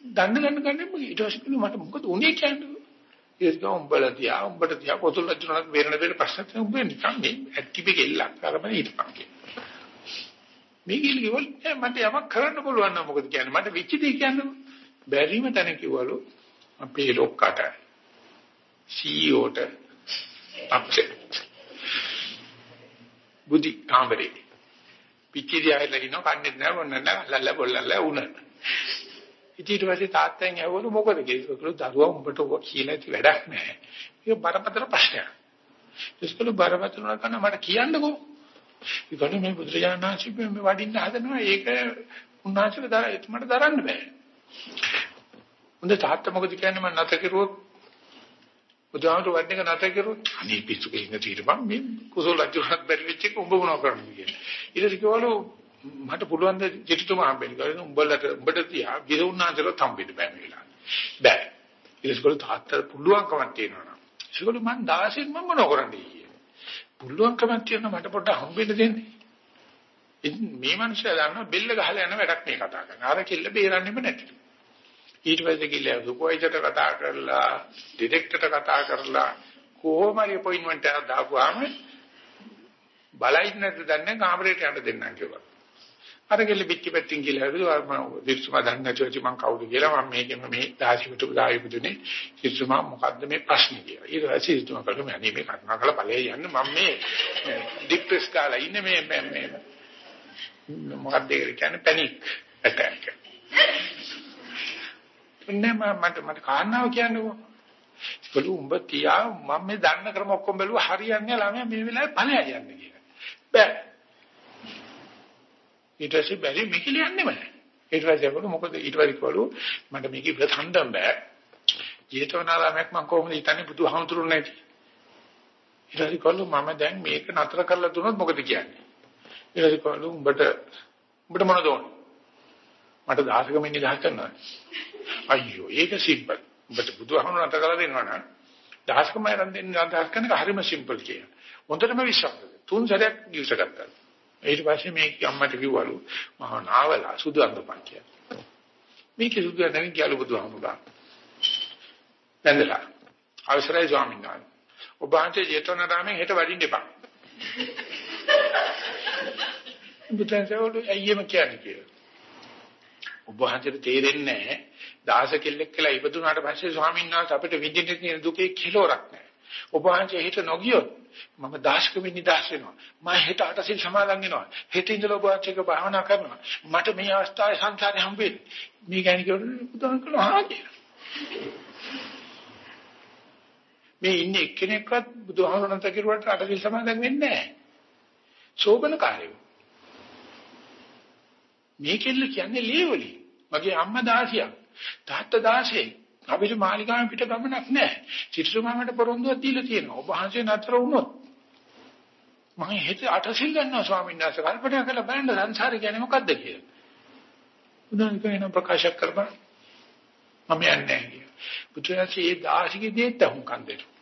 දන්න ගන්න ගන්න ඊට පස්සේ කිව්වා මට මොකද උනේ කියන්නේ? ඒක උඹලා තියා උඹට තියා කොතල් රජුණත් වේරණ වේර ප්‍රශ්නත් උඹ නිකන් මේ ඇක්ටිව් එක එල්ලක් කරගෙන හිටපන් කියලා මේ කිලි කිව්වල මට යමක් කරන්න පුළුවන් නම් මොකද කියන්නේ? මට වෙච්ච දේ කියන්න බැරිම තැන කිව්වලු අපේ ලොක්කට CEO ට අප්සෙට් බුද්ධි කාමරේ. පිටිදී ආයෙත් ඉන්න කන්නේ නැහැ මොන්න නැහැ ලල්ල බොල්ලල්ල උන ඊට පස්සේ තාත්තෙන් ඇහුවලු මොකද කියලා දරුවා උඹට ඔක කියලා ඇති වැඩක් නැහැ. ඒක බරපතල ප්‍රශ්නයක්. ඒස්කල බරපතල නකන මට කියන්නකෝ. ඒකට මේ බුදුරජාණන් වහන්සේ මේ වඩින්න හදනවා ඒක උන්වහන්සේට දර මට දරන්න බෑ. හොඳ තාත්තා මොකද කියන්නේ මම නැත කිරුවොත් බුදුහාමුදුරු වඩන එක නැතර කරුවොත් අනේ පිස්සු කෙලින්න తీරපන් මේ කුසල අජුරක් බැරි වෙච්ච එක උඹ මොනව කරන්නේ කියලා. ඊට පස්සේ කිව්වලු මට පුළුවන් ද ජිතුතුමා හම්බෙන්න කියලා උඹලට උඹට තියා ගිරුණාන්තර තම්බෙන්න බෑ මේ වෙලාවේ. බෑ. ඊට පස්සේ තාත්තට පුළුවන්කමක් තියෙනවා. ඒකවලු මං 16 මම මොනව කරන්නේ කියලා. පුළුවන්කමක් තියෙනවා මට පොඩ්ඩක් හම්බෙන්න දෙන්නේ. ඉතින් මේ මිනිස්සයා දන්නවා බෙල්ල ගහලා යන වැඩක් මේ කතා කරන්නේ. අර කිල්ල බේරන්නෙම නැති. ඊට පස්සේ කිල්ල සුපර්වයිසර්ට කතා කරලා, ඩිරෙක්ටර්ට කතා කරලා කොහොම හරි අපොයින්ට්මන්ට් එකක් දාපුවාම බලයිද නැද්ද දන්නේ කාමරේට යන්න දෙන්නම් කියලා. අර කෙල්ල පිටි පැත්තින් කියලා හදුවා මම දිස්සුමා දන්නේ නැතුව ඉතින් මං කවුද කියලා මම මේකෙම මේ දාසිකට උදායිපුදුනේ දිස්සුමා මොකද්ද මේ ප්‍රශ්නේ කියලා. ඊට පස්සේ දිස්සුමා කළා මම අනේ මේ කරුණා කළ ඵලයේ යන්න මම මේ ડિප්‍රෙස් කාලා ඉන්නේ මේ මේ මොකක්ද ඒක කියන්නේ පැනික් ඇටැක්. ඉන්නේ මට මට කාරණාව කියන්නකෝ. ඒකළු උඹ තියා මම මේ දන්න ක්‍රම ඔක්කොම බැලුවා හරියන්නේ ළමයා මේ වෙලාවේ ඵලය යන්නේ කියලා. බෑ. ඊට පස්සේ බැරි මිකිල යන්නේ නැහැ. ඊට පස්සේ ඒගොල්ලෝ මොකද ඊට පස්සේ කිව්වලු මට මේක ඉවත හඳන් බෑ. ජේතවනාරාමයක් මම කොහොමද හිතන්නේ බුදුහාමුදුරුවෝ නැති. ඊට පස්සේ කිව්වලු මම දැන් මේක නතර කරලා දුන්නොත් මොකද කියන්නේ? ඊට පස්සේ කිව්වලු උඹට උඹට මොනවද ඕනේ? මට දහසකම ඉන්නේ දහස් කරනවා. අයියෝ ඒක සිම්පල්. උඹට බුදුහාමුදුරුවෝ නතර කරලා දෙනවා නම් දහස්කම ආරම්භ දෙන්න දහස් කරන එක හරිම සිම්පල් කියන. හොඳටම විශ්වාස තුන් සැරයක් ගිවිස ගත්තා. ඊට පස්සේ මේ අම්මට කිව්වලු මහා නාවලා සුදු අඳපන් කියලා. මේක සුදු අඳගෙන කියලු බුදුහාමුදුරුවෝ. නැන්දලා. අවසරයි ස්වාමීන් වහන්සේ. ඔබ අන්තේ ජේතවනාරාමේ හෙට වඩින්න එපා. බුදුන්සේවලු අයියම කියන්නේ කියලා. ඔබ වහන්සේට තේරෙන්නේ නැහැ. දාස කෙල්ලෙක් කියලා ඉපදුනාට පස්සේ ස්වාමීන් වහන්සේ අපිට විඳින්න තියෙන දුකේ කෙලවරක් නැහැ. ඔබ වහන්සේ හිත නොගියොත් මම දාශකමින් නිදාස් වෙනවා. මම හෙට අටසිල් සමාදන් වෙනවා. හෙට ඉඳලා ඔබ වහන්සේක භාවනා කරනවා. මට මේ අවස්ථාවේ සංසාරේ හම්බෙන්නේ. මේ ගැන කියනකොට බුදුන් කියනවා හා කියලා. මේ ඉන්නේ එක්කෙනෙක්වත් බුදුහාමුදුරන්ට කිරුවට අටසිල් සමාදන් වෙන්නේ නැහැ. සෝබන කාර්යය. මේ කෙල්ල කියන්නේ ලේවලි. මගේ අම්මා 16ක්. තාත්තා 16ක්. අපිට මාලිගාවෙන් පිට ගමනක් නැහැ. සිටුමාමට පොරොන්දුවක් දීලා තියෙනවා. ඔබ වහන්සේ නතර වුණොත් මම හෙට අටසිල් ගන්නවා ස්වාමීන් වහන්සේ කල්පනා කරලා බලන්න සංසාරේ කියන්නේ මොකද්ද කියලා. බුදුන් කියන ප්‍රකාශ කරපන්. මම යන්නේ නැහැ. බුදුරජාණන්සේ ඒ දාසිකේ දෙයට හුඟක් දෙනවා.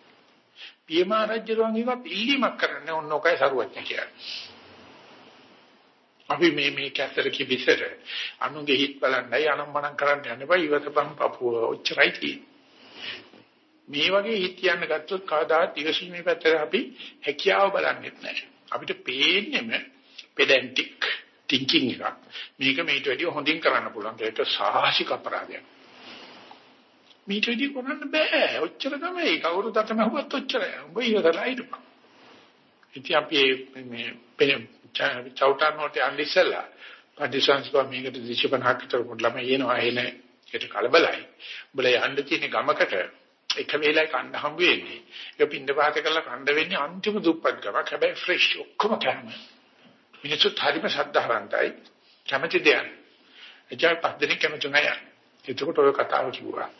පියමා රජුරුවන් එක පිළිමක් කරන්නේ ඔන්න ඔකයි සරුවච්ච කියන්නේ. අපි මේ මේ කැතර කිවිසර අනුගේ හිත් බලන්නයි අනම්මනම් කරන්න යන්න බෑ ඉවතපන් පපුව ඔච්චරයි තියෙන්නේ. මේ වගේ හිත කියන්න ගත්තොත් කවදාත් ඉවසීමේ පැත්තට අපි හැකියාව බලන්නේ නැහැ. අපිට පේන්නේම pedantic thinking එකක්. මේක මේට වැඩිය හොඳින් කරන්න පුළුවන්. ඒක සාහසික අපරාධයක්. මේට වැඩිය කරන්න බෑ. ඔච්චර තමයි. කවුරු තතම හුවත් ඔච්චරයි. උඹ ඉවසලා හිටපන්. ඉතින් අපි මේ චෞටාන් වලට යන්න ඉස්සෙල්ලා පටිසංස්කව මේකට දිශපනහක් විතර පොඩි ළමයි එනවා එන ඒකට කලබලයි. උඹලා යන්න තියෙන ගමකට එක වේලයි කන්න හම්බ වෙන්නේ. ඒක පින්ඳ පාත කරලා කන්න වෙන්නේ අන්තිම දුප්පත් ගමක්. හැබැයි ෆ්‍රෙෂ් ඔක්කොම කෑම. මිනිස්සුත් හරිම ශ්‍රද්ධාවන්තයි. කැමති දෙයක්. එචා පස් දෙනෙක් කැමති නැහැ. එතකොට ඔය කතාව කිව්වා.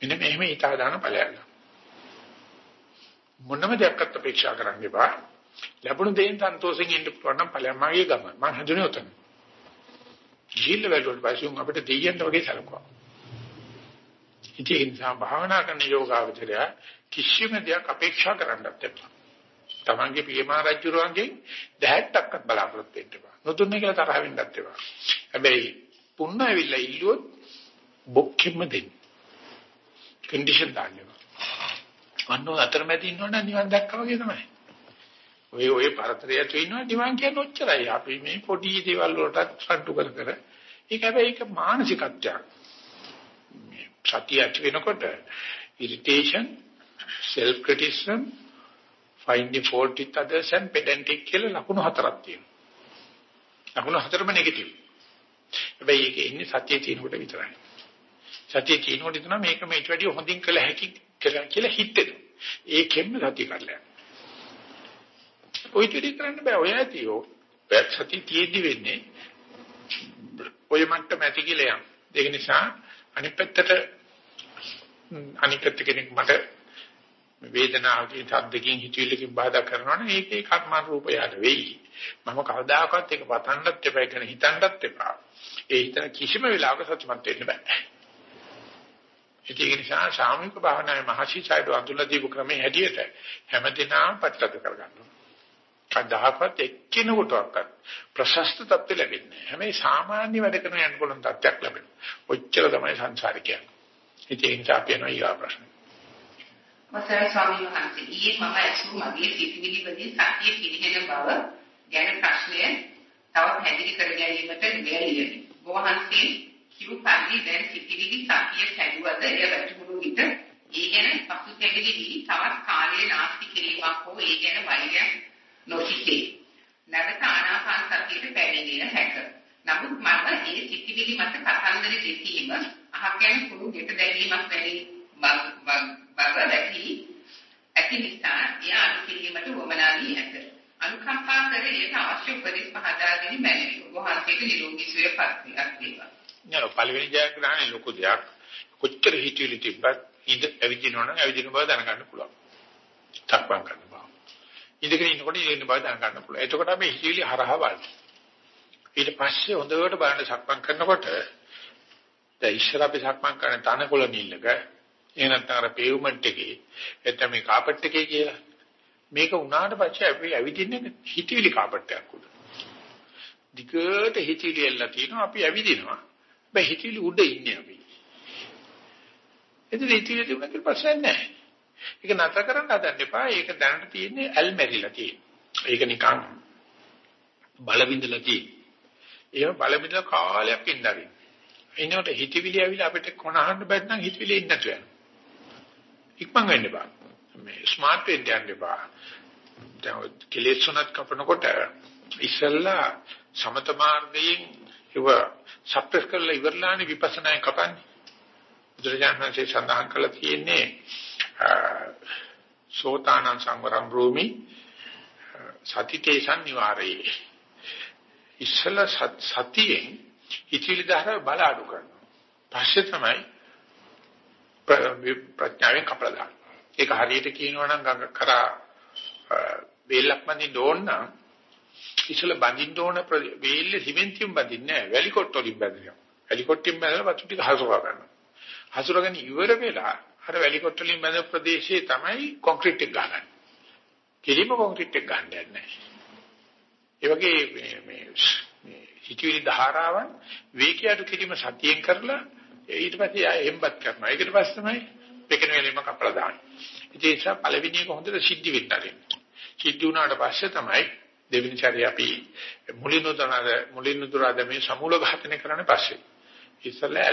මෙන්න මෙහෙම ඊටා දාන ඵලයක්. මොනම දෙයක්වත් අපේක්ෂා කරන්න එපා. ලැබුණු දෙයින් සන්තෝෂෙන් ඉන්න පුළුවන් නම් ඵලයක් මගේ ගම. මම හඳුනේ උතන. ජීල්ල වලට පස්සේ අපිට දෙයියන්ට වගේ සලකුවා. ඉතින් ඒ නිසා භාවනා කරන යෝගාවචරය කිසිම දෙයක් අපේක්ෂා කරන්නත් එපා. තමන්ගේ පියමා රජුරුවන්ගේ දැහැට්ටක්වත් බලාපොරොත්තු වෙන්න එපා. නොදුන්නේ කියලා තරහ වෙන්නත් එපා. හැබැයි පුන්න ඇවිල්ලා ඉල්ලුවොත් බොක්කෙම දෙන්න. කන්ඩිෂන් දාන්න. වන්නෝ අතරමැද ඉන්නවනම් නිවන් දැක්කා වගේ තමයි. ඔය ඔය පරතරයට ඉන්නවා නිවන් කියන්නේ ඔච්චරයි. අපි මේ පොඩි දේවල් වලට සට්ටු කර කර ඒක හැබැයි ඒක මානසිකත්වයක්. සතිය ඇති වෙනකොට irritation, self criticism, finding fault with others and pedantic කියලා ලකුණු හතරක් තියෙනවා. ලකුණු හතරම නෙගටිව්. හැබැයි ඒක ඉන්නේ සතියේ තියෙනකොට විතරයි. සතියේ තියෙනකොට තමයි මේක මේට වැඩිය හොඳින් කළ හැකි කියලා හිතෙනවා. ඒකෙන්ම සතිය කරලා ඔය දෙවි කරන්න බෑ ඔය ඇතියෝ පැත් සති තියෙද්දි වෙන්නේ ඔය මට්ටම ඇති කියලා යම් ඒක නිසා අනිත් පැත්තට අනිත් පැත්ත කෙනෙක් මට මේ වේදනාවකින් සද්දකින් හිතවිල්ලකින් බාධා කරනවනේ ඒකේ කර්ම රූපයට වෙයි. මම කවදාකවත් ඒක පතන්නත් එපා කියන හිතන්නත් එපා. ඒ හිතන කිසිම වෙලාවක සත්‍යමත් වෙන්න බෑ. ඒක නිසා සාමික භාවනාවේ මහසිචායද අඳුල්ලා දීපු ක්‍රමයේ හැටියට හැමදිනම ප්‍රතිගත කරගන්නවා. කවදාකවත් එක්කිනෙකුටවත් ප්‍රශස්ත තත්ත්ව ලැබෙන්නේ නැහැ. හැබැයි සාමාන්‍ය වැඩ කරන යන පුළුවන් තත්ත්වයක් ලැබෙනවා. ඔච්චර තමයි සංසාරේ කියන්නේ. ඒ නිසා අපි යනවා ඊගා ප්‍රශ්න. වසරයි ස්වාමීන් වහන්සේ ඊයේ මම ඇසූ මගේ සිතිවිලි වලින් සතිය පිළිහෙන බව ගැන ප්‍රශ්නය තව පැහැදිලි කර ගැනීමට බැරිය. වහන්සේ කිව් පරිදි දැන් සිතිවිලි සතිය කැඩුවද එය වැටුණු විට ඒ ගැන පසුතැවිලි වී තවත් කාලයේ නාස්ති කිරීමක් හෝ ඒ ගැන වෛරයක් නොසිතේ. නැවත ආනාපාන සතියට පැමිණෙන හැක. නමුත් මම ඒ සිතිවිලි මත කතන්දර දෙකීම අහක් යන කුණු දෙක දැරීමක් වැනි බව දැකි ඇති නිසා එය අනුකිරීමට වමනා වී ඇත. අනුකම්පා කර එයට අවශ්‍ය උපදෙස් පහදා දෙනි මැනවි. වහන්සේට නිරෝගී සුවය පත්වියක් වේවා. නෑ පළවෙනි ජයග්‍රහණය ලොකු දෙයක්. කොච්චර හිතවිලි තිබ්බත් ඉඳ ඇවිදිනවනම් ඇවිදින බව දැනගන්න පුළුවන්. තක්පම් කරන්න බෑ. ඉඳගෙන ඉන්නකොට ඉන්න බව දැනගන්න පුළුවන්. එතකොට අපි හිතවිලි හරහා බලන්න. ඊට පස්සේ හොඳට බලන්න සක්මන් කරනකොට දැන් ඉස්සර අපි සක්මන් කරන තනකොළ නිල්ලක එහෙනම් අර පේවමන්ට් එකේ එතන මේ කාපට් එකේ කියලා මේක උනාට පස්සේ අපි ඇවිදින්නේ හිතවිලි කාපට් එකක් උඩ. දිගට හිතවිලි එල්ල තියෙනවා අපි ඇවිදිනවා. බෑ හිතවිලි උඩ ඉන්නේ අපි. එතන හිතවිලි තිබුණා ප්‍රශ්න නැහැ. ඒක නැතර කරන්න හදන්න එපා. ඒක දැනට තියෙන්නේ ඇල්මැරිලා තියෙන්නේ. ඒක නිකන් බලවින්දලා තියෙන්නේ. ඒව බලවින්දලා කාලයක් ඉඳලා. එනකොට හිතවිලි ඇවිල්ලා අපිට කොනහන්න බැත් නම් හිතවිලි ඉන්න නැතුව යනවා. ඉක්මන් වෙන්න බෑ. මේ ස්මාර්ට් වෙන්න යන්න බෑ. දැන් කෙලෙස් උනත් කපනකොට ඉස්සල්ලා සමත මාර්ගයෙන් ඉව සප්‍රෙස් කරලා ඉවරලානේ විපස්සනායි කපන්නේ. බුදුරජාණන්සේ සඳහන් කළා තියෙන්නේ සෝතානං සංවරම් භූමි සතිතේ සංනිවාරේ. ඉස්සල්ලා සතියෙන් ඉතිලි දහර බල අඩු කරනවා. පස්සේ තමයි ප්‍රඥාවෙන් කපලා දාන්නේ. ඒක හරියට කියනවා නම් ගඟ කරා වේලක් බඳින්න ඕන නම් ඉතල බඳින්න ඕන වේල්ලේ සිමෙන්තියෙන් බඳින්නේ නැහැ. වැලි කොට් වලින් බඳිනවා. වැලි කොට්ටින් බඳලා වතු ටික හසුරවා ගන්නවා. හසුරගෙන ඉවර වෙලා අර වැලි කොට් වලින් බඳ ප්‍රදේශයේ තමයි කොන්ක්‍රීට් එක ගහන්නේ. කිලිම කොන්ක්‍රීට් එක ගන්න නැහැ. ඒ වගේ මේ මේ හිතවිලි ධාරාවන් වේගයට කිරීම සතියෙන් කරලා ඊට පස්සේ ආයෙ හෙම්බත් කරනවා. ඒකට පස්සේ තමයි පෙකෙන වෙලෙම කපලා දාන්නේ. ඒ නිසා පළවෙනි එක හොඳට සිද්ධ වෙන්න ආරෙන්න. සිද්ධ වුණාට පස්සේ තමයි දෙවෙනි සැරේ අපි මුලිනුදනද මුලිනුදුරාද මේ සමූල ඝාතනය කරන්නේ පස්සේ. ඉස්සෙල්ලා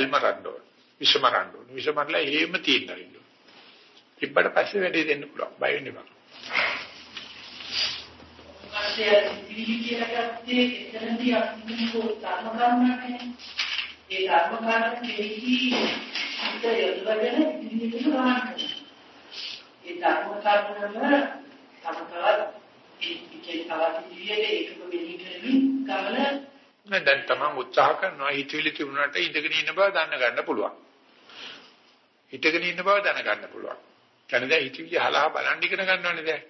එල්මරන්ඩෝ විෂමරන්ඩෝ විෂමරලා එහෙම තියෙනවා. ඉබ්බට පස්සේ වැඩි දෙන්න පුළුවන්. බය වෙන්න එපා. පස්සේ ඉතිරි කියලා ගත්තේ එතනදී අපි මොකෝ ධර්ම කර්මන්නේ. ඒ ධර්ම කර්ම කෙරෙහි හිත යොදවගෙන ඉතිරි දෙක ගන්න. ඒ ධර්ම කර්ම වල තම තවත් ඒකේ තවත් ඉදිරියට ඒකම මෙහි කරමින් ගමන නෑ දැන් තමන් උත්සාහ කරනවා හිතවිලි තිබුණාට ඉඳගෙන ඉන්න බව දැන ගන්න පුළුවන්. හිටගෙන ඉන්න බව දැන ගන්න පුළුවන්. කියන්නේ දැන් හිතවිලි හලහා බලන් ඉගෙන ගන්නවනේ දැන්.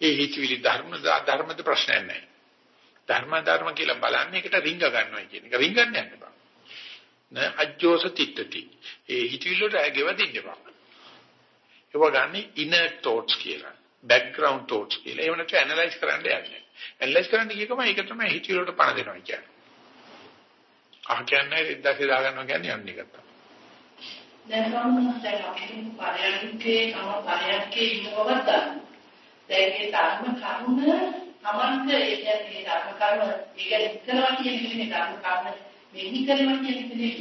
ඒ හිතවිලි ධර්ම ධර්මද ප්‍රශ්නයක් නෑ. ධර්ම ධර්ම කියලා බලන්නේ එකට රිංග ගන්නවා කියන එක. රිංගන්න යන්න බෑ. නෑ අජ්ජෝස තිට්ටති. ඒ හිතවිලි වලට ගෙවදින්න බෑ. ඒව ගන්න inner thoughts කියලා. background thoughts කියලා. ඒව නැත්නම් ඇනලයිස් කරන්න යන්නේ. ඇනලයිස් කරන්න ගියකම ඒක තමයි හිතවිලි වලට පණ දෙනවා කියන්නේ. අහ කියන්නේ ඉද්දාසේ දා ගන්නවා කියන්නේ යන්නේ එක තමයි. දැන් සම්මුතිය දැන් අපි පරයන්කේ තම පරයන්කේ ඉන්නවවත් ගන්න. දැන් මේ ධර්ම කරුණ තමන්ට ඒ කියන්නේ ධර්ම කරුණ ඒක ඉස්සරවා කියන එක ධර්ම කරුණ මෙහි කරනවා කියන එක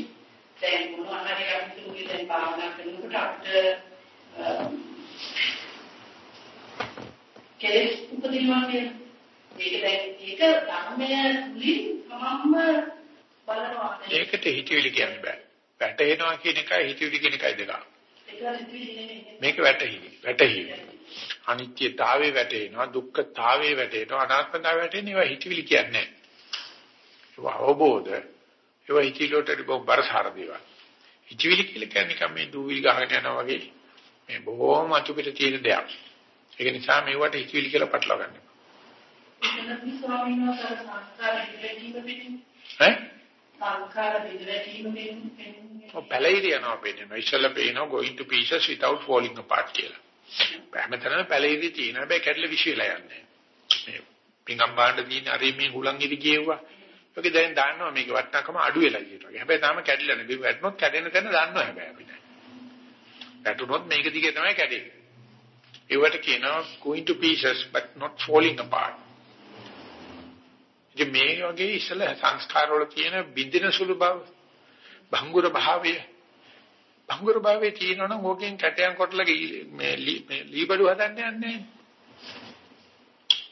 දැන් මොනවා හරි අපි තුගේ දැන් භාවනා කරනකොට අපිට කෙලෙස් උපදිනවා කියන ඒක දැන් ඒක ධර්මය තුලින් තමන්ම බලනවා ඒකට හිතවිලි කියන්න බෑ. වැටෙනවා කියන එකයි හිතවිලි කියන එකයි දෙක. මේක වැටහිලි. වැටහිලි. අනිත්‍යතාවයේ වැටෙනවා, දුක්ඛතාවයේ වැටෙනවා, අනාත්මතාවයේ වැටෙනවා. හිතවිලි කියන්නේ නැහැ. අවබෝධ. ඒවා හිතවිලට බරසාර දේවල්. හිතවිලි කියලා කියන්නේ කම මේ දූවිලි ගහගෙන යනවා වගේ මේ බොහෝම අතුපිට තියෙන දෙයක්. ඒක නිසා මේවට හිතවිලි කියලා පටලවා ගන්න. එතනදී ස්වාමීන් වහන්සේ සංස්කාර ඉදිරියටම වෙන්නේ. ඈ? සංස්කාර ඉදිරියටම වෙන්නේ. ඔය පැලිරි යනවා පේනවා. ඉස්සෙල්ලා පේනවා going to pieces without falling apart කියලා. හැමතැනම පැලිරි තියෙන හැබැයි කැඩලා විශ්වලා යන්නේ. මේ පිංගම් බාණ්ඩ තියෙන අර මේ හුලං ඉදි කියෙව්වා. ඔක දැන් දන්නවා මේක වටනකම අඩු වෙලා කියනවා. හැබැයි තාම කැඩිලා නැහැ. වැටුනොත් කැඩෙන තැන දන්නවා හැබැයි අපිට. වැටුනොත් මේක දිගේ තමයි කැඩෙන්නේ. ඒවට කියනවා going to pieces but not falling apart. ඉතින් මේ වගේ ඉස්සල සංස්කාර වල තියෙන බින්දින සුළු බව භංගුර භාවය. භංගුර භාවයේ තියෙනවනම් ඕකෙන් කැටයන් කොටලා මේ ලීබඩු හදන්න යන්නේ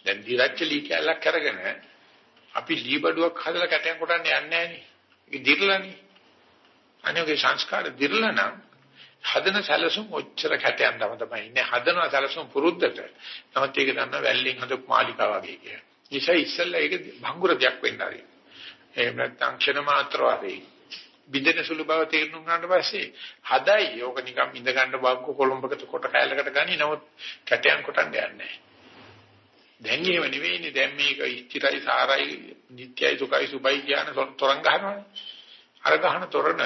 දැන් දිරච්ච ලී කැලක් කරගෙන අපි ලීබඩුවක් හදලා කැටයන් කොටන්න යන්නේ නැහැ නේ ඒක දිර්ලනේ. අනිවාර්ය සංස්කාර දිර්ලනම් හදන සැලසුම් ඔච්චර කැටයන් තම තමයි. ඉන්නේ හදන සැලසුම් පුරුද්දට. නමුත් ඒක දන්න වැල්ලෙන් හදපු මාලිකා වගේ කිය. නිසා ඉස්සෙල්ලා ඒක භංගුර දෙයක් වෙන්න ආරි. එහෙම නැත්නම් ක්ෂණ මාත්‍ර වශයෙන් බින්දෙන සුළු බව තේරුම් ගන්නට පස්සේ හදයි ඕක නිකන් ඉඳ ගන්න බක්ක කොළඹකට කොට කැලකට ගනි නමුත් කැටයන් කොටන්න යන්නේ නැහැ. දැන් එහෙම නෙවෙයිනේ දැන් මේක ස්ථිරයි සාරයි නිට්ටයයි සුඛයි සුබයි කියන තොරන් ගහනවානේ. අර ගහන තොරණ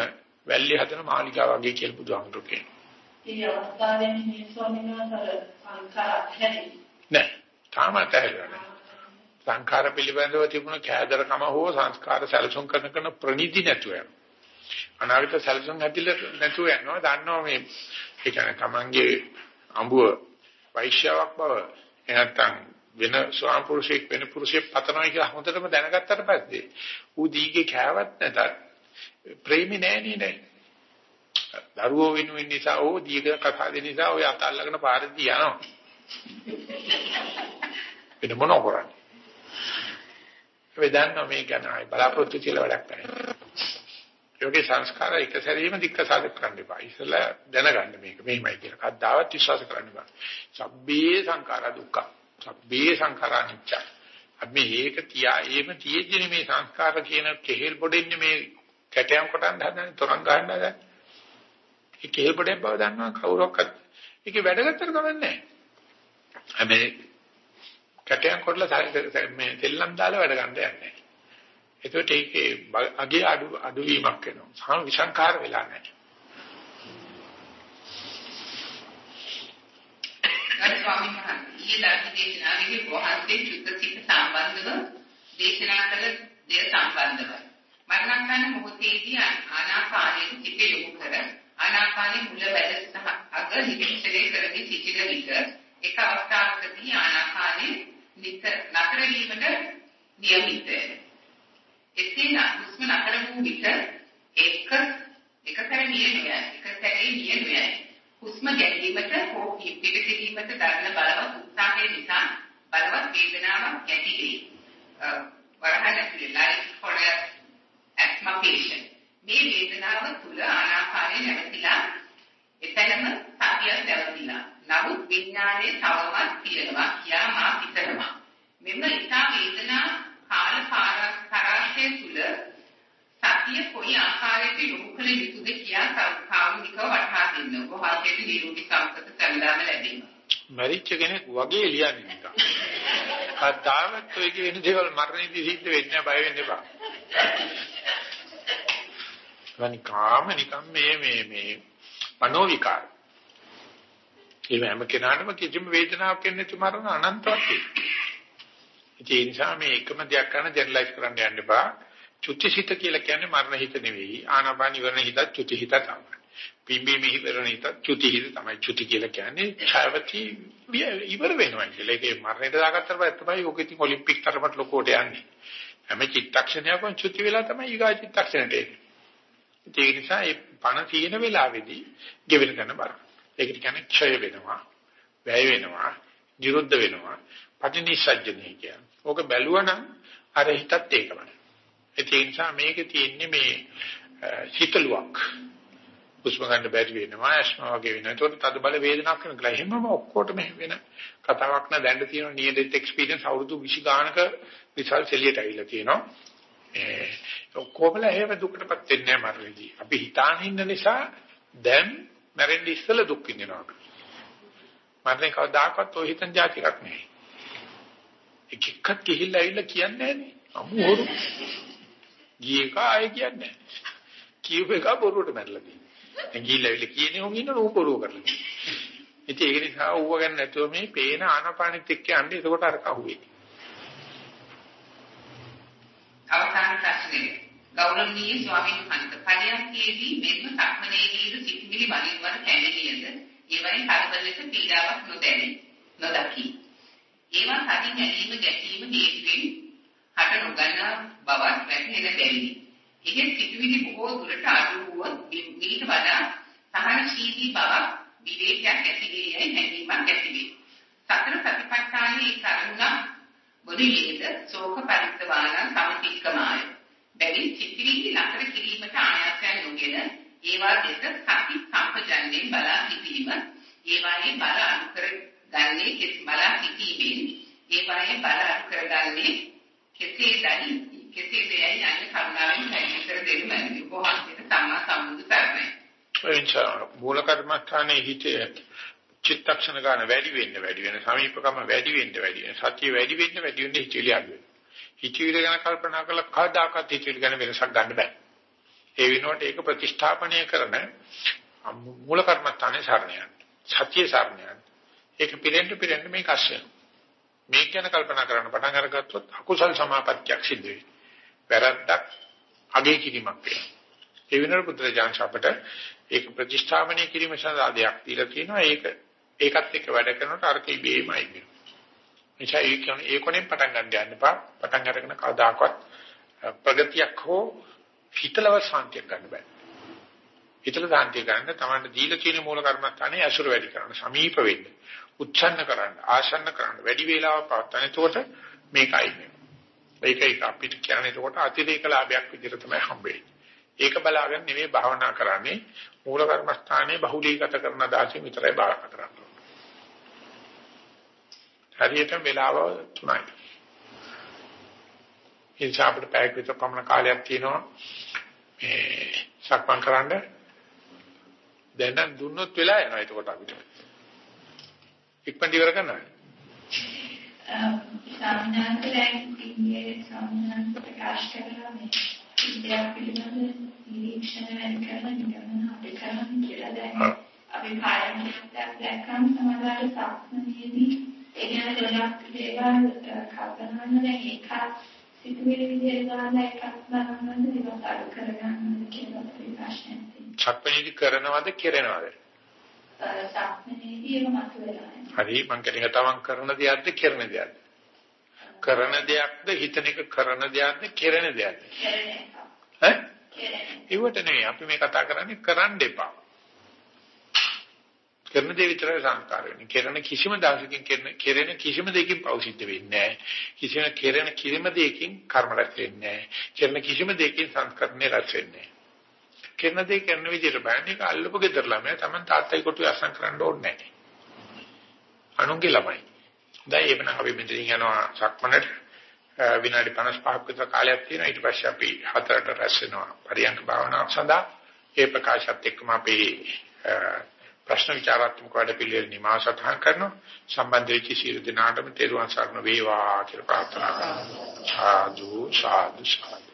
වැල්ලි හදන මාලිකාව වගේ කියලා බුදුහාමුදුරු කියනවා. ඒ අවස්ථාවේදී මේ ස්වාමීන් වහන්සේ සංඛාර ඇහැරි. නෑ. තාම ඇහැරෙන්නේ නෑ. සංඛාර පිළිබඳව තිබුණ කෑදරකම හෝ සංස්කාර සැලසුම් කරන කරන ප්‍රනිධි නැතුව යනවා. අනාගත සැලසුම් ඇතිල නැතුව යනවා. දන්නවා මේ ඒ කියන්නේ Tamange අඹුව වෛශ්‍යාවක් බව එනත්තම් වෙන ස්වාම පුරුෂයෙක් වෙන පුරුෂයෙක් පතනවා කියලා හොඳටම දැනගත්තට පස්සේ ඌ දීගේ කෑවත් නැතත් ප්‍රේමේ නෑනේ නෑ. දරුවෝ වෙනුවෙන් නිසා ඕ දීග කතා දෙන නිසා ඔය අත අල්ලගෙන පාරදී යනවා. වෙන මොන කරන්නේ? ඒ දන්නවා මේ ගැන ආයි බලාපොරොත්තු කියලා වැඩක් නැහැ. යෝගේ සංස්කාර එක සැරේම දික්කසාද කරන්න එපා. ඉස්සලා දැනගන්න මේක මෙහිමයි කියලා. කද්දාවත් විශ්වාස කරන්න එපා. සබ්බේ සංඛාරා දුක්ඛ. සබ්බේ සංඛාරා නිච්ච. අපි මේක තියා එහෙම තියෙන්නේ මේ සංස්කාර කියන කෙහෙල් පොඩෙන්නේ මේ කැටයම් කොටන්න හදන්නේ තරංග ගන්න හදන්නේ. ඒ කෙහෙල් පොඩේ බව දන්නවා කවුරක්වත්. ඒකේ වැඩ ගත්තට කමන්නේ නැහැ. හැබැයි කැටයන් කොටලා මේ තෙල්ලම් දාලා වැඩ ගන්න යන්නේ. ඒකට ඒකේ අගේ අඩු අඩුවීමක් වෙනවා. සම විසංකාර වෙලා නැහැ. ගරු ස්වාමීන් වහන්සේ ඊයේ ධර්ම දේශනාවේදී වහන්සේ චුත්ත සිත සම්බන්ධව දේශනා කළ දේ සම්බන්ධව මරණාසන්න මොහොතේදී ආනාපානයේ සිට යොමු කර ආනාපානයේ මුල වැද සහ අග නිරීක්ෂණය කරමින් සිටින විට එක අවස්ථාවකදී ආනාපානයේ නිතර නතර වීමට නියමිතය. එසේ නම් හුස්ම නතර වූ විට එක එකතර නියමයි එක සැරේ නියමයි හුස්ම ගැනීමට හෝ පිට සිටීමට දරන බලවත් උත්සාහය නිසා බලවත් වේදනාවක් ඇති වේ. වරහන් ඇතුලේ life for asthma patient. මේ වේදනාව තුල ආනාපානය නැවතිලා එතනම සතිය නැවතිලා. නමුත් විඥානයේ තවමත් තියෙනවා කියා මා හිතනවා. මෙන්න ඉතා වේදනා කාල පාරාශය තුල සතිය කොයි ආකාරයකට යොමු කළ යුතුද කියා සාමාන්‍යකව වටහා දෙන්න. ඔබ නිරෝගී සම්පත සැලදාම ලැබෙනවා. මරිච්ච කෙනෙක් වගේ ලියන්නේ නිකන්. කතාවත් ඔය කියන දේවල් මරණයේදී සිද්ධ වෙන්නේ බය වෙන්න එපා. [laughs] වනිකාම නිකන් මේ මේ මේ මනෝ විකාර. ඒ හැම කෙනාටම කිසිම වේදනාවක් එන්නේ නැති මරණ අනන්තවත් තියෙනවා. ඒ නිසා මේ එකම දෙයක් කරන ජෙනරලයිස් කරන්න යන්න එපා. චුතිසිත කියලා කියන්නේ මරණ හිත නෙවෙයි. ආනාපාන ඉවරණ හිත චුතිහිත තමයි. පිම්බි මිහිවරණ හිත චුතිහිත තමයි. චුති කියලා කියන්නේ ඡායවති ඉවර වෙනවා කියලා. ඒකේ මරණයට දාගත්තට පස්සේ තමයි ඔක ඉතින් ඔලිම්පික් තරමට ලොකෝට යන්නේ. හැම චිත්තක්ෂණයකම චුති වෙලා තමයි ඊගා චිත්තක්ෂණයට එන්නේ. ඒ නිසා මේ පණ තියෙන වෙලාවේදී ගෙවෙන තැන බලන්න. ඒකට කියන්නේ ක්ෂය වෙනවා, වැය වෙනවා, නිරුද්ධ වෙනවා, පටිනිසජ්ජනේ කියන්නේ. ඕක බැලුවනම් අර හිතත් ඒකමයි. ඒ නිසා මේකේ තියෙන්නේ මේ හිතලුවක්. හුස්ම ගන්න බැරි වෙනවා, ඇස්මා වගේ වෙනවා. ඒකට තද බල වේදනාවක් වෙනවා. එහෙමම ඔක්කොටම වෙන කතාවක් නෑ දැන්න තියෙන නියදෙත් එක්ස්පීරියන්ස් අවුරුදු 20 ගානක රිසල්ට් එළියට ඇවිල්ලා තියෙනවා. ඒ ඔක්කොමල එහෙම දුකටපත් වෙන්නේ නැහැ මරණදී. අපි හිතාන ඉන්න නිසා දැන් මැරෙන්න ඉස්සෙල්ලා දුක් විඳිනවා. මරණය කවදාකවත් ඔය හිතන જાති එකක් නෙවෙයි. එක එකක් ගිහිල්ලා ඇවිල්ලා කියන්නේ නෑනේ. අමු හොරු. ගියේ කාය කියන්නේ නෑ. කියූප එක බොරුවට මැරලා තියෙනවා. දැන් ගිහිල්ලා ඇවිල්ලා කියන්නේ හොන් ඉන්න නෝ බොරුව කරලා තියෙනවා. ඉතින් ඒක නිසා ඌව ගන්න නැතුව මේ පේන ආනපානෙත් එක්ක යන්නේ එතකොට අර කහුවේ. අවසාන ප්‍රශ්නේ ගෞරවනීය ස්වාමීන් වහන්සේ. පරියන්කේදී මෙන්න සක්මනේදීද සිතිවිලි වලින් වර කැළණියද ඒවයින් හරබ ලෙස පීඩාවක් නොදැනි නොදකි. ඒවා කඩින් ගැනීම ගැටීම හේතුවෙන් හට නොගන්නා බවක් වැටහෙන බැවිනි. එහෙත් සිතිවිලි බොහෝ දුරට අඩු වුවොත් ඊට වඩා සහනශීලී බවක් විවේකයක් ඇති වේ යයි හැඟීමක් ඇති වේ. සතර සතිපට්ඨානයේ කරුණා මොදිලියද ශෝක පරිත්‍වාන සමතික්කමාය. බැවින් සිතිවිලි නතර කිරීමට ආයතන නොගෙන ඒවා දෙස සති සම්පජන්යෙන් බලා සිටීම ඒවායේ බල අනු කර ගන්නේ කෙස් බලා සිටීමෙන් ඒවායේ බල අනු කරගන්නේ කෙසේදයි කෙසේදයි යන කරුණාවෙන් පැහැදිලි කර දෙන්න මැනවි කොහොමද සම්මා සම්බුදු සරණයි එනිසා මූල කර්මස්ථානයේ හිතේ චිත්තක්ෂණ ගන්න වැඩි වෙන්න වැඩි වෙන සමීපකම වැඩි වෙන්න වැඩි වෙන සතිය වැඩි වෙන්න වැඩි වෙන්න හිතවිලි අඩු වෙනවා. හිතවිලි ගැන කල්පනා කරලා කවදාකවත් හිතවිලි ගැන වෙනසක් ගන්න බෑ. ඒ වෙනුවට ඒක ප්‍රතිස්ථාපනය කරන මූල කර්මස්ථානයේ සරණයන්. සතිය සරණයන්. ඒක පිරෙන්න පිරෙන්න මේක අශ්‍යන. මේක ගැන කල්පනා කරන්න පටන් අරගත්තොත් අකුසල් සමාපත්තියක් සිද්ධ වෙයි. වැරද්දක් අගේ කිරීමක් වෙනවා. ඒ වෙනුවට පුත්‍රජාන් අපට ඒක ප්‍රතිස්ථාපනය කිරීම සඳහා දෙයක් දීලා තියෙනවා. ඒක ඒකත් එක්ක වැඩ කරනකොට අර කිබේමයි වෙනවා. එනිසා ඒ කියන්නේ ඒ කොනෙන් පටන් ගන්න යන්න එපා. පටන් අරගෙන කවදාකවත් ප්‍රගතියක් හෝ හිතලව සාන්තියක් ගන්න බෑ. හිතල සාන්තිය ගන්න තමයි දීලා තියෙන මූල කර්මස්ථානේ අසුර වැඩි කරන්න, සමීප වෙන්න, උච්ඡන්න කරන්න, ආසන්න කරන්න, වැඩි වේලාවක් පවත්වන්න. එතකොට මේකයි මේ. මේක අපිට කියන්නේ එතකොට අතිරේක ලාභයක් විදිහට තමයි හම්බෙන්නේ. ඒක බලාගෙන නෙමෙයි භාවනා කරන්නේ මූල කර්මස්ථානයේ බහුලීගත කරන දාසිය විතරයි භාවනා කරන්නේ. හරියට වෙලාව 3යි. ඒ නිසා අපිට පැයක් විතර පමණ කාලයක් තියෙනවා මේ සක්මන් කරන්න. දැන් නම් දුන්නොත් වෙලා යනවා එතකොට අපිට. ඉක්මනට ඉවර කරනවා. සාමාන්‍යයෙන් දැන් ඉන්නේ සාමාන්‍යයෙන් ප්‍රකාශ කරලා මේ විද්‍යාව පිළිබඳ නිරීක්ෂණ වැඩි කරලා නිගමන අපේ කරන්න කියලා දැන් අපි කායම් දැක්කම සමහරවල් සාක්ෂණයේදී ඒ කියන්නේ ගොඩක් දේවල් කල්පනා කරන ඒක සිතුවිලි විදිහට ගන්න එකක් බලන්න ඒවත් අඩු කරගන්න කියලා ප්‍රකාශනයක් තියෙනවා. සක්මණේදී කරනවද කෙරෙනවද? සක්මණේදී ඒක මතුවලා හරි මං කියන්නේ තමන් කරන දෙයක්ද කෙරෙන දෙයක්ද? කරන දෙයක්ද හිතන එක කරන දෙයක්ද කෙරෙන දෙයක්ද? කෙරෙන එක. ඈ? කෙරෙන. ඒවට නෙවෙයි අපි මේ කතා කරන්නේ කරන්න එපා. කරන දේ විතරයි සංස්කාර වෙන්නේ. කෙරෙන කිසිම දවසකින් කෙරෙන කෙරෙන කිසිම දෙයකින් පව් සිද්ධ වෙන්නේ නැහැ. කිසිම කෙරෙන කිසිම දෙයකින් කර්ම රැස් වෙන්නේ නැහැ. කෙරෙන කිසිම දෙයකින් සංස්කරණය රැස් වෙන්නේ නැහැ. කෙරෙන දේ කරන විදිහට බලන්නේ ඒක අල්ලපු ගෙදර ළමයා Taman තාත්තයි කොටුවේ අසං කරන්න ඕනේ නැහැ. අනුන්ගේ ළමයි. දැන් එවන අපි මෙතනින් යනවා සක්මනට විනාඩි 55ක් විතර කාලයක් තියෙනවා ඊට පස්සේ අපි හතරට රැස් වෙනවා පරියන්ක භාවනාවක් සඳහා ඒ ප්‍රකාශයත් එක්කම අපි ප්‍රශ්න විචාරාත්මක වැඩ පිළිවෙල නිමා සටහන් කරනවා. සම්බන්ධ වෙච්ච සියලු දෙනාටම තෙරුවන් සරණ වේවා කියලා ප්‍රාර්ථනා කරනවා. සාදු සාදු සාදු.